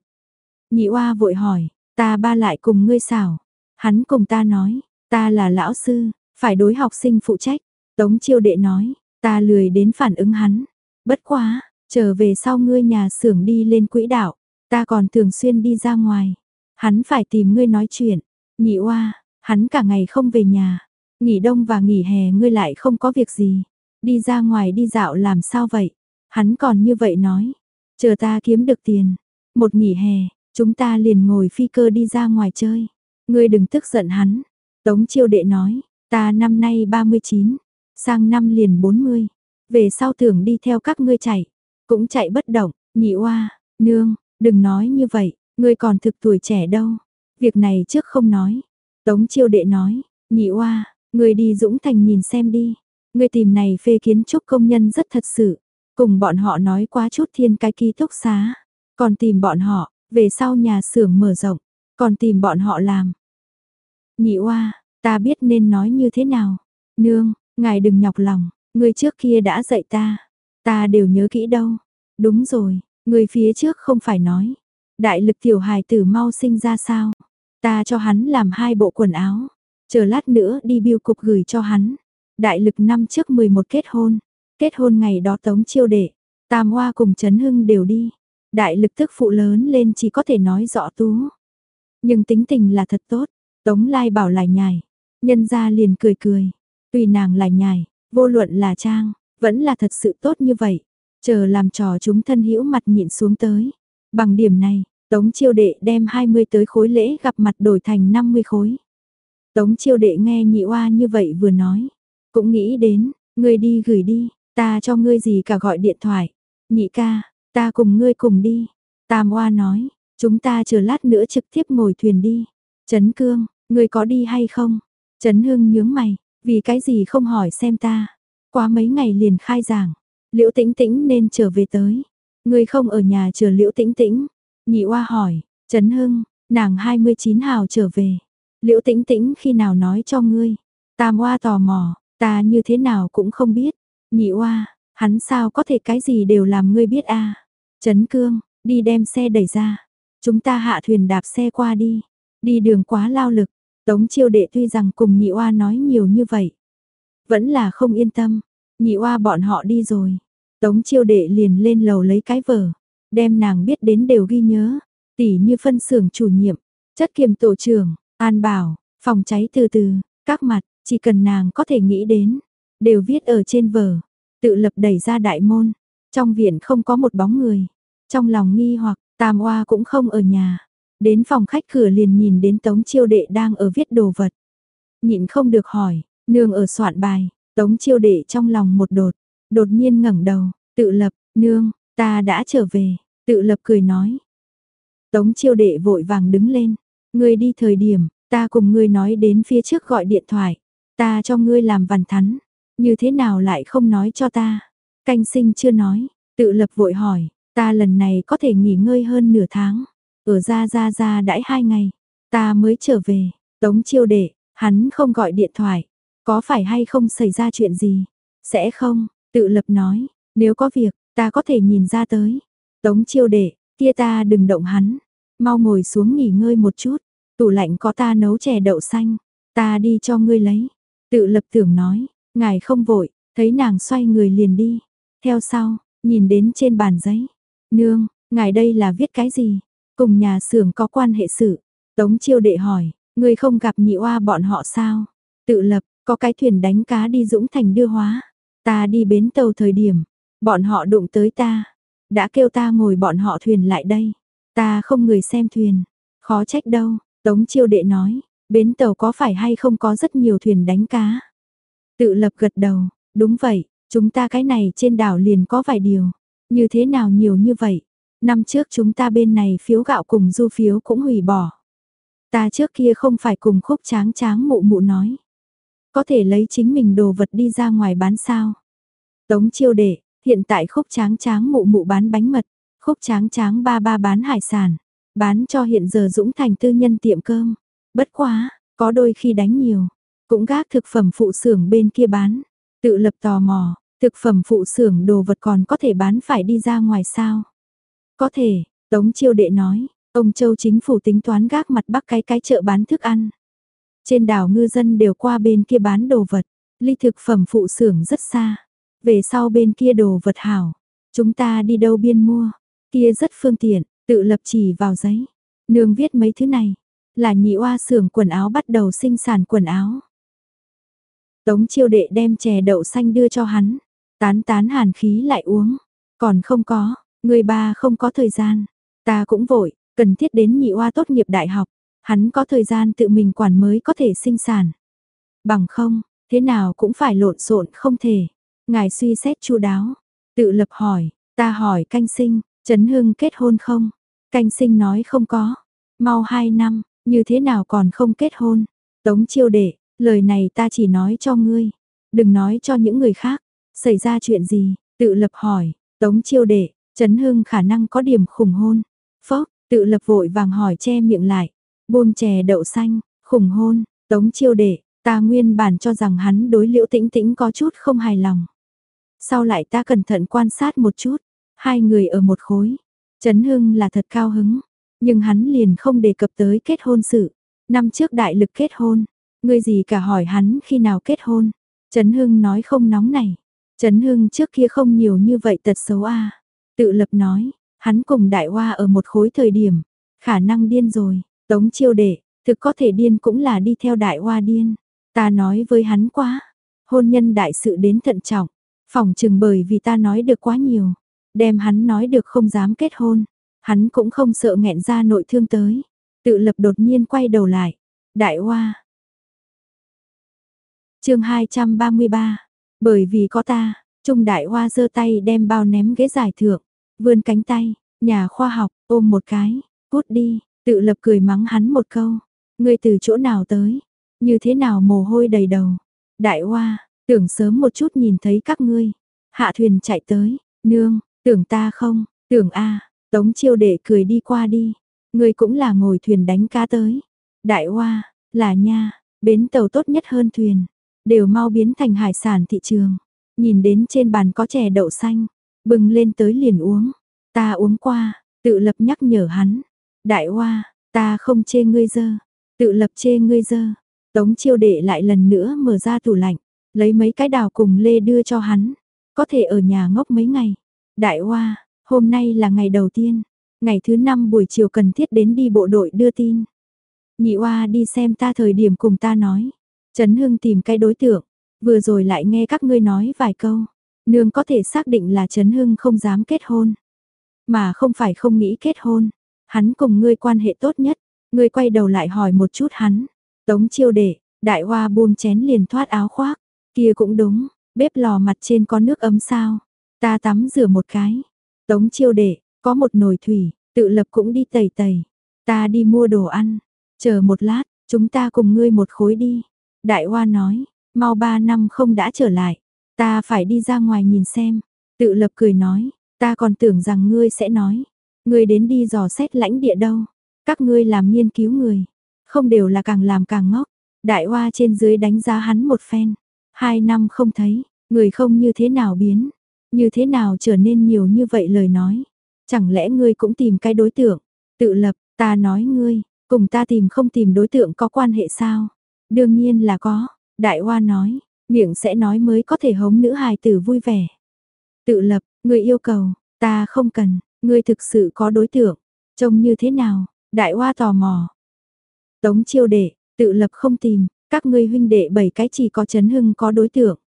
Nhị oa vội hỏi, Ta ba lại cùng ngươi xảo. Hắn cùng ta nói, ta là lão sư, phải đối học sinh phụ trách. Tống chiêu đệ nói, ta lười đến phản ứng hắn. Bất quá, trở về sau ngươi nhà xưởng đi lên quỹ đạo, ta còn thường xuyên đi ra ngoài. Hắn phải tìm ngươi nói chuyện. Nhị oa, hắn cả ngày không về nhà. Nghỉ đông và nghỉ hè ngươi lại không có việc gì. Đi ra ngoài đi dạo làm sao vậy? Hắn còn như vậy nói. Chờ ta kiếm được tiền. Một nghỉ hè, Chúng ta liền ngồi phi cơ đi ra ngoài chơi. Ngươi đừng tức giận hắn. Tống chiêu đệ nói, ta năm nay 39, sang năm liền 40. Về sau tưởng đi theo các ngươi chạy. Cũng chạy bất động, nhị oa, nương, đừng nói như vậy, ngươi còn thực tuổi trẻ đâu. Việc này trước không nói. Tống chiêu đệ nói, nhị oa, ngươi đi Dũng Thành nhìn xem đi. Ngươi tìm này phê kiến trúc công nhân rất thật sự. Cùng bọn họ nói quá chút thiên cái ký túc xá. Còn tìm bọn họ, về sau nhà xưởng mở rộng, còn tìm bọn họ làm. Nhị oa, ta biết nên nói như thế nào. Nương, ngài đừng nhọc lòng, người trước kia đã dạy ta. Ta đều nhớ kỹ đâu. Đúng rồi, người phía trước không phải nói. Đại lực tiểu hài tử mau sinh ra sao. Ta cho hắn làm hai bộ quần áo. Chờ lát nữa đi biêu cục gửi cho hắn. Đại lực năm trước 11 kết hôn. Kết hôn ngày đó tống chiêu đệ. Tam Hoa cùng Trấn Hưng đều đi. Đại lực tức phụ lớn lên chỉ có thể nói rõ tú. Nhưng tính tình là thật tốt, Tống Lai bảo lại nhài, nhân ra liền cười cười, tùy nàng lại nhài, vô luận là trang, vẫn là thật sự tốt như vậy. Chờ làm trò chúng thân hữu mặt nhịn xuống tới. Bằng điểm này, Tống chiêu đệ đem 20 tới khối lễ gặp mặt đổi thành 50 khối. Tống chiêu đệ nghe nhị oa như vậy vừa nói. Cũng nghĩ đến, ngươi đi gửi đi, ta cho ngươi gì cả gọi điện thoại. Nhị ca, ta cùng ngươi cùng đi. Tam oa nói, chúng ta chờ lát nữa trực tiếp ngồi thuyền đi. Trấn cương, ngươi có đi hay không? Trấn hưng nhướng mày, vì cái gì không hỏi xem ta. Quá mấy ngày liền khai giảng, liễu tĩnh tĩnh nên trở về tới. Ngươi không ở nhà chờ liễu tĩnh tĩnh. Nhị oa hỏi, Trấn hưng, nàng 29 hào trở về. Liễu tĩnh tĩnh khi nào nói cho ngươi. Tam oa tò mò, ta như thế nào cũng không biết. Nhị oa, hắn sao có thể cái gì đều làm ngươi biết a? Trấn Cương, đi đem xe đẩy ra. Chúng ta hạ thuyền đạp xe qua đi. Đi đường quá lao lực. Tống chiêu đệ tuy rằng cùng nhị oa nói nhiều như vậy. Vẫn là không yên tâm. Nhị oa bọn họ đi rồi. Tống chiêu đệ liền lên lầu lấy cái vở. Đem nàng biết đến đều ghi nhớ. Tỉ như phân xưởng chủ nhiệm. Chất kiềm tổ trưởng. An bảo. Phòng cháy từ từ. Các mặt. Chỉ cần nàng có thể nghĩ đến. Đều viết ở trên vở. Tự lập đẩy ra đại môn. Trong viện không có một bóng người. Trong lòng nghi hoặc, Tam Oa cũng không ở nhà. Đến phòng khách cửa liền nhìn đến Tống Chiêu Đệ đang ở viết đồ vật. Nhịn không được hỏi, nương ở soạn bài, Tống Chiêu Đệ trong lòng một đột, đột nhiên ngẩng đầu, tự lập, nương, ta đã trở về, tự lập cười nói. Tống Chiêu Đệ vội vàng đứng lên, ngươi đi thời điểm, ta cùng ngươi nói đến phía trước gọi điện thoại, ta cho ngươi làm vằn thắn, như thế nào lại không nói cho ta? Canh sinh chưa nói, tự lập vội hỏi, ta lần này có thể nghỉ ngơi hơn nửa tháng, ở ra ra ra đãi hai ngày, ta mới trở về, tống chiêu đệ, hắn không gọi điện thoại, có phải hay không xảy ra chuyện gì? Sẽ không, tự lập nói, nếu có việc, ta có thể nhìn ra tới. Tống chiêu đệ, kia ta đừng động hắn, mau ngồi xuống nghỉ ngơi một chút, tủ lạnh có ta nấu chè đậu xanh, ta đi cho ngươi lấy. Tự lập tưởng nói, ngài không vội, thấy nàng xoay người liền đi. Theo sau, nhìn đến trên bàn giấy. Nương, ngài đây là viết cái gì? Cùng nhà xưởng có quan hệ sự. Tống chiêu đệ hỏi, người không gặp nhị oa bọn họ sao? Tự lập, có cái thuyền đánh cá đi Dũng Thành đưa hóa. Ta đi bến tàu thời điểm, bọn họ đụng tới ta. Đã kêu ta ngồi bọn họ thuyền lại đây. Ta không người xem thuyền. Khó trách đâu, Tống chiêu đệ nói, bến tàu có phải hay không có rất nhiều thuyền đánh cá. Tự lập gật đầu, đúng vậy, chúng ta cái này trên đảo liền có vài điều. Như thế nào nhiều như vậy? Năm trước chúng ta bên này phiếu gạo cùng du phiếu cũng hủy bỏ. Ta trước kia không phải cùng khúc tráng tráng mụ mụ nói. Có thể lấy chính mình đồ vật đi ra ngoài bán sao? Tống chiêu đệ, hiện tại khúc tráng tráng mụ mụ bán bánh mật, khúc tráng tráng ba ba bán hải sản, bán cho hiện giờ Dũng Thành tư nhân tiệm cơm. Bất quá, có đôi khi đánh nhiều, cũng gác thực phẩm phụ xưởng bên kia bán. Tự lập tò mò, thực phẩm phụ xưởng đồ vật còn có thể bán phải đi ra ngoài sao? Có thể, Tống Chiêu Đệ nói, ông Châu chính phủ tính toán gác mặt bắc cái cái chợ bán thức ăn. Trên đảo ngư dân đều qua bên kia bán đồ vật, ly thực phẩm phụ xưởng rất xa. Về sau bên kia đồ vật hảo, chúng ta đi đâu biên mua, kia rất phương tiện, tự lập chỉ vào giấy. Nương viết mấy thứ này, là nhị oa xưởng quần áo bắt đầu sinh sản quần áo. Tống chiêu đệ đem chè đậu xanh đưa cho hắn, tán tán hàn khí lại uống, còn không có, người ba không có thời gian, ta cũng vội, cần thiết đến nhị oa tốt nghiệp đại học, hắn có thời gian tự mình quản mới có thể sinh sản. Bằng không, thế nào cũng phải lộn xộn không thể. Ngài suy xét chu đáo, tự lập hỏi, ta hỏi canh sinh, Trấn Hưng kết hôn không? Canh sinh nói không có, mau hai năm, như thế nào còn không kết hôn? Tống chiêu đệ, lời này ta chỉ nói cho ngươi, đừng nói cho những người khác. Xảy ra chuyện gì? Tự lập hỏi, Tống chiêu đệ, Trấn Hưng khả năng có điểm khủng hôn. Phốc, tự lập vội vàng hỏi che miệng lại. Buông chè đậu xanh, khủng hôn, Tống chiêu đệ, ta nguyên bản cho rằng hắn đối liễu tĩnh tĩnh có chút không hài lòng. Sau lại ta cẩn thận quan sát một chút, hai người ở một khối. Trấn Hưng là thật cao hứng, nhưng hắn liền không đề cập tới kết hôn sự. Năm trước đại lực kết hôn, người gì cả hỏi hắn khi nào kết hôn. Trấn Hưng nói không nóng này. Trấn Hưng trước kia không nhiều như vậy tật xấu a. Tự lập nói, hắn cùng đại hoa ở một khối thời điểm, khả năng điên rồi, tống chiêu đệ, thực có thể điên cũng là đi theo đại hoa điên. Ta nói với hắn quá, hôn nhân đại sự đến thận trọng, phòng chừng bởi vì ta nói được quá nhiều, đem hắn nói được không dám kết hôn. Hắn cũng không sợ nghẹn ra nội thương tới. Tự lập đột nhiên quay đầu lại. Đại hoa. chương 233. Bởi vì có ta, Trung Đại Hoa giơ tay đem bao ném ghế giải thượng. Vươn cánh tay, nhà khoa học, ôm một cái. Cút đi, tự lập cười mắng hắn một câu. Ngươi từ chỗ nào tới? Như thế nào mồ hôi đầy đầu? Đại Hoa, tưởng sớm một chút nhìn thấy các ngươi. Hạ thuyền chạy tới, nương, tưởng ta không, tưởng a Tống chiêu đệ cười đi qua đi. Ngươi cũng là ngồi thuyền đánh cá tới. Đại Hoa, là nha, bến tàu tốt nhất hơn thuyền. Đều mau biến thành hải sản thị trường. Nhìn đến trên bàn có chè đậu xanh. Bừng lên tới liền uống. Ta uống qua, tự lập nhắc nhở hắn. Đại Hoa, ta không chê ngươi dơ. Tự lập chê ngươi dơ. Tống chiêu đệ lại lần nữa mở ra tủ lạnh. Lấy mấy cái đào cùng lê đưa cho hắn. Có thể ở nhà ngốc mấy ngày. Đại Hoa, hôm nay là ngày đầu tiên. Ngày thứ năm buổi chiều cần thiết đến đi bộ đội đưa tin. Nhị Hoa đi xem ta thời điểm cùng ta nói. Trấn Hưng tìm cái đối tượng. Vừa rồi lại nghe các ngươi nói vài câu. Nương có thể xác định là Trấn Hưng không dám kết hôn. Mà không phải không nghĩ kết hôn. Hắn cùng ngươi quan hệ tốt nhất. Ngươi quay đầu lại hỏi một chút hắn. Tống chiêu đệ, đại hoa buông chén liền thoát áo khoác. Kia cũng đúng, bếp lò mặt trên có nước ấm sao. Ta tắm rửa một cái. Tống chiêu đệ, có một nồi thủy, tự lập cũng đi tẩy tẩy. Ta đi mua đồ ăn. Chờ một lát, chúng ta cùng ngươi một khối đi. Đại hoa nói, mau ba năm không đã trở lại. Ta phải đi ra ngoài nhìn xem. Tự lập cười nói, ta còn tưởng rằng ngươi sẽ nói. Ngươi đến đi dò xét lãnh địa đâu. Các ngươi làm nghiên cứu người. Không đều là càng làm càng ngốc. Đại hoa trên dưới đánh giá hắn một phen. Hai năm không thấy, người không như thế nào biến. Như thế nào trở nên nhiều như vậy lời nói. Chẳng lẽ ngươi cũng tìm cái đối tượng. Tự lập, ta nói ngươi, cùng ta tìm không tìm đối tượng có quan hệ sao? Đương nhiên là có, đại hoa nói, miệng sẽ nói mới có thể hống nữ hài tử vui vẻ. Tự lập, người yêu cầu, ta không cần, ngươi thực sự có đối tượng, trông như thế nào, đại hoa tò mò. Tống chiêu đệ, tự lập không tìm, các ngươi huynh đệ bảy cái chỉ có Trấn Hưng có đối tượng.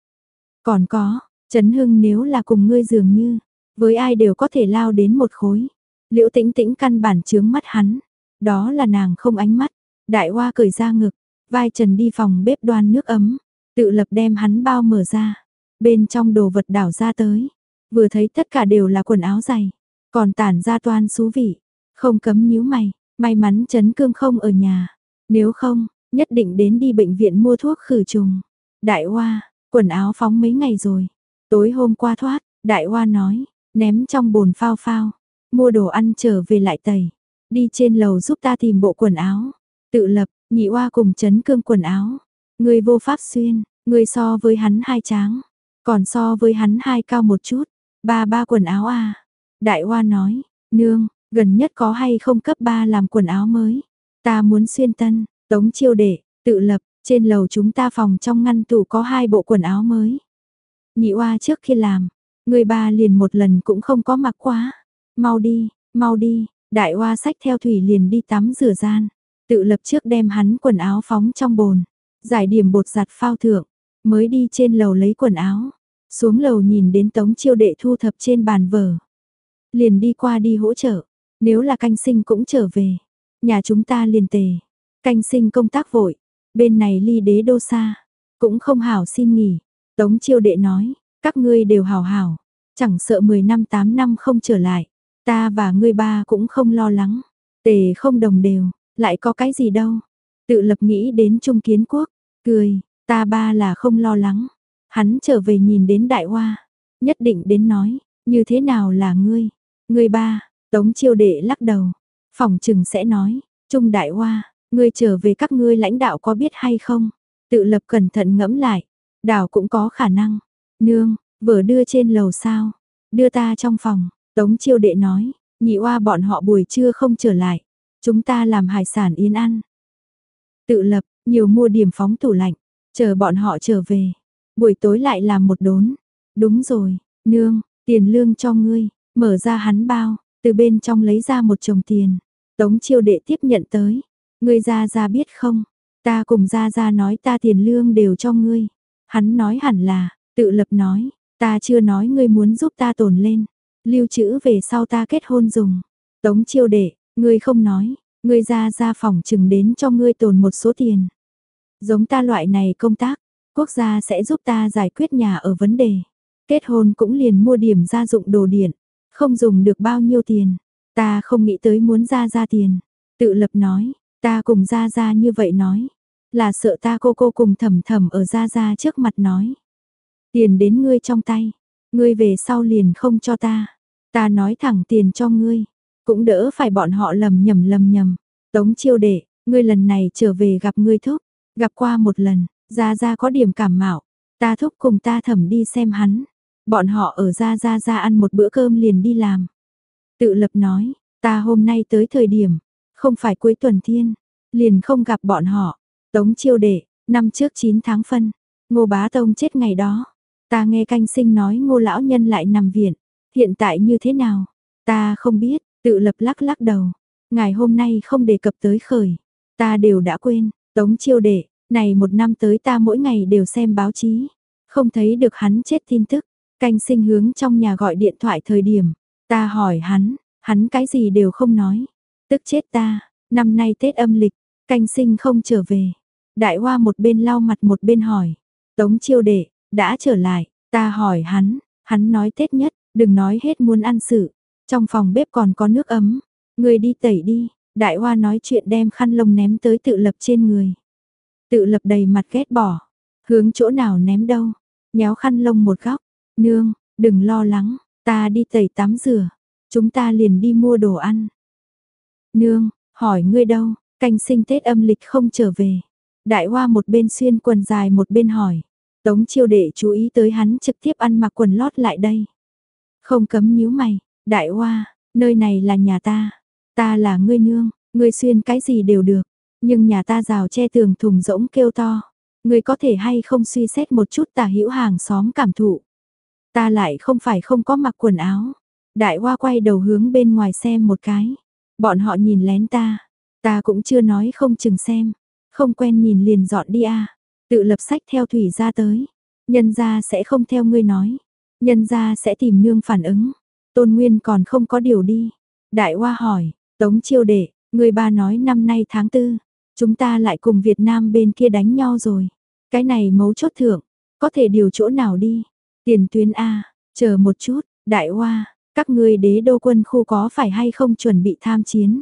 Còn có, Trấn Hưng nếu là cùng ngươi dường như, với ai đều có thể lao đến một khối. Liễu tĩnh tĩnh căn bản chướng mắt hắn, đó là nàng không ánh mắt. Đại hoa cởi ra ngực, vai trần đi phòng bếp đoan nước ấm, tự lập đem hắn bao mở ra. Bên trong đồ vật đảo ra tới, vừa thấy tất cả đều là quần áo dày, còn tản ra toan xú vị, không cấm nhíu mày, may mắn chấn cương không ở nhà, nếu không, nhất định đến đi bệnh viện mua thuốc khử trùng. Đại Hoa, quần áo phóng mấy ngày rồi, tối hôm qua thoát, Đại Hoa nói, ném trong bồn phao phao, mua đồ ăn trở về lại tẩy, đi trên lầu giúp ta tìm bộ quần áo, tự lập, nhị Hoa cùng chấn cương quần áo, người vô pháp xuyên, người so với hắn hai tráng, còn so với hắn hai cao một chút, ba ba quần áo à. Đại Hoa nói, nương, gần nhất có hay không cấp ba làm quần áo mới. Ta muốn xuyên tân, tống chiêu đệ, tự lập, trên lầu chúng ta phòng trong ngăn tủ có hai bộ quần áo mới. Nhị oa trước khi làm, người ba liền một lần cũng không có mặc quá. Mau đi, mau đi, đại oa sách theo thủy liền đi tắm rửa gian. Tự lập trước đem hắn quần áo phóng trong bồn, giải điểm bột giặt phao thượng, mới đi trên lầu lấy quần áo. Xuống lầu nhìn đến tống chiêu đệ thu thập trên bàn vở. Liền đi qua đi hỗ trợ, nếu là canh sinh cũng trở về. Nhà chúng ta liền tề. Canh sinh công tác vội. Bên này ly đế đô xa. Cũng không hảo xin nghỉ. Tống chiêu đệ nói. Các ngươi đều hảo hảo. Chẳng sợ 10 năm 8 năm không trở lại. Ta và ngươi ba cũng không lo lắng. Tề không đồng đều. Lại có cái gì đâu. Tự lập nghĩ đến Trung Kiến Quốc. Cười. Ta ba là không lo lắng. Hắn trở về nhìn đến đại hoa. Nhất định đến nói. Như thế nào là ngươi? Ngươi ba, Tống chiêu đệ lắc đầu, phòng trừng sẽ nói, Trung Đại Hoa, ngươi trở về các ngươi lãnh đạo có biết hay không? Tự lập cẩn thận ngẫm lại, đảo cũng có khả năng. Nương, vở đưa trên lầu sao? Đưa ta trong phòng, Tống chiêu đệ nói, nhị oa bọn họ buổi trưa không trở lại. Chúng ta làm hải sản yên ăn. Tự lập, nhiều mua điểm phóng tủ lạnh, chờ bọn họ trở về. Buổi tối lại làm một đốn. Đúng rồi, nương, tiền lương cho ngươi, mở ra hắn bao, từ bên trong lấy ra một chồng tiền. Tống chiêu đệ tiếp nhận tới. Ngươi ra ra biết không? Ta cùng ra ra nói ta tiền lương đều cho ngươi. Hắn nói hẳn là, tự lập nói, ta chưa nói ngươi muốn giúp ta tồn lên. Lưu trữ về sau ta kết hôn dùng. Tống chiêu đệ, ngươi không nói, ngươi ra ra phòng chừng đến cho ngươi tồn một số tiền. Giống ta loại này công tác, quốc gia sẽ giúp ta giải quyết nhà ở vấn đề. Kết hôn cũng liền mua điểm gia dụng đồ điện, không dùng được bao nhiêu tiền. Ta không nghĩ tới muốn ra ra tiền. Tự lập nói, ta cùng ra ra như vậy nói. Là sợ ta cô cô cùng thầm thầm ở ra ra trước mặt nói. Tiền đến ngươi trong tay, ngươi về sau liền không cho ta. Ta nói thẳng tiền cho ngươi, cũng đỡ phải bọn họ lầm nhầm lầm nhầm. Tống chiêu đệ, ngươi lần này trở về gặp ngươi thúc, gặp qua một lần, ra ra có điểm cảm mạo, ta thúc cùng ta thẩm đi xem hắn. Bọn họ ở ra ra ra ăn một bữa cơm liền đi làm. Tự lập nói, ta hôm nay tới thời điểm, không phải cuối tuần thiên, liền không gặp bọn họ. Tống chiêu đệ, năm trước 9 tháng phân, ngô bá tông chết ngày đó. Ta nghe canh sinh nói ngô lão nhân lại nằm viện, hiện tại như thế nào? Ta không biết, tự lập lắc lắc đầu. Ngày hôm nay không đề cập tới khởi, ta đều đã quên, tống chiêu đệ, này một năm tới ta mỗi ngày đều xem báo chí, không thấy được hắn chết tin tức. Canh sinh hướng trong nhà gọi điện thoại thời điểm, ta hỏi hắn, hắn cái gì đều không nói. Tức chết ta, năm nay Tết âm lịch, canh sinh không trở về. Đại hoa một bên lau mặt một bên hỏi, tống chiêu đệ, đã trở lại, ta hỏi hắn, hắn nói Tết nhất, đừng nói hết muốn ăn sự. Trong phòng bếp còn có nước ấm, người đi tẩy đi, đại hoa nói chuyện đem khăn lông ném tới tự lập trên người. Tự lập đầy mặt ghét bỏ, hướng chỗ nào ném đâu, nhéo khăn lông một góc, nương, đừng lo lắng, ta đi tẩy tắm rửa, chúng ta liền đi mua đồ ăn. Nương, hỏi ngươi đâu, canh sinh Tết âm lịch không trở về. Đại hoa một bên xuyên quần dài một bên hỏi. Tống chiêu đệ chú ý tới hắn trực tiếp ăn mặc quần lót lại đây. Không cấm nhíu mày, đại hoa, nơi này là nhà ta. Ta là ngươi nương, ngươi xuyên cái gì đều được. Nhưng nhà ta rào che tường thùng rỗng kêu to. Ngươi có thể hay không suy xét một chút tà hữu hàng xóm cảm thụ. Ta lại không phải không có mặc quần áo. Đại hoa quay đầu hướng bên ngoài xem một cái. Bọn họ nhìn lén ta. Ta cũng chưa nói không chừng xem. Không quen nhìn liền dọn đi à. Tự lập sách theo thủy ra tới. Nhân ra sẽ không theo ngươi nói. Nhân ra sẽ tìm nương phản ứng. Tôn Nguyên còn không có điều đi. Đại Hoa hỏi, Tống Chiêu Đệ, người ba nói năm nay tháng tư, chúng ta lại cùng Việt Nam bên kia đánh nhau rồi. Cái này mấu chốt thượng, có thể điều chỗ nào đi? Tiền tuyến A, chờ một chút, Đại Hoa, các ngươi đế đô quân khu có phải hay không chuẩn bị tham chiến?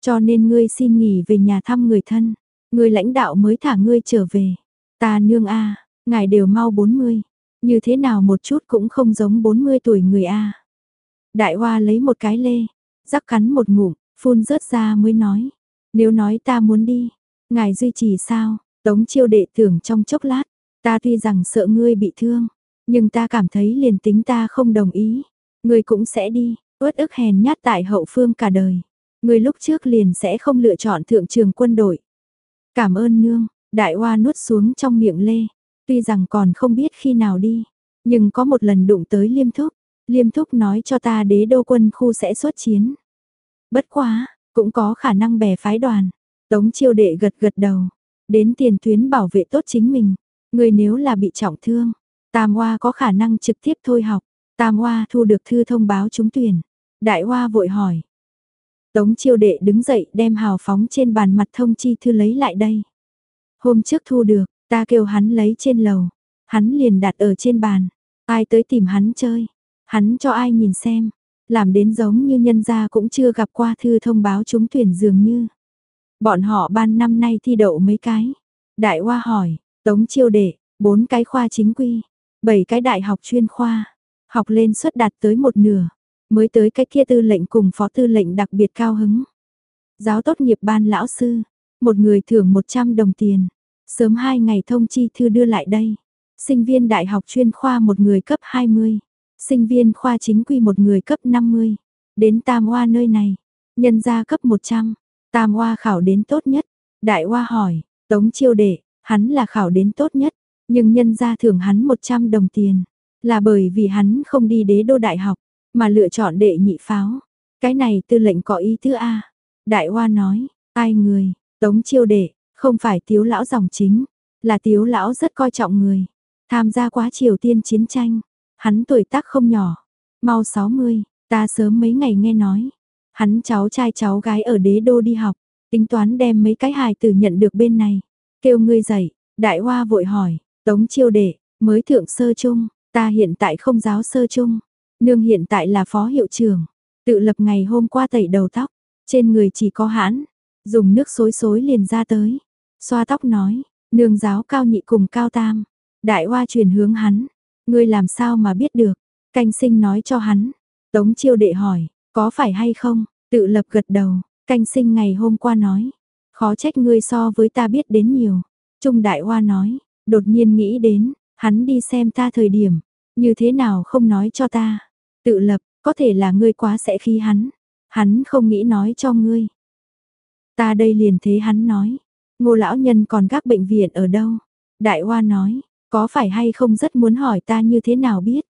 Cho nên ngươi xin nghỉ về nhà thăm người thân, người lãnh đạo mới thả ngươi trở về. Ta nương A, ngài đều mau 40, như thế nào một chút cũng không giống 40 tuổi người A. Đại hoa lấy một cái lê, rắc cắn một ngụm, phun rớt ra mới nói. Nếu nói ta muốn đi, ngài duy trì sao, tống chiêu đệ tưởng trong chốc lát, ta tuy rằng sợ ngươi bị thương, nhưng ta cảm thấy liền tính ta không đồng ý, người cũng sẽ đi, uất ức hèn nhát tại hậu phương cả đời. người lúc trước liền sẽ không lựa chọn thượng trường quân đội. Cảm ơn nương, đại hoa nuốt xuống trong miệng lê, tuy rằng còn không biết khi nào đi, nhưng có một lần đụng tới liêm thúc, liêm thúc nói cho ta đế đô quân khu sẽ xuất chiến. Bất quá, cũng có khả năng bè phái đoàn. Tống chiêu đệ gật gật đầu, đến tiền tuyến bảo vệ tốt chính mình. Người nếu là bị trọng thương, Tam Hoa có khả năng trực tiếp thôi học. Tam Hoa thu được thư thông báo trúng tuyển. Đại Hoa vội hỏi. Tống chiêu đệ đứng dậy đem hào phóng trên bàn mặt thông chi thư lấy lại đây. Hôm trước thu được, ta kêu hắn lấy trên lầu. Hắn liền đặt ở trên bàn. Ai tới tìm hắn chơi. Hắn cho ai nhìn xem. Làm đến giống như nhân gia cũng chưa gặp qua thư thông báo trúng tuyển dường như. Bọn họ ban năm nay thi đậu mấy cái. Đại Hoa hỏi, Tống chiêu đệ, bốn cái khoa chính quy, bảy cái đại học chuyên khoa. Học lên suất đạt tới một nửa. Mới tới cái kia tư lệnh cùng phó tư lệnh đặc biệt cao hứng. Giáo tốt nghiệp ban lão sư, một người thưởng 100 đồng tiền. Sớm hai ngày thông chi thư đưa lại đây. Sinh viên đại học chuyên khoa một người cấp 20. Sinh viên khoa chính quy một người cấp 50. Đến Tam Hoa nơi này. Nhân gia cấp 100. Tam Hoa khảo đến tốt nhất. Đại Hoa hỏi. Tống chiêu đệ. Hắn là khảo đến tốt nhất. Nhưng nhân gia thưởng hắn 100 đồng tiền. Là bởi vì hắn không đi đế đô đại học. Mà lựa chọn đệ nhị pháo. Cái này tư lệnh có ý thứ A. Đại Hoa nói. Ai người. Tống chiêu đệ. Không phải tiếu lão dòng chính. Là tiếu lão rất coi trọng người. Tham gia quá Triều Tiên chiến tranh. Hắn tuổi tác không nhỏ. Mau 60. Ta sớm mấy ngày nghe nói. Hắn cháu trai cháu gái ở đế đô đi học, tính toán đem mấy cái hài tử nhận được bên này. Kêu ngươi dậy, đại hoa vội hỏi, tống chiêu đệ, mới thượng sơ chung, ta hiện tại không giáo sơ chung, nương hiện tại là phó hiệu trưởng, tự lập ngày hôm qua tẩy đầu tóc, trên người chỉ có hãn, dùng nước xối xối liền ra tới, xoa tóc nói, nương giáo cao nhị cùng cao tam, đại hoa truyền hướng hắn, ngươi làm sao mà biết được, canh sinh nói cho hắn, tống chiêu đệ hỏi, có phải hay không, tự lập gật đầu, canh sinh ngày hôm qua nói, khó trách ngươi so với ta biết đến nhiều, trung đại hoa nói, đột nhiên nghĩ đến, hắn đi xem ta thời điểm, như thế nào không nói cho ta, tự lập, có thể là ngươi quá sẽ khi hắn, hắn không nghĩ nói cho ngươi. Ta đây liền thế hắn nói, ngô lão nhân còn gác bệnh viện ở đâu? Đại hoa nói, có phải hay không rất muốn hỏi ta như thế nào biết?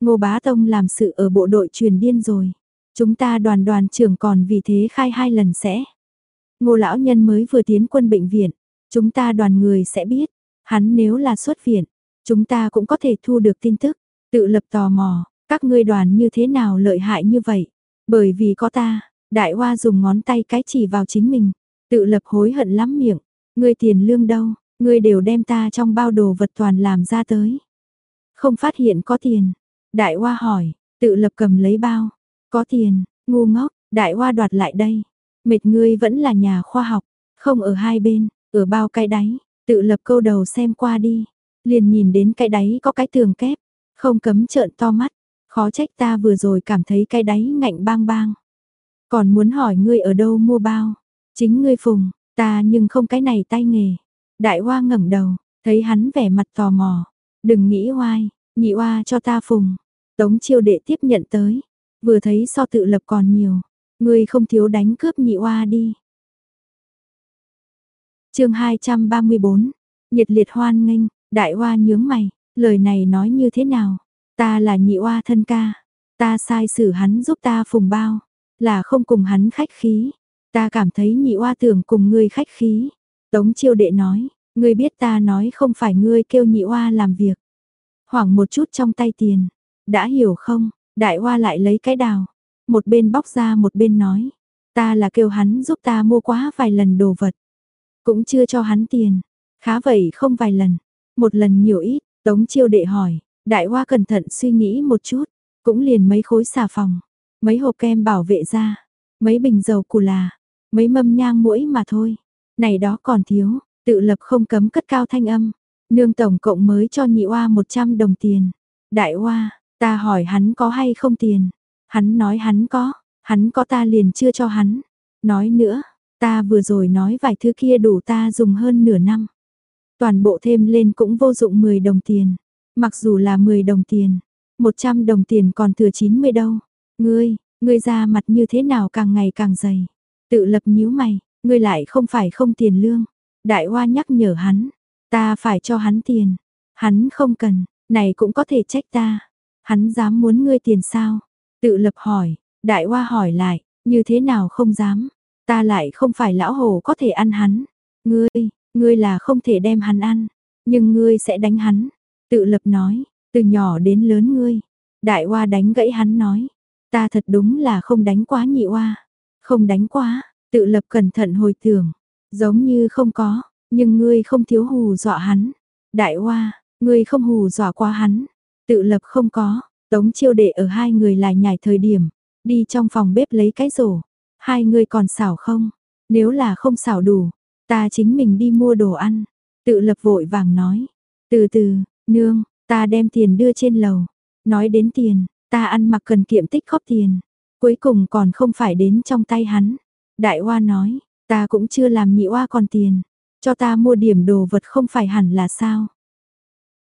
Ngô bá tông làm sự ở bộ đội truyền điên rồi. Chúng ta đoàn đoàn trưởng còn vì thế khai hai lần sẽ. Ngô lão nhân mới vừa tiến quân bệnh viện. Chúng ta đoàn người sẽ biết. Hắn nếu là xuất viện, chúng ta cũng có thể thu được tin tức. Tự lập tò mò, các ngươi đoàn như thế nào lợi hại như vậy? Bởi vì có ta, đại hoa dùng ngón tay cái chỉ vào chính mình. Tự lập hối hận lắm miệng. Ngươi tiền lương đâu, ngươi đều đem ta trong bao đồ vật toàn làm ra tới. Không phát hiện có tiền. Đại hoa hỏi, tự lập cầm lấy bao. Có tiền, ngu ngốc, đại hoa đoạt lại đây. Mệt ngươi vẫn là nhà khoa học, không ở hai bên, ở bao cái đáy, tự lập câu đầu xem qua đi. Liền nhìn đến cái đáy có cái tường kép, không cấm trợn to mắt. Khó trách ta vừa rồi cảm thấy cái đáy ngạnh bang bang. Còn muốn hỏi ngươi ở đâu mua bao? Chính ngươi phùng, ta nhưng không cái này tay nghề. Đại hoa ngẩng đầu, thấy hắn vẻ mặt tò mò. Đừng nghĩ oai, nhị oa cho ta phùng. Tống chiêu đệ tiếp nhận tới. Vừa thấy so tự lập còn nhiều. Ngươi không thiếu đánh cướp nhị oa đi. chương 234. Nhiệt liệt hoan nghênh, đại oa nhướng mày. Lời này nói như thế nào? Ta là nhị oa thân ca. Ta sai xử hắn giúp ta phùng bao. Là không cùng hắn khách khí. Ta cảm thấy nhị oa tưởng cùng ngươi khách khí. Tống chiêu đệ nói, ngươi biết ta nói không phải ngươi kêu nhị oa làm việc. Hoảng một chút trong tay tiền. Đã hiểu không? Đại oa lại lấy cái đào. Một bên bóc ra một bên nói. Ta là kêu hắn giúp ta mua quá vài lần đồ vật. Cũng chưa cho hắn tiền. Khá vậy không vài lần. Một lần nhiều ít. Tống chiêu đệ hỏi. Đại hoa cẩn thận suy nghĩ một chút. Cũng liền mấy khối xà phòng. Mấy hộp kem bảo vệ da. Mấy bình dầu cù là. Mấy mâm nhang mũi mà thôi. Này đó còn thiếu. Tự lập không cấm cất cao thanh âm. Nương tổng cộng mới cho nhị oa 100 đồng tiền. Đại oa, ta hỏi hắn có hay không tiền. Hắn nói hắn có, hắn có ta liền chưa cho hắn. Nói nữa, ta vừa rồi nói vài thứ kia đủ ta dùng hơn nửa năm. Toàn bộ thêm lên cũng vô dụng 10 đồng tiền. Mặc dù là 10 đồng tiền, 100 đồng tiền còn thừa 90 đâu. Ngươi, ngươi ra mặt như thế nào càng ngày càng dày. Tự lập nhíu mày, ngươi lại không phải không tiền lương. Đại hoa nhắc nhở hắn, ta phải cho hắn tiền. Hắn không cần, này cũng có thể trách ta. Hắn dám muốn ngươi tiền sao? Tự lập hỏi, đại hoa hỏi lại, như thế nào không dám? Ta lại không phải lão hồ có thể ăn hắn. Ngươi, ngươi là không thể đem hắn ăn, nhưng ngươi sẽ đánh hắn. Tự lập nói, từ nhỏ đến lớn ngươi. Đại hoa đánh gãy hắn nói, ta thật đúng là không đánh quá nhị hoa. Không đánh quá, tự lập cẩn thận hồi tưởng, giống như không có, nhưng ngươi không thiếu hù dọa hắn. Đại hoa, ngươi không hù dọa quá hắn. Tự lập không có, tống chiêu đệ ở hai người lại nhảy thời điểm, đi trong phòng bếp lấy cái rổ. Hai người còn xảo không? Nếu là không xảo đủ, ta chính mình đi mua đồ ăn. Tự lập vội vàng nói. Từ từ, nương, ta đem tiền đưa trên lầu. Nói đến tiền, ta ăn mặc cần kiệm tích góp tiền. Cuối cùng còn không phải đến trong tay hắn. Đại Hoa nói, ta cũng chưa làm nhị Hoa còn tiền. Cho ta mua điểm đồ vật không phải hẳn là sao.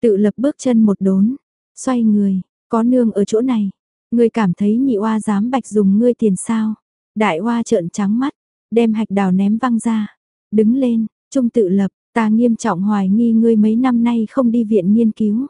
Tự lập bước chân một đốn, xoay người, có nương ở chỗ này. Ngươi cảm thấy nhị Hoa dám bạch dùng ngươi tiền sao. Đại Hoa trợn trắng mắt, đem hạch đào ném văng ra. Đứng lên, trung tự lập, ta nghiêm trọng hoài nghi ngươi mấy năm nay không đi viện nghiên cứu.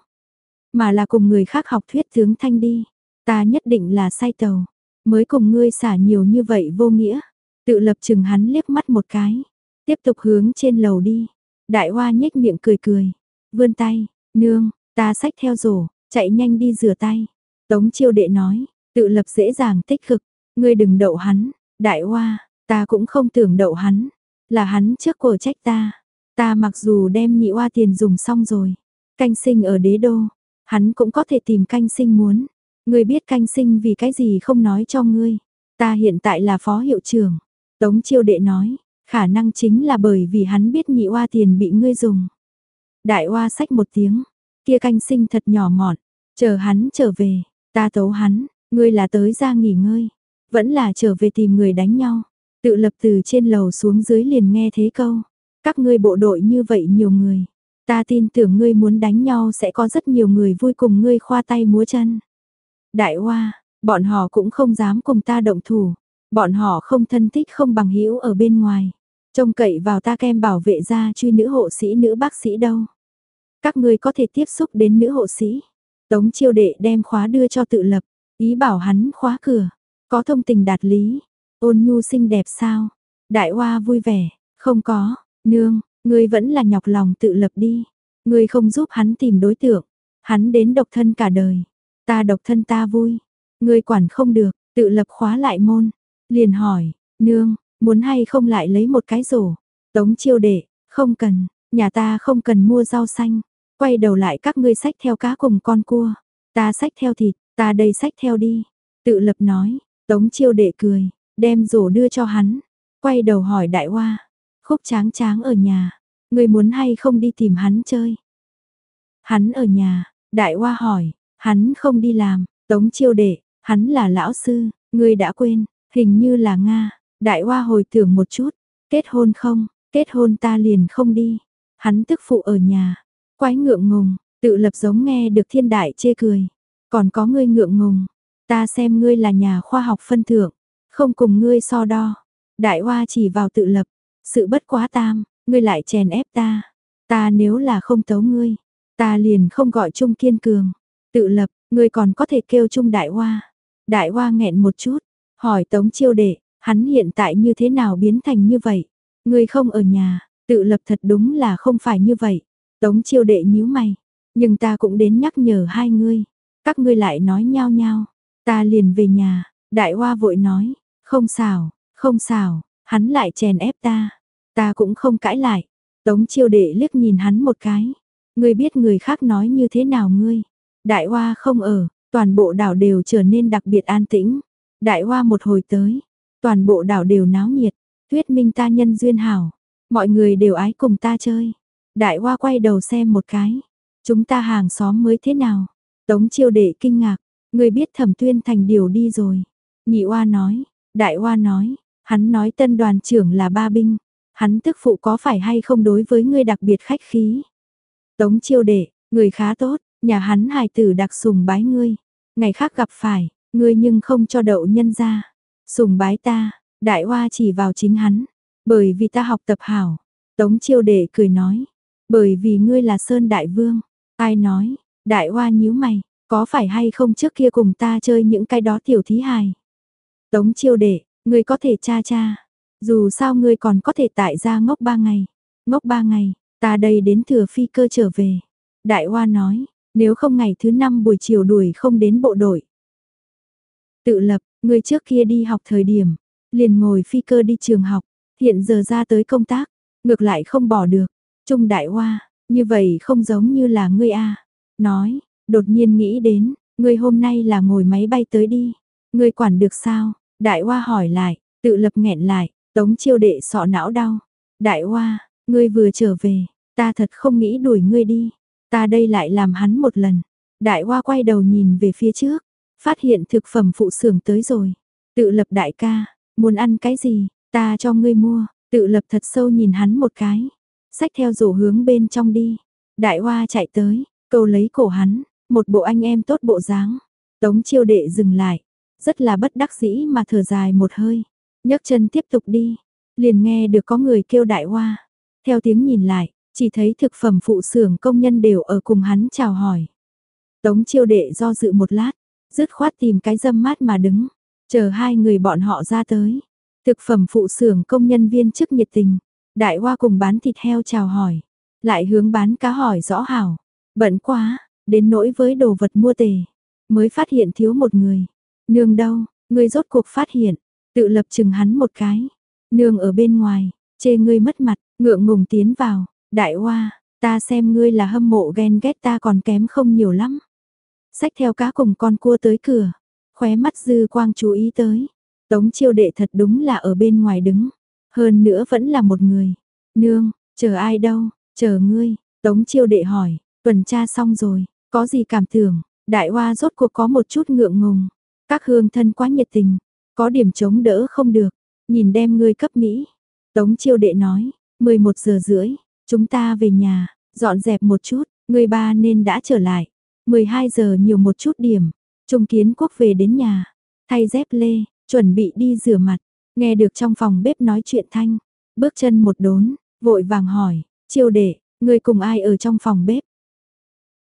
Mà là cùng người khác học thuyết tướng thanh đi. Ta nhất định là sai tàu. Mới cùng ngươi xả nhiều như vậy vô nghĩa. Tự lập chừng hắn liếc mắt một cái. Tiếp tục hướng trên lầu đi. Đại hoa nhếch miệng cười cười. Vươn tay, nương, ta xách theo rổ, chạy nhanh đi rửa tay. Tống chiêu đệ nói, tự lập dễ dàng tích cực. ngươi đừng đậu hắn, đại hoa, ta cũng không tưởng đậu hắn, là hắn trước cổ trách ta. Ta mặc dù đem nhị oa tiền dùng xong rồi, canh sinh ở đế đô, hắn cũng có thể tìm canh sinh muốn. Ngươi biết canh sinh vì cái gì không nói cho ngươi. Ta hiện tại là phó hiệu trưởng. Tống chiêu đệ nói, khả năng chính là bởi vì hắn biết nhị oa tiền bị ngươi dùng. Đại oa sách một tiếng, kia canh sinh thật nhỏ mọn, chờ hắn trở về, ta tấu hắn, ngươi là tới ra nghỉ ngơi, vẫn là trở về tìm người đánh nhau. Tự lập từ trên lầu xuống dưới liền nghe thế câu, các ngươi bộ đội như vậy nhiều người, ta tin tưởng ngươi muốn đánh nhau sẽ có rất nhiều người vui cùng ngươi khoa tay múa chân. Đại Hoa, bọn họ cũng không dám cùng ta động thủ, bọn họ không thân thích không bằng hữu ở bên ngoài, trông cậy vào ta kem bảo vệ gia truy nữ hộ sĩ nữ bác sĩ đâu. Các ngươi có thể tiếp xúc đến nữ hộ sĩ. Tống chiêu đệ đem khóa đưa cho tự lập, ý bảo hắn khóa cửa, có thông tình đạt lý, ôn nhu xinh đẹp sao? Đại Hoa vui vẻ, không có, nương, ngươi vẫn là nhọc lòng tự lập đi, ngươi không giúp hắn tìm đối tượng, hắn đến độc thân cả đời, Ta độc thân ta vui. Ngươi quản không được, tự lập khóa lại môn. Liền hỏi, nương, muốn hay không lại lấy một cái rổ. Tống chiêu đệ, không cần, nhà ta không cần mua rau xanh. Quay đầu lại các ngươi sách theo cá cùng con cua. Ta sách theo thịt, ta đây sách theo đi. Tự lập nói, tống chiêu đệ cười, đem rổ đưa cho hắn. Quay đầu hỏi đại hoa, khúc tráng tráng ở nhà. người muốn hay không đi tìm hắn chơi. Hắn ở nhà, đại hoa hỏi, Hắn không đi làm, tống chiêu đệ, hắn là lão sư, người đã quên, hình như là Nga, đại hoa hồi tưởng một chút, kết hôn không, kết hôn ta liền không đi, hắn tức phụ ở nhà, quái ngượng ngùng, tự lập giống nghe được thiên đại chê cười, còn có ngươi ngượng ngùng, ta xem ngươi là nhà khoa học phân thưởng, không cùng ngươi so đo, đại hoa chỉ vào tự lập, sự bất quá tam, ngươi lại chèn ép ta, ta nếu là không tấu ngươi, ta liền không gọi Trung Kiên Cường, Tự lập, ngươi còn có thể kêu trung đại hoa. Đại hoa nghẹn một chút, hỏi tống chiêu đệ, hắn hiện tại như thế nào biến thành như vậy? ngươi không ở nhà, tự lập thật đúng là không phải như vậy. Tống chiêu đệ nhíu mày, nhưng ta cũng đến nhắc nhở hai ngươi. Các ngươi lại nói nhau nhau, ta liền về nhà, đại hoa vội nói, không xào, không xào, hắn lại chèn ép ta. Ta cũng không cãi lại. Tống chiêu đệ liếc nhìn hắn một cái. Ngươi biết người khác nói như thế nào ngươi? Đại Hoa không ở, toàn bộ đảo đều trở nên đặc biệt an tĩnh. Đại Hoa một hồi tới, toàn bộ đảo đều náo nhiệt, thuyết minh ta nhân duyên hảo, mọi người đều ái cùng ta chơi. Đại Hoa quay đầu xem một cái, chúng ta hàng xóm mới thế nào? Tống chiêu đệ kinh ngạc, người biết thẩm tuyên thành điều đi rồi. Nhị oa nói, Đại oa nói, hắn nói tân đoàn trưởng là ba binh, hắn tức phụ có phải hay không đối với ngươi đặc biệt khách khí. Tống chiêu đệ, người khá tốt, Nhà hắn hài tử đặc sùng bái ngươi, ngày khác gặp phải, ngươi nhưng không cho đậu nhân ra. Sùng bái ta, đại oa chỉ vào chính hắn, bởi vì ta học tập hảo. Tống chiêu đệ cười nói, bởi vì ngươi là Sơn Đại Vương. Ai nói, đại oa nhíu mày, có phải hay không trước kia cùng ta chơi những cái đó tiểu thí hài. Tống chiêu đệ, ngươi có thể cha cha, dù sao ngươi còn có thể tại ra ngốc ba ngày. Ngốc ba ngày, ta đây đến thừa phi cơ trở về. Đại hoa nói, nếu không ngày thứ năm buổi chiều đuổi không đến bộ đội. Tự lập, người trước kia đi học thời điểm, liền ngồi phi cơ đi trường học, hiện giờ ra tới công tác, ngược lại không bỏ được. Trung đại hoa, như vậy không giống như là ngươi a. Nói, đột nhiên nghĩ đến, ngươi hôm nay là ngồi máy bay tới đi. Ngươi quản được sao? Đại hoa hỏi lại, tự lập nghẹn lại, tống chiêu đệ sọ não đau. Đại hoa, ngươi vừa trở về, ta thật không nghĩ đuổi ngươi đi. Ta đây lại làm hắn một lần. Đại hoa quay đầu nhìn về phía trước, phát hiện thực phẩm phụ xưởng tới rồi. Tự lập đại ca, muốn ăn cái gì, ta cho ngươi mua, tự lập thật sâu nhìn hắn một cái. Xách theo rổ hướng bên trong đi. Đại hoa chạy tới, câu lấy cổ hắn, một bộ anh em tốt bộ dáng. Tống chiêu đệ dừng lại, rất là bất đắc dĩ mà thở dài một hơi. nhấc chân tiếp tục đi, liền nghe được có người kêu đại hoa. Theo tiếng nhìn lại, chỉ thấy thực phẩm phụ xưởng công nhân đều ở cùng hắn chào hỏi. Tống chiêu đệ do dự một lát, dứt khoát tìm cái dâm mát mà đứng, chờ hai người bọn họ ra tới. Thực phẩm phụ xưởng công nhân viên chức nhiệt tình, đại hoa cùng bán thịt heo chào hỏi, lại hướng bán cá hỏi rõ hảo, bận quá, đến nỗi với đồ vật mua tề, mới phát hiện thiếu một người. Nương đâu, Ngươi rốt cuộc phát hiện, tự lập chừng hắn một cái. Nương ở bên ngoài, chê ngươi mất mặt, ngượng ngùng tiến vào, đại hoa, ta xem ngươi là hâm mộ ghen ghét ta còn kém không nhiều lắm. Xách theo cá cùng con cua tới cửa, khóe mắt dư quang chú ý tới. Tống chiêu đệ thật đúng là ở bên ngoài đứng, hơn nữa vẫn là một người. Nương, chờ ai đâu, chờ ngươi, tống chiêu đệ hỏi, tuần tra xong rồi, có gì cảm tưởng, đại hoa rốt cuộc có một chút ngượng ngùng. Các hương thân quá nhiệt tình, có điểm chống đỡ không được, nhìn đem ngươi cấp Mỹ. Tống chiêu đệ nói, 11 giờ rưỡi, chúng ta về nhà, dọn dẹp một chút, người ba nên đã trở lại. 12 giờ nhiều một chút điểm, Trung Kiến Quốc về đến nhà, thay dép lê, chuẩn bị đi rửa mặt, nghe được trong phòng bếp nói chuyện thanh, bước chân một đốn, vội vàng hỏi, chiêu đệ, người cùng ai ở trong phòng bếp?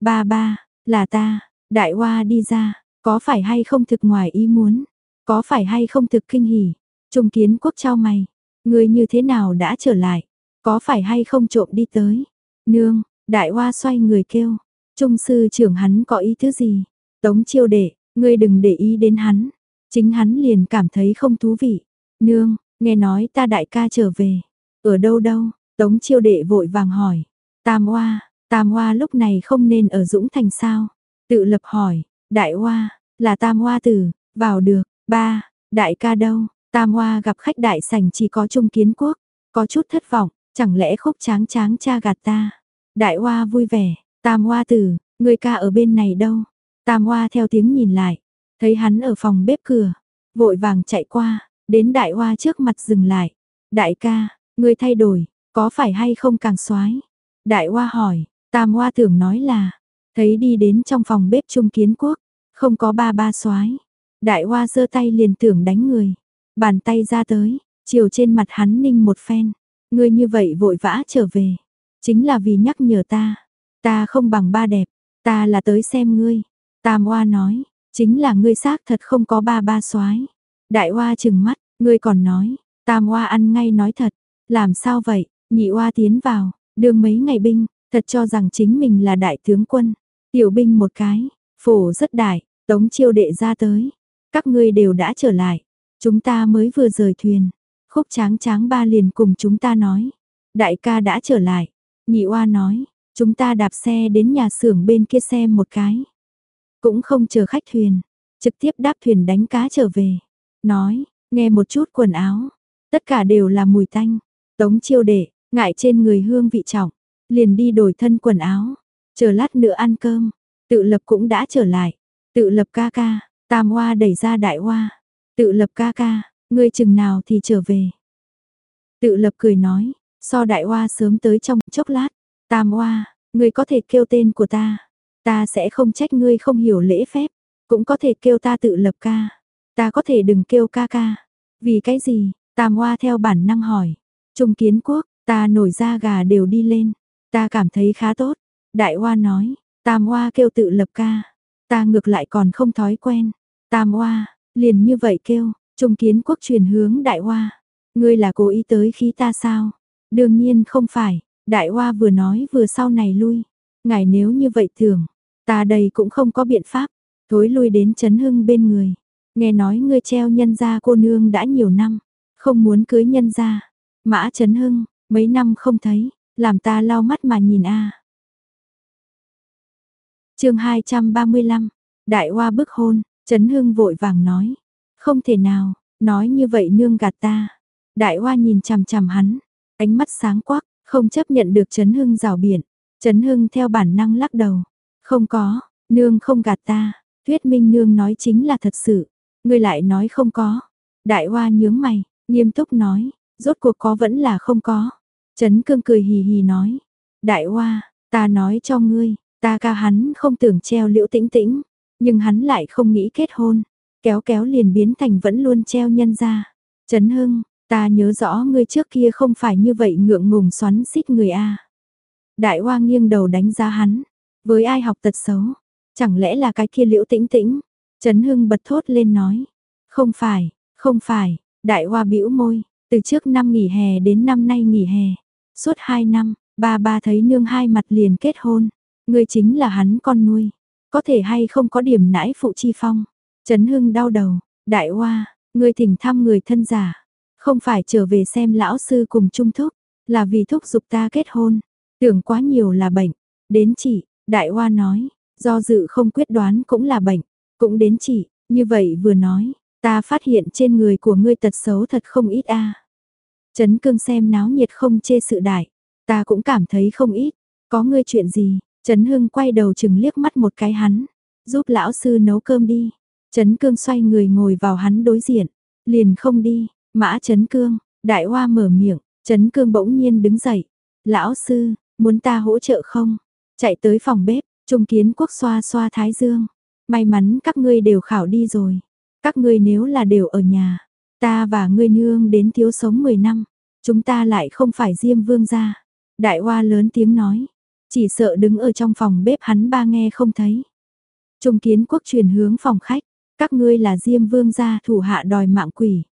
Ba ba, là ta, đại hoa đi ra, có phải hay không thực ngoài ý muốn, có phải hay không thực kinh hỉ, Trung Kiến Quốc trao mày, người như thế nào đã trở lại, có phải hay không trộm đi tới, nương, đại hoa xoay người kêu, Trung sư trưởng hắn có ý thứ gì, tống chiêu đệ, ngươi đừng để ý đến hắn, chính hắn liền cảm thấy không thú vị, nương, nghe nói ta đại ca trở về, ở đâu đâu, tống chiêu đệ vội vàng hỏi, tam hoa, tam hoa lúc này không nên ở Dũng Thành sao, tự lập hỏi, đại hoa, là tam hoa tử, vào được, ba, đại ca đâu, tam hoa gặp khách đại sảnh chỉ có trung kiến quốc, có chút thất vọng, chẳng lẽ khúc tráng tráng cha gạt ta, đại hoa vui vẻ, tam hoa tử, người ca ở bên này đâu, tam hoa theo tiếng nhìn lại, thấy hắn ở phòng bếp cửa, vội vàng chạy qua, đến đại hoa trước mặt dừng lại, đại ca, người thay đổi, có phải hay không càng xoái, đại hoa hỏi, tam hoa tưởng nói là, thấy đi đến trong phòng bếp trung kiến quốc, không có ba ba xoái. Đại hoa giơ tay liền tưởng đánh người. Bàn tay ra tới, chiều trên mặt hắn ninh một phen. Ngươi như vậy vội vã trở về. Chính là vì nhắc nhở ta. Ta không bằng ba đẹp. Ta là tới xem ngươi. Tam hoa nói. Chính là ngươi xác thật không có ba ba soái Đại hoa chừng mắt. Ngươi còn nói. Tam hoa ăn ngay nói thật. Làm sao vậy? Nhị hoa tiến vào. Đường mấy ngày binh. Thật cho rằng chính mình là đại tướng quân. Tiểu binh một cái. Phổ rất đại. Tống chiêu đệ ra tới. Các ngươi đều đã trở lại. Chúng ta mới vừa rời thuyền. Khúc tráng tráng ba liền cùng chúng ta nói. Đại ca đã trở lại. Nhị oa nói. Chúng ta đạp xe đến nhà xưởng bên kia xem một cái. Cũng không chờ khách thuyền. Trực tiếp đáp thuyền đánh cá trở về. Nói, nghe một chút quần áo. Tất cả đều là mùi tanh. Tống chiêu đệ, ngại trên người hương vị trọng. Liền đi đổi thân quần áo. Chờ lát nữa ăn cơm. Tự lập cũng đã trở lại. Tự lập ca ca, tam hoa đẩy ra đại hoa. Tự lập ca ca, ngươi chừng nào thì trở về. Tự lập cười nói, so đại hoa sớm tới trong chốc lát. Tam hoa, ngươi có thể kêu tên của ta. Ta sẽ không trách ngươi không hiểu lễ phép. Cũng có thể kêu ta tự lập ca. Ta có thể đừng kêu ca ca. Vì cái gì? Tam hoa theo bản năng hỏi. Trung kiến quốc, ta nổi da gà đều đi lên. Ta cảm thấy khá tốt. Đại hoa nói, tam hoa kêu tự lập ca. Ta ngược lại còn không thói quen. Tam Hoa, liền như vậy kêu, Trung Kiến Quốc truyền hướng Đại Hoa. Ngươi là cố ý tới khí ta sao? Đương nhiên không phải, Đại Hoa vừa nói vừa sau này lui. Ngài nếu như vậy thường, ta đây cũng không có biện pháp. Thối lui đến Trấn Hưng bên người. Nghe nói ngươi treo nhân gia cô nương đã nhiều năm, không muốn cưới nhân gia. Mã Trấn Hưng, mấy năm không thấy, làm ta lau mắt mà nhìn a chương 235, Đại Hoa bức hôn, Trấn Hưng vội vàng nói. Không thể nào, nói như vậy nương gạt ta. Đại Hoa nhìn chằm chằm hắn, ánh mắt sáng quắc, không chấp nhận được Trấn Hưng rào biển. Trấn Hưng theo bản năng lắc đầu. Không có, nương không gạt ta. Thuyết minh nương nói chính là thật sự. Ngươi lại nói không có. Đại Hoa nhướng mày, nghiêm túc nói. Rốt cuộc có vẫn là không có. Trấn Cương cười hì hì nói. Đại Hoa, ta nói cho ngươi, Ta ca hắn không tưởng treo liễu tĩnh tĩnh, nhưng hắn lại không nghĩ kết hôn, kéo kéo liền biến thành vẫn luôn treo nhân ra. Trấn Hưng, ta nhớ rõ ngươi trước kia không phải như vậy ngượng ngùng xoắn xít người a. Đại Hoa nghiêng đầu đánh giá hắn, với ai học tật xấu, chẳng lẽ là cái kia liễu tĩnh tĩnh? Trấn Hưng bật thốt lên nói, không phải, không phải, Đại Hoa bĩu môi, từ trước năm nghỉ hè đến năm nay nghỉ hè, suốt hai năm, ba ba thấy nương hai mặt liền kết hôn, Ngươi chính là hắn con nuôi, có thể hay không có điểm nãi phụ chi phong. Trấn Hưng đau đầu, Đại Hoa, ngươi thỉnh thăm người thân giả, không phải trở về xem lão sư cùng trung thúc, là vì thúc giục ta kết hôn, tưởng quá nhiều là bệnh, đến chỉ Đại Hoa nói, do dự không quyết đoán cũng là bệnh, cũng đến chỉ như vậy vừa nói, ta phát hiện trên người của ngươi tật xấu thật không ít a. Trấn cương xem náo nhiệt không chê sự đại, ta cũng cảm thấy không ít, có ngươi chuyện gì, Trấn Hưng quay đầu chừng liếc mắt một cái hắn, giúp lão sư nấu cơm đi. Trấn Cương xoay người ngồi vào hắn đối diện, liền không đi, mã Trấn Cương, đại hoa mở miệng, Trấn Cương bỗng nhiên đứng dậy, lão sư, muốn ta hỗ trợ không? Chạy tới phòng bếp, Trung Kiến Quốc xoa xoa thái dương, may mắn các ngươi đều khảo đi rồi, các ngươi nếu là đều ở nhà, ta và ngươi nương đến thiếu sống 10 năm, chúng ta lại không phải Diêm Vương gia. Đại Hoa lớn tiếng nói, chỉ sợ đứng ở trong phòng bếp hắn ba nghe không thấy. Trung kiến quốc truyền hướng phòng khách, các ngươi là Diêm Vương gia thủ hạ đòi mạng quỷ.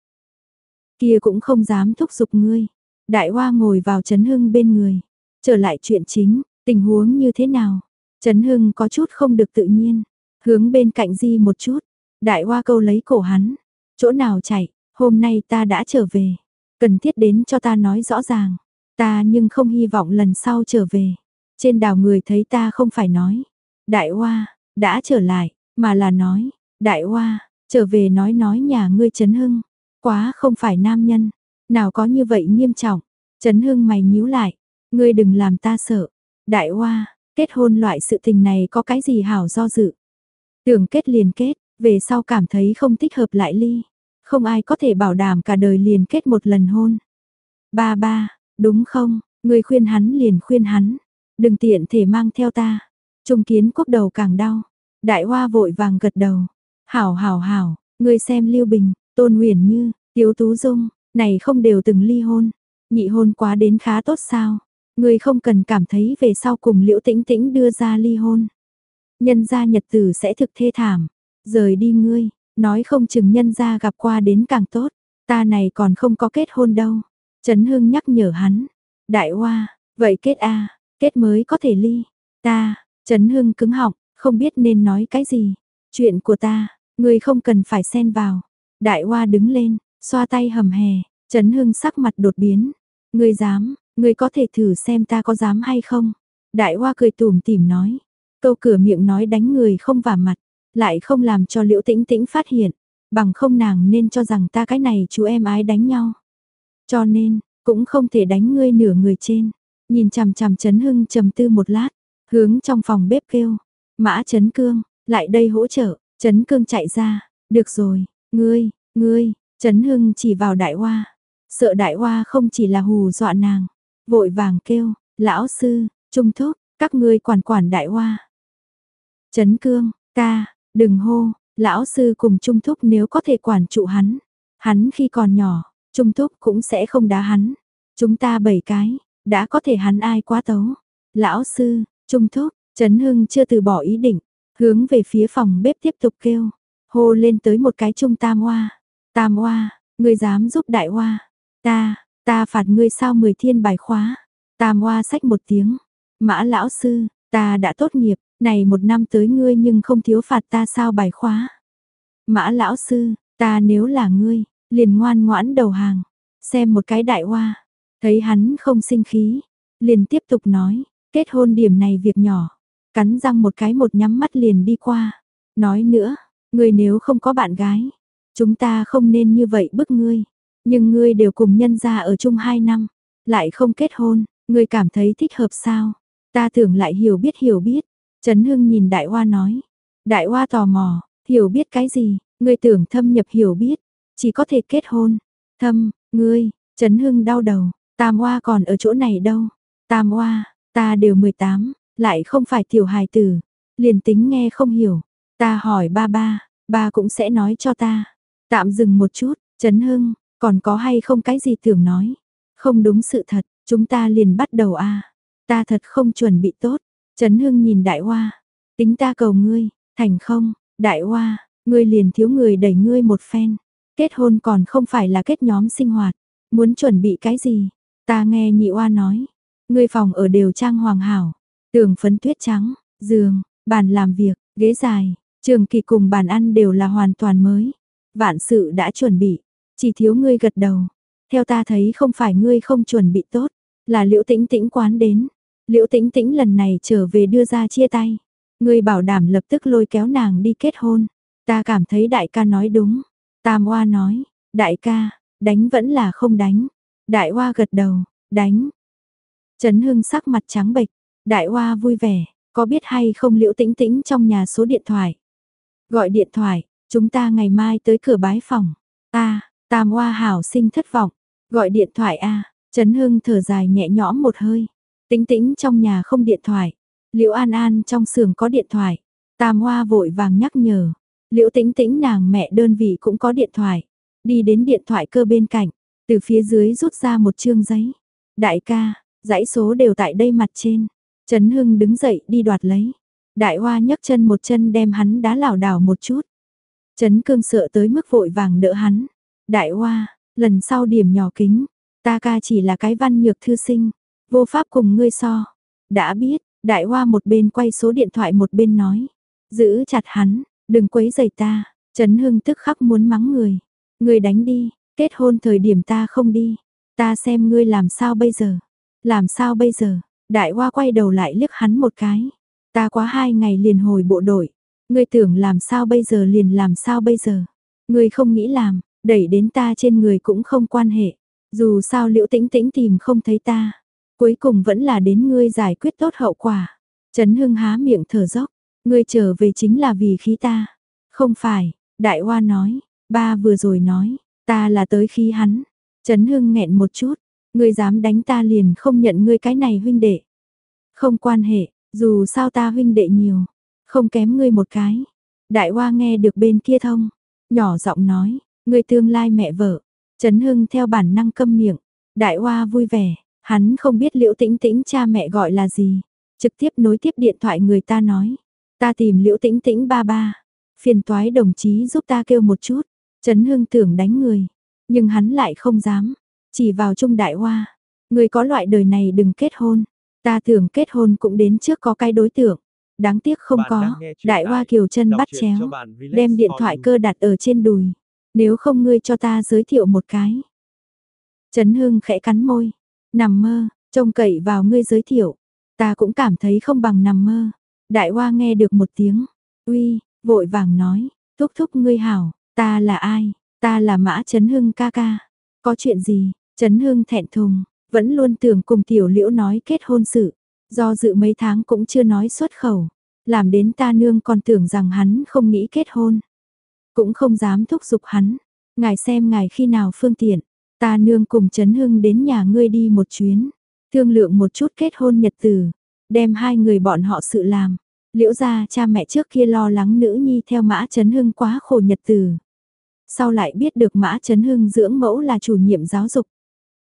Kia cũng không dám thúc giục ngươi. Đại Hoa ngồi vào Trấn Hưng bên người. Trở lại chuyện chính, tình huống như thế nào? Trấn Hưng có chút không được tự nhiên. Hướng bên cạnh Di một chút. Đại Hoa câu lấy cổ hắn. Chỗ nào chạy, hôm nay ta đã trở về. Cần thiết đến cho ta nói rõ ràng. Ta nhưng không hy vọng lần sau trở về. Trên đảo người thấy ta không phải nói. Đại Hoa, đã trở lại, mà là nói, đại hoa, trở về nói nói nhà ngươi Trấn Hưng, quá không phải nam nhân, nào có như vậy nghiêm trọng, Trấn Hưng mày nhíu lại, ngươi đừng làm ta sợ, đại hoa, kết hôn loại sự tình này có cái gì hảo do dự. Tưởng kết liền kết, về sau cảm thấy không thích hợp lại ly, không ai có thể bảo đảm cả đời liền kết một lần hôn. Ba ba, đúng không, ngươi khuyên hắn liền khuyên hắn, đừng tiện thể mang theo ta. Trung kiến quốc đầu càng đau. Đại hoa vội vàng gật đầu. Hảo hảo hảo, ngươi xem Lưu Bình, Tôn Huyền Như, Tiếu Tú Dung, này không đều từng ly hôn. Nhị hôn quá đến khá tốt sao? Ngươi không cần cảm thấy về sau cùng Liễu Tĩnh Tĩnh đưa ra ly hôn. Nhân gia nhật tử sẽ thực thê thảm. Rời đi ngươi, nói không chừng nhân gia gặp qua đến càng tốt. Ta này còn không có kết hôn đâu. Trấn Hưng nhắc nhở hắn. Đại hoa, vậy kết a kết mới có thể ly. Ta, Trấn Hưng cứng họng, không biết nên nói cái gì. Chuyện của ta, người không cần phải xen vào. Đại Hoa đứng lên, xoa tay hầm hè, Trấn Hưng sắc mặt đột biến. Ngươi dám, ngươi có thể thử xem ta có dám hay không. Đại Hoa cười tủm tỉm nói. Câu cửa miệng nói đánh người không vả mặt, lại không làm cho Liễu Tĩnh Tĩnh phát hiện, bằng không nàng nên cho rằng ta cái này chú em ái đánh nhau. Cho nên, cũng không thể đánh ngươi nửa người trên. Nhìn chằm chằm Trấn Hưng trầm tư một lát, hướng trong phòng bếp kêu, Mã Trấn Cương, lại đây hỗ trợ, Trấn Cương chạy ra, được rồi, ngươi, ngươi, Trấn Hưng chỉ vào đại hoa, sợ đại hoa không chỉ là hù dọa nàng, vội vàng kêu, lão sư, trung thúc, các ngươi quản quản đại hoa. Trấn Cương, ca, đừng hô, lão sư cùng trung thúc nếu có thể quản trụ hắn, hắn khi còn nhỏ, trung thúc cũng sẽ không đá hắn. Chúng ta bảy cái, đã có thể hắn ai quá tấu. Lão sư, trung thúc, Trấn Hưng chưa từ bỏ ý định, hướng về phía phòng bếp tiếp tục kêu, hô lên tới một cái trung tam hoa. Tam hoa, ngươi dám giúp đại hoa. Ta, ta phạt ngươi sao mười thiên bài khóa. Tam hoa sách một tiếng. Mã lão sư, ta đã tốt nghiệp, này một năm tới ngươi nhưng không thiếu phạt ta sao bài khóa. Mã lão sư, ta nếu là ngươi, liền ngoan ngoãn đầu hàng. Xem một cái đại hoa, thấy hắn không sinh khí, liền tiếp tục nói, kết hôn điểm này việc nhỏ, Cắn răng một cái một nhắm mắt liền đi qua. Nói nữa, ngươi nếu không có bạn gái, chúng ta không nên như vậy bức ngươi. Nhưng ngươi đều cùng nhân ra ở chung hai năm, lại không kết hôn, ngươi cảm thấy thích hợp sao? Ta tưởng lại hiểu biết hiểu biết. Trấn Hưng nhìn Đại Hoa nói. Đại Hoa tò mò, hiểu biết cái gì? Ngươi tưởng thâm nhập hiểu biết, chỉ có thể kết hôn. Thâm, ngươi, Trấn Hưng đau đầu, Tam Hoa còn ở chỗ này đâu? Tam Hoa, ta đều 18, lại không phải tiểu hài tử, liền tính nghe không hiểu, ta hỏi ba ba, ba cũng sẽ nói cho ta. Tạm dừng một chút, Trấn Hưng, còn có hay không cái gì tưởng nói? Không đúng sự thật, chúng ta liền bắt đầu a. Ta thật không chuẩn bị tốt. Trấn Hưng nhìn Đại Hoa, tính ta cầu ngươi, thành không? Đại Hoa, ngươi liền thiếu người đẩy ngươi một phen. Kết hôn còn không phải là kết nhóm sinh hoạt, muốn chuẩn bị cái gì? Ta nghe Nhị Oa nói, ngươi phòng ở đều trang hoàng hảo, Tường phấn tuyết trắng, giường, bàn làm việc, ghế dài, trường kỳ cùng bàn ăn đều là hoàn toàn mới. Vạn sự đã chuẩn bị, chỉ thiếu ngươi gật đầu. Theo ta thấy không phải ngươi không chuẩn bị tốt, là liễu tĩnh tĩnh quán đến. Liễu tĩnh tĩnh lần này trở về đưa ra chia tay. Ngươi bảo đảm lập tức lôi kéo nàng đi kết hôn. Ta cảm thấy đại ca nói đúng. Tam oa nói, đại ca, đánh vẫn là không đánh. Đại Hoa gật đầu, đánh. Trấn Hưng sắc mặt trắng bệch, Đại Hoa vui vẻ, có biết hay không Liễu Tĩnh Tĩnh trong nhà số điện thoại. Gọi điện thoại, chúng ta ngày mai tới cửa bái phòng. Ta, Tam Hoa hảo sinh thất vọng, gọi điện thoại a. Trấn Hưng thở dài nhẹ nhõm một hơi. Tĩnh Tĩnh trong nhà không điện thoại, Liễu An An trong xưởng có điện thoại. Tam Hoa vội vàng nhắc nhở, Liễu Tĩnh Tĩnh nàng mẹ đơn vị cũng có điện thoại, đi đến điện thoại cơ bên cạnh, từ phía dưới rút ra một chương giấy. Đại ca, dãy số đều tại đây mặt trên. Trấn Hưng đứng dậy đi đoạt lấy. Đại Hoa nhấc chân một chân đem hắn đá lảo đảo một chút. Trấn Cương sợ tới mức vội vàng đỡ hắn. Đại Hoa, lần sau điểm nhỏ kính, ta ca chỉ là cái văn nhược thư sinh, vô pháp cùng ngươi so. Đã biết, Đại Hoa một bên quay số điện thoại một bên nói. Giữ chặt hắn, đừng quấy giày ta. Trấn Hưng tức khắc muốn mắng người. người đánh đi, kết hôn thời điểm ta không đi. Ta xem ngươi làm sao bây giờ. Làm sao bây giờ, đại hoa quay đầu lại liếc hắn một cái. Ta quá hai ngày liền hồi bộ đội. Ngươi tưởng làm sao bây giờ liền làm sao bây giờ. Ngươi không nghĩ làm, đẩy đến ta trên người cũng không quan hệ. Dù sao liễu tĩnh tĩnh tìm không thấy ta. Cuối cùng vẫn là đến ngươi giải quyết tốt hậu quả. Trấn Hưng há miệng thở dốc. Ngươi trở về chính là vì khí ta. Không phải, đại hoa nói. Ba vừa rồi nói, ta là tới khí hắn. Trấn Hưng nghẹn một chút, Ngươi dám đánh ta liền không nhận ngươi cái này huynh đệ. Không quan hệ, dù sao ta huynh đệ nhiều, không kém ngươi một cái. Đại Hoa nghe được bên kia thông, nhỏ giọng nói, ngươi tương lai mẹ vợ. Trấn Hưng theo bản năng câm miệng, Đại Hoa vui vẻ, hắn không biết Liễu Tĩnh Tĩnh cha mẹ gọi là gì, trực tiếp nối tiếp điện thoại người ta nói, ta tìm Liễu Tĩnh Tĩnh ba ba, phiền toái đồng chí giúp ta kêu một chút. Trấn Hưng tưởng đánh người, nhưng hắn lại không dám, chỉ vào Trung Đại Hoa, người có loại đời này đừng kết hôn, ta tưởng kết hôn cũng đến trước có cái đối tượng. Đáng tiếc không có, Đại Hoa Kiều chân bắt chéo, đem điện thoại cơ đặt ở trên đùi. Nếu không ngươi cho ta giới thiệu một cái. Trấn Hưng khẽ cắn môi, nằm mơ, trông cậy vào ngươi giới thiệu. Ta cũng cảm thấy không bằng nằm mơ. Đại Hoa nghe được một tiếng, uy, vội vàng nói, thúc thúc ngươi hảo, ta là ai, ta là Mã Trấn Hưng ca ca. Có chuyện gì, Trấn Hưng thẹn thùng, vẫn luôn tưởng cùng tiểu liễu nói kết hôn sự, do dự mấy tháng cũng chưa nói xuất khẩu, làm đến ta nương còn tưởng rằng hắn không nghĩ kết hôn. Cũng không dám thúc giục hắn, ngài xem ngài khi nào phương tiện, ta nương cùng Trấn Hưng đến nhà ngươi đi một chuyến, thương lượng một chút kết hôn nhật từ, đem hai người bọn họ sự làm. Liễu gia cha mẹ trước kia lo lắng nữ nhi theo mã Trấn Hưng quá khổ nhật từ. Sau lại biết được mã Trấn Hưng dưỡng mẫu là chủ nhiệm giáo dục,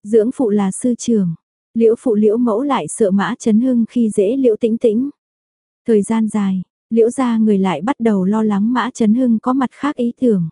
Dưỡng phụ là sư trường, liễu phụ liễu mẫu lại sợ mã chấn hưng khi dễ liễu tĩnh tĩnh. Thời gian dài, liễu gia người lại bắt đầu lo lắng mã chấn hưng có mặt khác ý tưởng.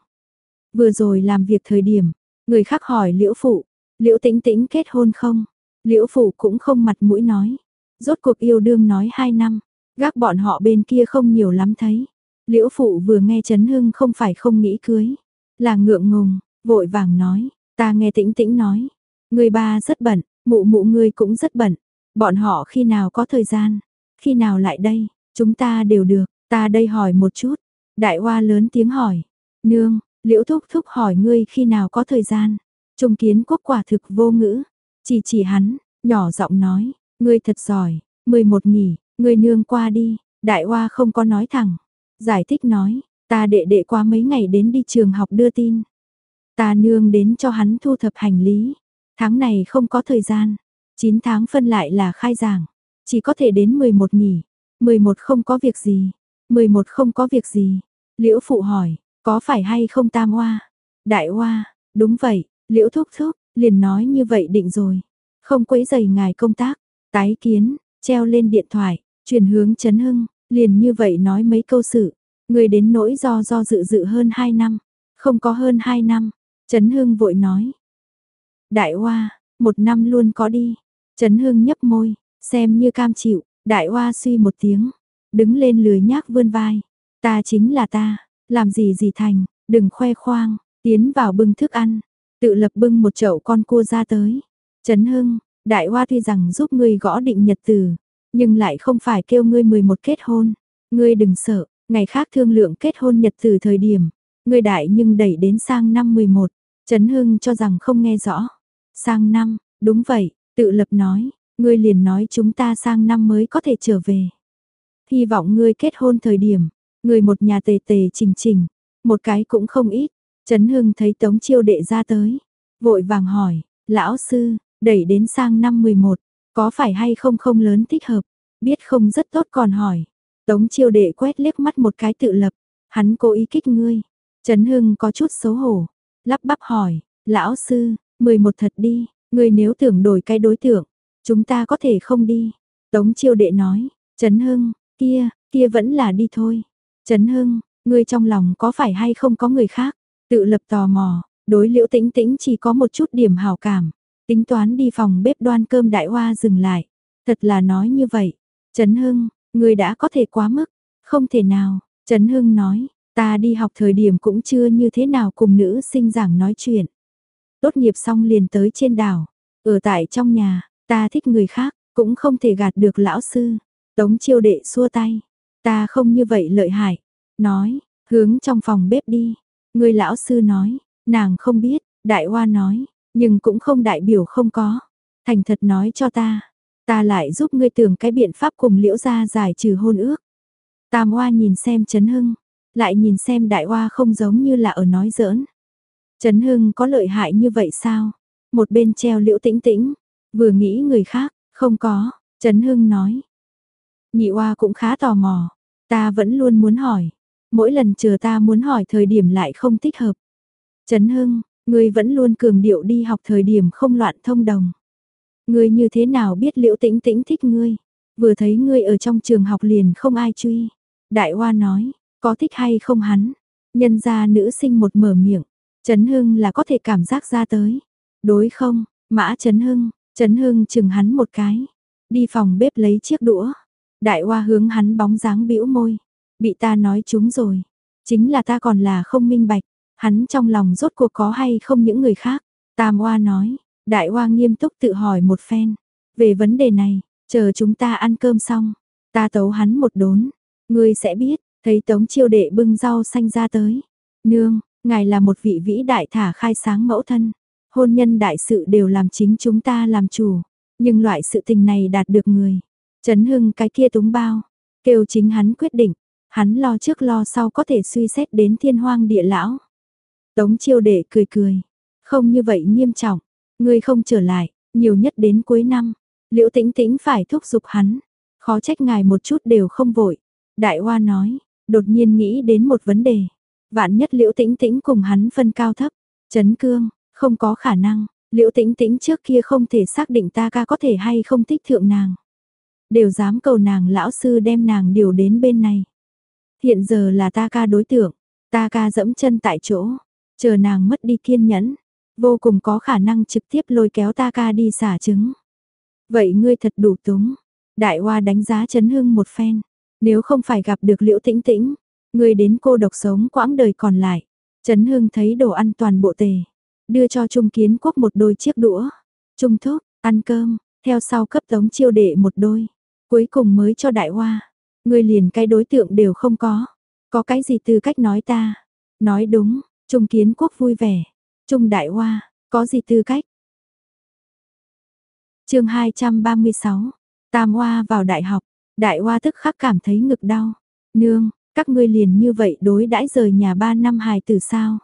Vừa rồi làm việc thời điểm, người khác hỏi liễu phụ, liễu tĩnh tĩnh kết hôn không? Liễu phụ cũng không mặt mũi nói. Rốt cuộc yêu đương nói hai năm, gác bọn họ bên kia không nhiều lắm thấy. Liễu phụ vừa nghe chấn hưng không phải không nghĩ cưới, là ngượng ngùng, vội vàng nói, ta nghe tĩnh tĩnh nói, Người ba rất bận, mụ mụ ngươi cũng rất bận. Bọn họ khi nào có thời gian, khi nào lại đây, chúng ta đều được, ta đây hỏi một chút. Đại hoa lớn tiếng hỏi, nương, liễu thúc thúc hỏi ngươi khi nào có thời gian. Trung kiến quốc quả thực vô ngữ, chỉ chỉ hắn, nhỏ giọng nói, ngươi thật giỏi, 11 nghỉ, ngươi nương qua đi, đại hoa không có nói thẳng. Giải thích nói, ta đệ đệ qua mấy ngày đến đi trường học đưa tin. Ta nương đến cho hắn thu thập hành lý, Tháng này không có thời gian, 9 tháng phân lại là khai giảng, chỉ có thể đến 11 nghỉ, 11 không có việc gì, 11 không có việc gì. Liễu phụ hỏi, có phải hay không tam hoa? Đại hoa, đúng vậy, liễu thúc thúc, liền nói như vậy định rồi. Không quấy giày ngài công tác, tái kiến, treo lên điện thoại, truyền hướng chấn hưng, liền như vậy nói mấy câu sự. Người đến nỗi do do dự dự hơn 2 năm, không có hơn 2 năm. Trấn Hương vội nói, Đại Hoa, một năm luôn có đi. Trấn Hương nhấp môi, xem như cam chịu, Đại Hoa suy một tiếng, đứng lên lười nhác vươn vai. Ta chính là ta, làm gì gì thành, đừng khoe khoang, tiến vào bưng thức ăn, tự lập bưng một chậu con cua ra tới. Trấn Hưng, đại hoa tuy rằng giúp ngươi gõ định nhật tử, nhưng lại không phải kêu ngươi 11 kết hôn. Ngươi đừng sợ, ngày khác thương lượng kết hôn nhật từ thời điểm, người đại nhưng đẩy đến sang năm 11. Trấn Hưng cho rằng không nghe rõ. Sang năm, đúng vậy, tự lập nói, ngươi liền nói chúng ta sang năm mới có thể trở về. Hy vọng ngươi kết hôn thời điểm, người một nhà tề tề trình trình, một cái cũng không ít. Trấn Hưng thấy Tống Chiêu đệ ra tới, vội vàng hỏi, lão sư, đẩy đến sang năm 11, có phải hay không không lớn thích hợp, biết không rất tốt còn hỏi. Tống Chiêu đệ quét liếc mắt một cái tự lập, hắn cố ý kích ngươi. Trấn Hưng có chút xấu hổ, lắp bắp hỏi, lão sư, 11 thật đi, ngươi nếu tưởng đổi cái đối tượng, chúng ta có thể không đi. Tống Chiêu đệ nói, Trấn Hưng, kia, kia vẫn là đi thôi. Trấn Hưng, ngươi trong lòng có phải hay không có người khác? Tự lập tò mò, đối liễu tĩnh tĩnh chỉ có một chút điểm hào cảm. Tính toán đi phòng bếp đoan cơm đại hoa dừng lại. Thật là nói như vậy. Trấn Hưng, người đã có thể quá mức. Không thể nào, Trấn Hưng nói, ta đi học thời điểm cũng chưa như thế nào cùng nữ sinh giảng nói chuyện. Tốt nghiệp xong liền tới trên đảo, ở tại trong nhà, ta thích người khác, cũng không thể gạt được lão sư. Tống chiêu đệ xua tay, ta không như vậy lợi hại, nói, hướng trong phòng bếp đi. Người lão sư nói, nàng không biết, đại hoa nói, nhưng cũng không đại biểu không có. Thành thật nói cho ta, ta lại giúp ngươi tưởng cái biện pháp cùng liễu gia giải trừ hôn ước. Tam hoa nhìn xem Trấn Hưng, lại nhìn xem đại hoa không giống như là ở nói giỡn. Trấn Hưng có lợi hại như vậy sao? Một bên treo liễu tĩnh tĩnh, vừa nghĩ người khác, không có, Trấn Hưng nói. Nhị hoa cũng khá tò mò, ta vẫn luôn muốn hỏi, mỗi lần chờ ta muốn hỏi thời điểm lại không thích hợp. Trấn Hưng, ngươi vẫn luôn cường điệu đi học thời điểm không loạn thông đồng. Ngươi như thế nào biết liễu tĩnh tĩnh thích ngươi? Vừa thấy ngươi ở trong trường học liền không ai truy. Đại Hoa nói, có thích hay không hắn? Nhân gia nữ sinh một mở miệng, Trấn Hưng là có thể cảm giác ra tới. Đối không, Mã Trấn Hưng, Trấn Hưng chừng hắn một cái. Đi phòng bếp lấy chiếc đũa. Đại Hoa hướng hắn bóng dáng bĩu môi. Bị ta nói chúng rồi. Chính là ta còn là không minh bạch. Hắn trong lòng rốt cuộc có hay không những người khác. Tam Hoa nói. Đại Hoa nghiêm túc tự hỏi một phen. Về vấn đề này, chờ chúng ta ăn cơm xong. Ta tấu hắn một đốn. Ngươi sẽ biết, thấy tống chiêu đệ bưng rau xanh ra tới. Nương, ngài là một vị vĩ đại thả khai sáng mẫu thân. Hôn nhân đại sự đều làm chính chúng ta làm chủ. Nhưng loại sự tình này đạt được người. Trấn hưng cái kia túng bao. Kêu chính hắn quyết định. Hắn lo trước lo sau có thể suy xét đến thiên hoang địa lão. Tống chiêu đệ cười cười. Không như vậy nghiêm trọng. Ngươi không trở lại, nhiều nhất đến cuối năm. Liễu tĩnh tĩnh phải thúc giục hắn. Khó trách ngài một chút đều không vội. Đại Hoa nói, đột nhiên nghĩ đến một vấn đề. Vạn nhất Liễu Tĩnh Tĩnh cùng hắn phân cao thấp, chấn cương, không có khả năng, Liễu Tĩnh Tĩnh trước kia không thể xác định ta ca có thể hay không thích thượng nàng. Đều dám cầu nàng lão sư đem nàng điều đến bên này. Hiện giờ là ta ca đối tượng, ta ca dẫm chân tại chỗ, chờ nàng mất đi kiên nhẫn, vô cùng có khả năng trực tiếp lôi kéo ta ca đi xả trứng. Vậy ngươi thật đủ túng. Đại Hoa đánh giá chấn hưng một phen, nếu không phải gặp được liễu tĩnh tĩnh, ngươi đến cô độc sống quãng đời còn lại. Trấn Hưng thấy đồ ăn toàn bộ tề, đưa cho Trung Kiến Quốc một đôi chiếc đũa. Trung thúc, ăn cơm, theo sau cấp tống chiêu đệ một đôi. Cuối cùng mới cho đại hoa. ngươi liền cái đối tượng đều không có. Có cái gì từ cách nói ta? Nói đúng, Trung Kiến Quốc vui vẻ. Trung đại hoa, có gì tư cách? chương 236, Tam Hoa vào đại học, Đại hoa tức khắc cảm thấy ngực đau. Nương, các ngươi liền như vậy đối đãi rời nhà ba năm hài tử sao?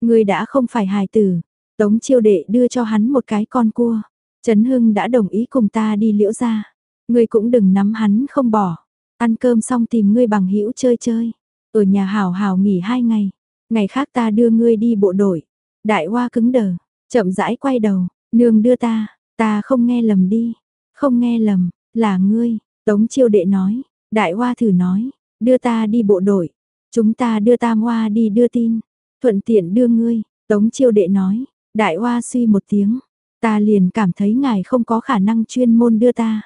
Ngươi đã không phải hài tử. Tống chiêu đệ đưa cho hắn một cái con cua. Trấn Hưng đã đồng ý cùng ta đi liễu ra. Ngươi cũng đừng nắm hắn không bỏ. Ăn cơm xong tìm ngươi bằng hữu chơi chơi. Ở nhà hảo hảo nghỉ hai ngày. Ngày khác ta đưa ngươi đi bộ đội. Đại hoa cứng đờ. Chậm rãi quay đầu. Nương đưa ta. Ta không nghe lầm đi. Không nghe lầm. Là ngươi. Tống chiêu đệ nói, đại hoa thử nói, đưa ta đi bộ đội, chúng ta đưa tam hoa đi đưa tin, thuận tiện đưa ngươi, tống chiêu đệ nói, đại hoa suy một tiếng, ta liền cảm thấy ngài không có khả năng chuyên môn đưa ta.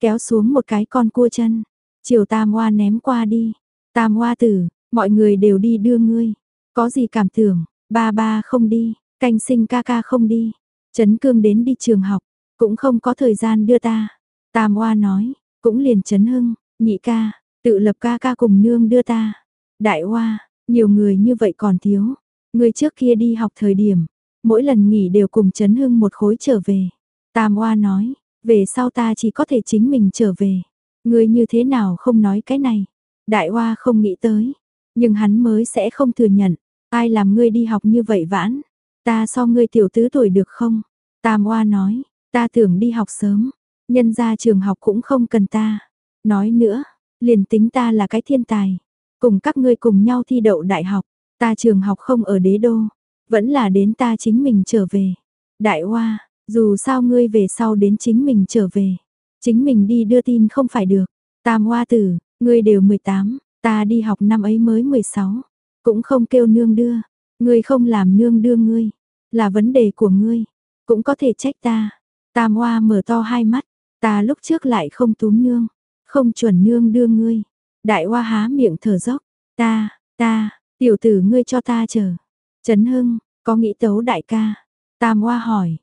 Kéo xuống một cái con cua chân, chiều tam hoa ném qua đi, tam hoa tử, mọi người đều đi đưa ngươi, Có gì cảm tưởng, ba ba không đi, canh sinh ca ca không đi. Trấn cương đến đi trường học, cũng không có thời gian đưa ta. Tam oa nói, cũng liền Trấn hưng, nhị ca, tự lập ca ca cùng nương đưa ta. Đại oa, nhiều người như vậy còn thiếu. Người trước kia đi học thời điểm, mỗi lần nghỉ đều cùng Trấn hưng một khối trở về. Tam oa nói, về sau ta chỉ có thể chính mình trở về. Người như thế nào không nói cái này. Đại oa không nghĩ tới, nhưng hắn mới sẽ không thừa nhận. Ai làm ngươi đi học như vậy vãn? Ta so ngươi tiểu tứ tuổi được không? Tam oa nói, ta tưởng đi học sớm, nhân ra trường học cũng không cần ta. Nói nữa, liền tính ta là cái thiên tài, cùng các ngươi cùng nhau thi đậu đại học, ta trường học không ở đế đô, vẫn là đến ta chính mình trở về. Đại oa, dù sao ngươi về sau đến chính mình trở về, chính mình đi đưa tin không phải được. Tam oa tử, ngươi đều 18, ta đi học năm ấy mới 16, cũng không kêu nương đưa, ngươi không làm nương đưa ngươi, là vấn đề của ngươi, cũng có thể trách ta. Tam Hoa mở to hai mắt, ta lúc trước lại không túm nương, không chuẩn nương đưa ngươi. Đại Hoa há miệng thở dốc, ta, ta, tiểu tử ngươi cho ta chờ. Trấn Hưng, có nghĩ tấu đại ca? Tam Hoa hỏi.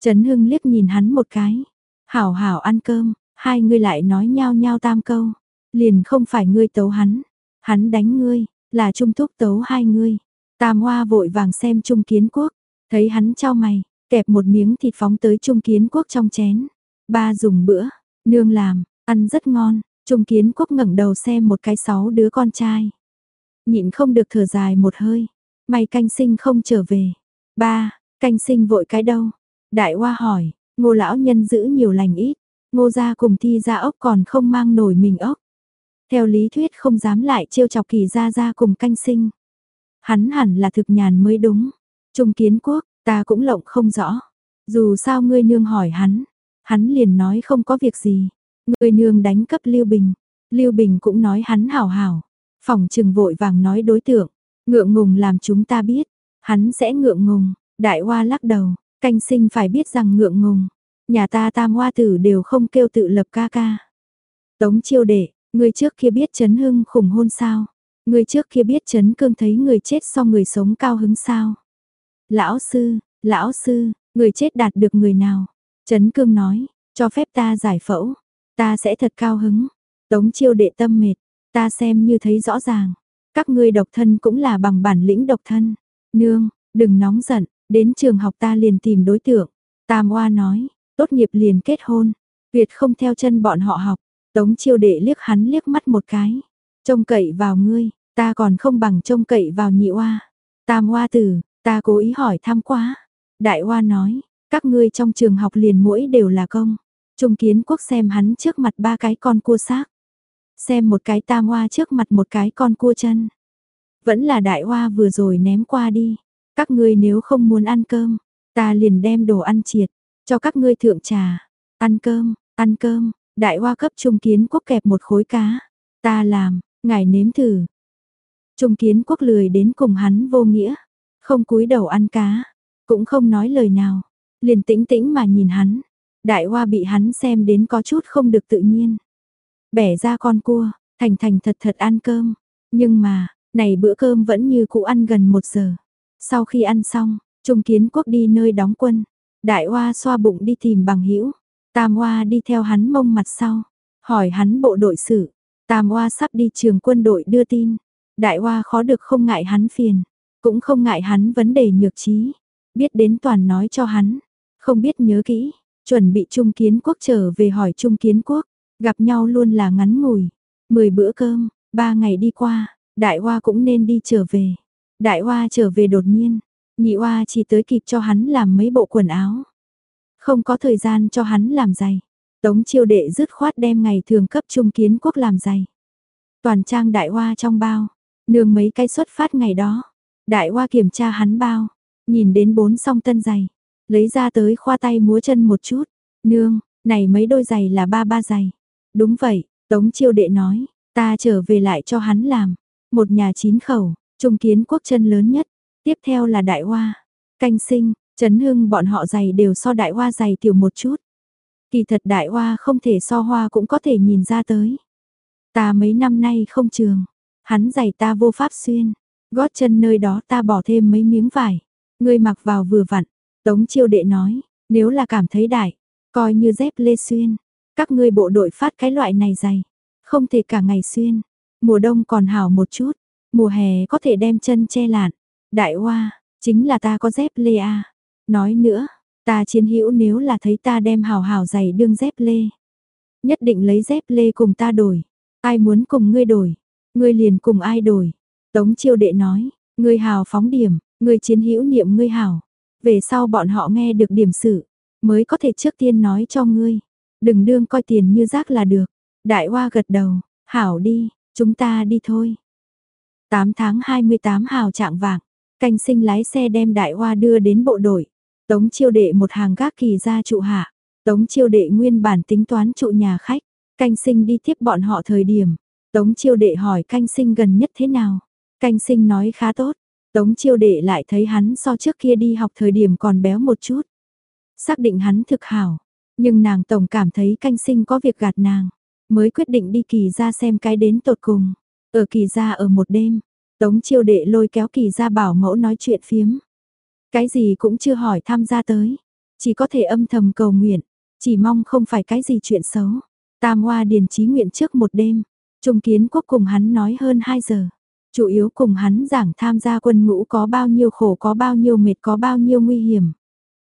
Trấn Hưng liếc nhìn hắn một cái. Hảo hảo ăn cơm, hai người lại nói nhau nhau tam câu. Liền không phải ngươi tấu hắn, hắn đánh ngươi, là trung thúc tấu hai ngươi. Tam Hoa vội vàng xem Trung Kiến Quốc, thấy hắn trao mày, kẹp một miếng thịt phóng tới Trung Kiến Quốc trong chén. Ba dùng bữa, nương làm, ăn rất ngon. Trung Kiến Quốc ngẩng đầu xem một cái sáu đứa con trai. Nhịn không được thở dài một hơi, may canh sinh không trở về. Ba, canh sinh vội cái đâu? Đại Hoa hỏi, ngô lão nhân giữ nhiều lành ít, ngô gia cùng thi ra ốc còn không mang nổi mình ốc. Theo lý thuyết không dám lại trêu chọc kỳ gia gia cùng canh sinh. Hắn hẳn là thực nhàn mới đúng. Trung kiến quốc, ta cũng lộng không rõ. Dù sao ngươi nương hỏi hắn, hắn liền nói không có việc gì. Ngươi nương đánh cấp Lưu Bình, Lưu Bình cũng nói hắn hảo hảo. Phòng trừng vội vàng nói đối tượng, ngượng ngùng làm chúng ta biết, hắn sẽ ngượng ngùng, đại hoa lắc đầu, canh sinh phải biết rằng ngượng ngùng. Nhà ta tam hoa tử đều không kêu tự lập ca ca. Tống chiêu đệ, Người trước kia biết chấn hưng khủng hôn sao? Người trước kia biết chấn cương thấy người chết so người sống cao hứng sao? Lão sư, lão sư, người chết đạt được người nào? Chấn cương nói, cho phép ta giải phẫu, ta sẽ thật cao hứng. Tống chiêu đệ tâm mệt, ta xem như thấy rõ ràng. Các ngươi độc thân cũng là bằng bản lĩnh độc thân. Nương, đừng nóng giận, đến trường học ta liền tìm đối tượng. Tam Hoa nói, tốt nghiệp liền kết hôn, Việt không theo chân bọn họ học, Tống chiêu đệ liếc hắn liếc mắt một cái. Trông cậy vào ngươi, ta còn không bằng trông cậy vào nhị oa. Tam oa tử, ta cố ý hỏi thăm quá. Đại oa nói, các ngươi trong trường học liền mỗi đều là công. Trung kiến quốc xem hắn trước mặt ba cái con cua xác. Xem một cái tam oa trước mặt một cái con cua chân. Vẫn là đại oa vừa rồi ném qua đi. Các ngươi nếu không muốn ăn cơm, ta liền đem đồ ăn triệt, cho các ngươi thượng trà. Ăn cơm, ăn cơm, Đại hoa cấp trung kiến quốc kẹp một khối cá. Ta làm, ngài nếm thử. Trung kiến quốc lười đến cùng hắn vô nghĩa. Không cúi đầu ăn cá. Cũng không nói lời nào. Liền tĩnh tĩnh mà nhìn hắn. Đại hoa bị hắn xem đến có chút không được tự nhiên. Bẻ ra con cua, thành thành thật thật ăn cơm. Nhưng mà, này bữa cơm vẫn như cũ ăn gần một giờ. Sau khi ăn xong, Trung Kiến Quốc đi nơi đóng quân. Đại Hoa xoa bụng đi tìm bằng hữu Tam Hoa đi theo hắn mông mặt sau, hỏi hắn bộ đội sự. Tam Hoa sắp đi trường quân đội đưa tin. Đại Hoa khó được không ngại hắn phiền, cũng không ngại hắn vấn đề nhược trí. Biết đến toàn nói cho hắn, không biết nhớ kỹ, chuẩn bị Trung Kiến Quốc trở về hỏi Trung Kiến Quốc, gặp nhau luôn là ngắn ngủi. Mười bữa cơm, ba ngày đi qua, Đại Hoa cũng nên đi trở về. Đại Hoa trở về đột nhiên, Nhị Hoa chỉ tới kịp cho hắn làm mấy bộ quần áo. Không có thời gian cho hắn làm giày. Tống chiêu đệ dứt khoát đem ngày thường cấp trung kiến quốc làm giày. Toàn trang đại hoa trong bao, nương mấy cái xuất phát ngày đó. Đại hoa kiểm tra hắn bao, nhìn đến bốn song tân giày, lấy ra tới khoa tay múa chân một chút. Nương, này mấy đôi giày là ba ba giày. Đúng vậy, Tống chiêu đệ nói, ta trở về lại cho hắn làm. Một nhà chín khẩu, trung kiến quốc chân lớn nhất, tiếp theo là đại hoa, canh sinh, Trấn Hưng bọn họ giày đều so đại hoa giày tiểu một chút. Kỳ thật đại hoa không thể so hoa cũng có thể nhìn ra tới. Ta mấy năm nay không trường, hắn giày ta vô pháp xuyên, Gót chân nơi đó ta bỏ thêm mấy miếng vải. Ngươi mặc vào vừa vặn. Tống chiêu đệ nói, nếu là cảm thấy đại, coi như dép lê xuyên. Các ngươi bộ đội phát cái loại này dày. Không thể cả ngày xuyên. Mùa đông còn hảo một chút. Mùa hè có thể đem chân che lạn. Đại hoa, chính là ta có dép lê a. Nói nữa, ta chiến hữu nếu là thấy ta đem hào hào giày đương dép lê. Nhất định lấy dép lê cùng ta đổi. Ai muốn cùng ngươi đổi, ngươi liền cùng ai đổi. Tống chiêu đệ nói, ngươi hào phóng điểm, ngươi chiến hữu niệm ngươi hào. Về sau bọn họ nghe được điểm sự, mới có thể trước tiên nói cho ngươi. Đừng đương coi tiền như rác là được. Đại hoa gật đầu, hảo đi, chúng ta đi thôi. 8 tháng 28 hào trạng vàng, canh sinh lái xe đem đại hoa đưa đến bộ đội. Tống chiêu đệ một hàng gác kỳ ra trụ hạ. Tống chiêu đệ nguyên bản tính toán trụ nhà khách. Canh sinh đi tiếp bọn họ thời điểm. Tống chiêu đệ hỏi canh sinh gần nhất thế nào. Canh sinh nói khá tốt. Tống chiêu đệ lại thấy hắn so trước kia đi học thời điểm còn béo một chút. Xác định hắn thực hảo. Nhưng nàng tổng cảm thấy canh sinh có việc gạt nàng. Mới quyết định đi kỳ ra xem cái đến tột cùng. Ở kỳ ra ở một đêm. Tống chiêu đệ lôi kéo kỳ ra bảo mẫu nói chuyện phiếm. Cái gì cũng chưa hỏi tham gia tới. Chỉ có thể âm thầm cầu nguyện. Chỉ mong không phải cái gì chuyện xấu. Tam Hoa Điền trí nguyện trước một đêm. Trung kiến quốc cùng hắn nói hơn 2 giờ. Chủ yếu cùng hắn giảng tham gia quân ngũ có bao nhiêu khổ có bao nhiêu mệt có bao nhiêu nguy hiểm.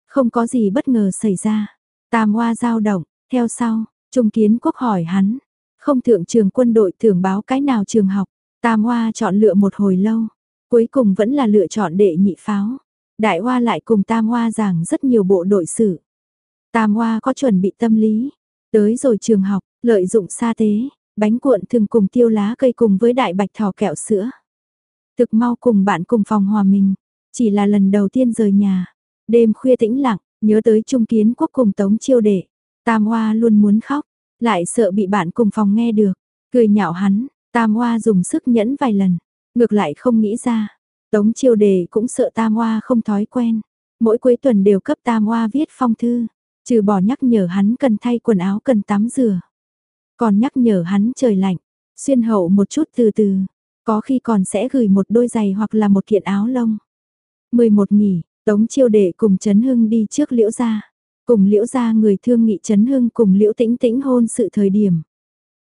Không có gì bất ngờ xảy ra. Tam Hoa dao động, theo sau, Trung kiến quốc hỏi hắn. Không thượng trường quân đội thưởng báo cái nào trường học. Tam Hoa chọn lựa một hồi lâu. Cuối cùng vẫn là lựa chọn đệ nhị pháo. Đại Hoa lại cùng Tam Hoa giảng rất nhiều bộ đội sử. Tam Hoa có chuẩn bị tâm lý. Tới rồi trường học, lợi dụng sa tế, bánh cuộn thường cùng tiêu lá cây cùng với đại bạch thỏ kẹo sữa. Thực mau cùng bạn cùng phòng hòa mình, chỉ là lần đầu tiên rời nhà. Đêm khuya tĩnh lặng, nhớ tới trung kiến quốc cùng tống chiêu đệ. Tam Hoa luôn muốn khóc, lại sợ bị bạn cùng phòng nghe được. Cười nhạo hắn, Tam Hoa dùng sức nhẫn vài lần, ngược lại không nghĩ ra. Tống chiêu đề cũng sợ Tam Hoa không thói quen. Mỗi cuối tuần đều cấp Tam Hoa viết phong thư. Trừ bỏ nhắc nhở hắn cần thay quần áo cần tắm rửa. Còn nhắc nhở hắn trời lạnh, xuyên hậu một chút từ từ, có khi còn sẽ gửi một đôi giày hoặc là một kiện áo lông. 11 nghỉ, Tống Chiêu Đệ cùng Trấn Hưng đi trước Liễu gia, cùng Liễu gia người thương nghị Trấn Hưng cùng Liễu Tĩnh Tĩnh hôn sự thời điểm.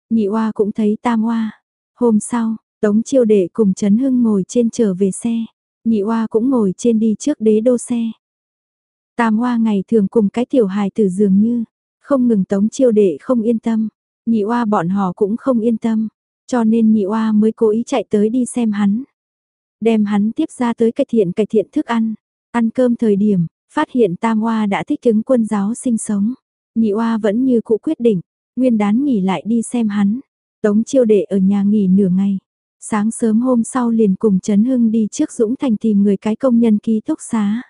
Nhị Oa cũng thấy Tam Oa. Hôm sau, Tống Chiêu Đệ cùng Trấn Hưng ngồi trên trở về xe, Nhị Oa cũng ngồi trên đi trước đế đô xe. Tam Hoa ngày thường cùng cái tiểu hài tử dường như, không ngừng tống chiêu đệ không yên tâm, nhị oa bọn họ cũng không yên tâm, cho nên nhị oa mới cố ý chạy tới đi xem hắn. Đem hắn tiếp ra tới cải thiện cải thiện thức ăn, ăn cơm thời điểm, phát hiện Tam Hoa đã thích ứng quân giáo sinh sống. Nhị oa vẫn như cũ quyết định, nguyên đán nghỉ lại đi xem hắn. Tống chiêu đệ ở nhà nghỉ nửa ngày. Sáng sớm hôm sau liền cùng Trấn Hưng đi trước Dũng Thành tìm người cái công nhân ký túc xá.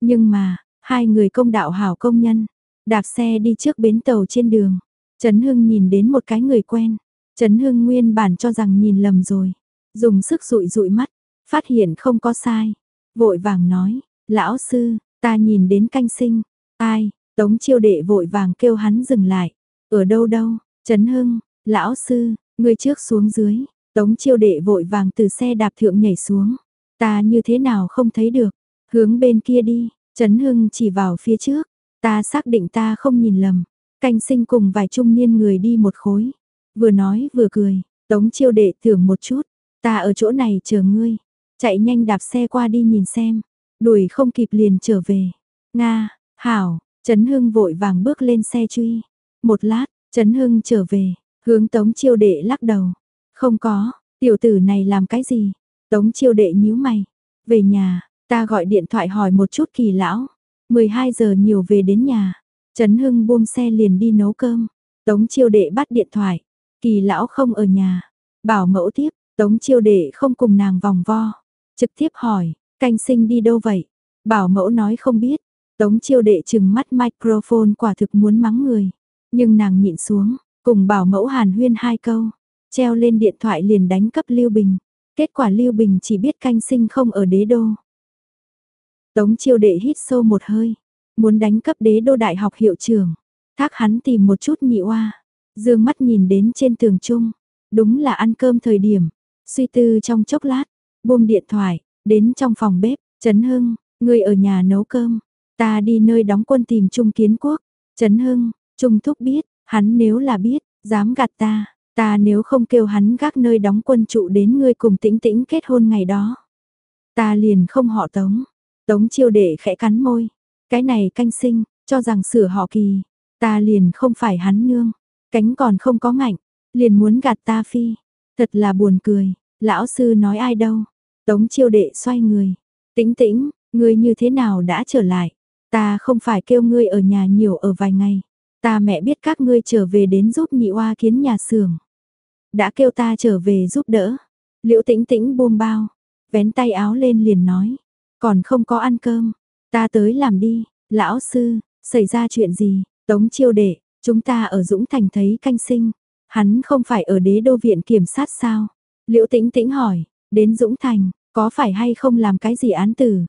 Nhưng mà, Hai người công đạo hảo công nhân, đạp xe đi trước bến tàu trên đường. Trấn Hưng nhìn đến một cái người quen. Trấn Hưng nguyên bản cho rằng nhìn lầm rồi. Dùng sức rụi rụi mắt, phát hiện không có sai. Vội vàng nói, lão sư, ta nhìn đến canh sinh. Ai, tống chiêu đệ vội vàng kêu hắn dừng lại. Ở đâu đâu, Trấn Hưng, lão sư, người trước xuống dưới. Tống chiêu đệ vội vàng từ xe đạp thượng nhảy xuống. Ta như thế nào không thấy được, hướng bên kia đi, Trấn Hưng chỉ vào phía trước, ta xác định ta không nhìn lầm, canh sinh cùng vài trung niên người đi một khối. Vừa nói vừa cười, tống chiêu đệ thưởng một chút, ta ở chỗ này chờ ngươi, chạy nhanh đạp xe qua đi nhìn xem, đuổi không kịp liền trở về. Nga, Hảo, Trấn Hưng vội vàng bước lên xe truy. Một lát, Trấn Hưng trở về, hướng tống chiêu đệ lắc đầu. Không có, tiểu tử này làm cái gì? Tống chiêu đệ nhíu mày. Về nhà, Ta gọi điện thoại hỏi một chút kỳ lão. 12 giờ nhiều về đến nhà. Trấn Hưng buông xe liền đi nấu cơm. Tống chiêu đệ bắt điện thoại. Kỳ lão không ở nhà. Bảo mẫu tiếp, tống chiêu đệ không cùng nàng vòng vo. Trực tiếp hỏi, canh sinh đi đâu vậy? Bảo mẫu nói không biết. Tống chiêu đệ chừng mắt microphone quả thực muốn mắng người. Nhưng nàng nhịn xuống, cùng bảo mẫu hàn huyên hai câu. Treo lên điện thoại liền đánh cấp Lưu Bình. Kết quả Lưu Bình chỉ biết canh sinh không ở đế đô. Tống chiêu đệ hít sâu một hơi, muốn đánh cấp đế đô đại học hiệu trưởng, thác hắn tìm một chút nhị oa, dương mắt nhìn đến trên tường trung, đúng là ăn cơm thời điểm, suy tư trong chốc lát, buông điện thoại, đến trong phòng bếp, Trấn Hưng, ngươi ở nhà nấu cơm, ta đi nơi đóng quân tìm Trung Kiến Quốc. Trấn Hưng, Trung Thúc biết, hắn nếu là biết, dám gạt ta, ta nếu không kêu hắn gác nơi đóng quân trụ đến ngươi cùng tĩnh tĩnh kết hôn ngày đó. Ta liền không họ Tống. Tống chiêu đệ khẽ cắn môi. Cái này canh sinh, cho rằng sửa họ kỳ. Ta liền không phải hắn nương. Cánh còn không có ngạnh. Liền muốn gạt ta phi. Thật là buồn cười. Lão sư nói ai đâu. Tống chiêu đệ xoay người. Tĩnh tĩnh, ngươi như thế nào đã trở lại. Ta không phải kêu ngươi ở nhà nhiều ở vài ngày. Ta mẹ biết các ngươi trở về đến giúp nhị oa kiến nhà xưởng. Đã kêu ta trở về giúp đỡ. Liễu tĩnh tĩnh buông bao. Vén tay áo lên liền nói. Còn không có ăn cơm. Ta tới làm đi. Lão sư, xảy ra chuyện gì? Tống chiêu đệ, chúng ta ở Dũng Thành thấy canh sinh. Hắn không phải ở đế đô viện kiểm sát sao? Liễu tĩnh tĩnh hỏi. Đến Dũng Thành, có phải hay không làm cái gì án tử?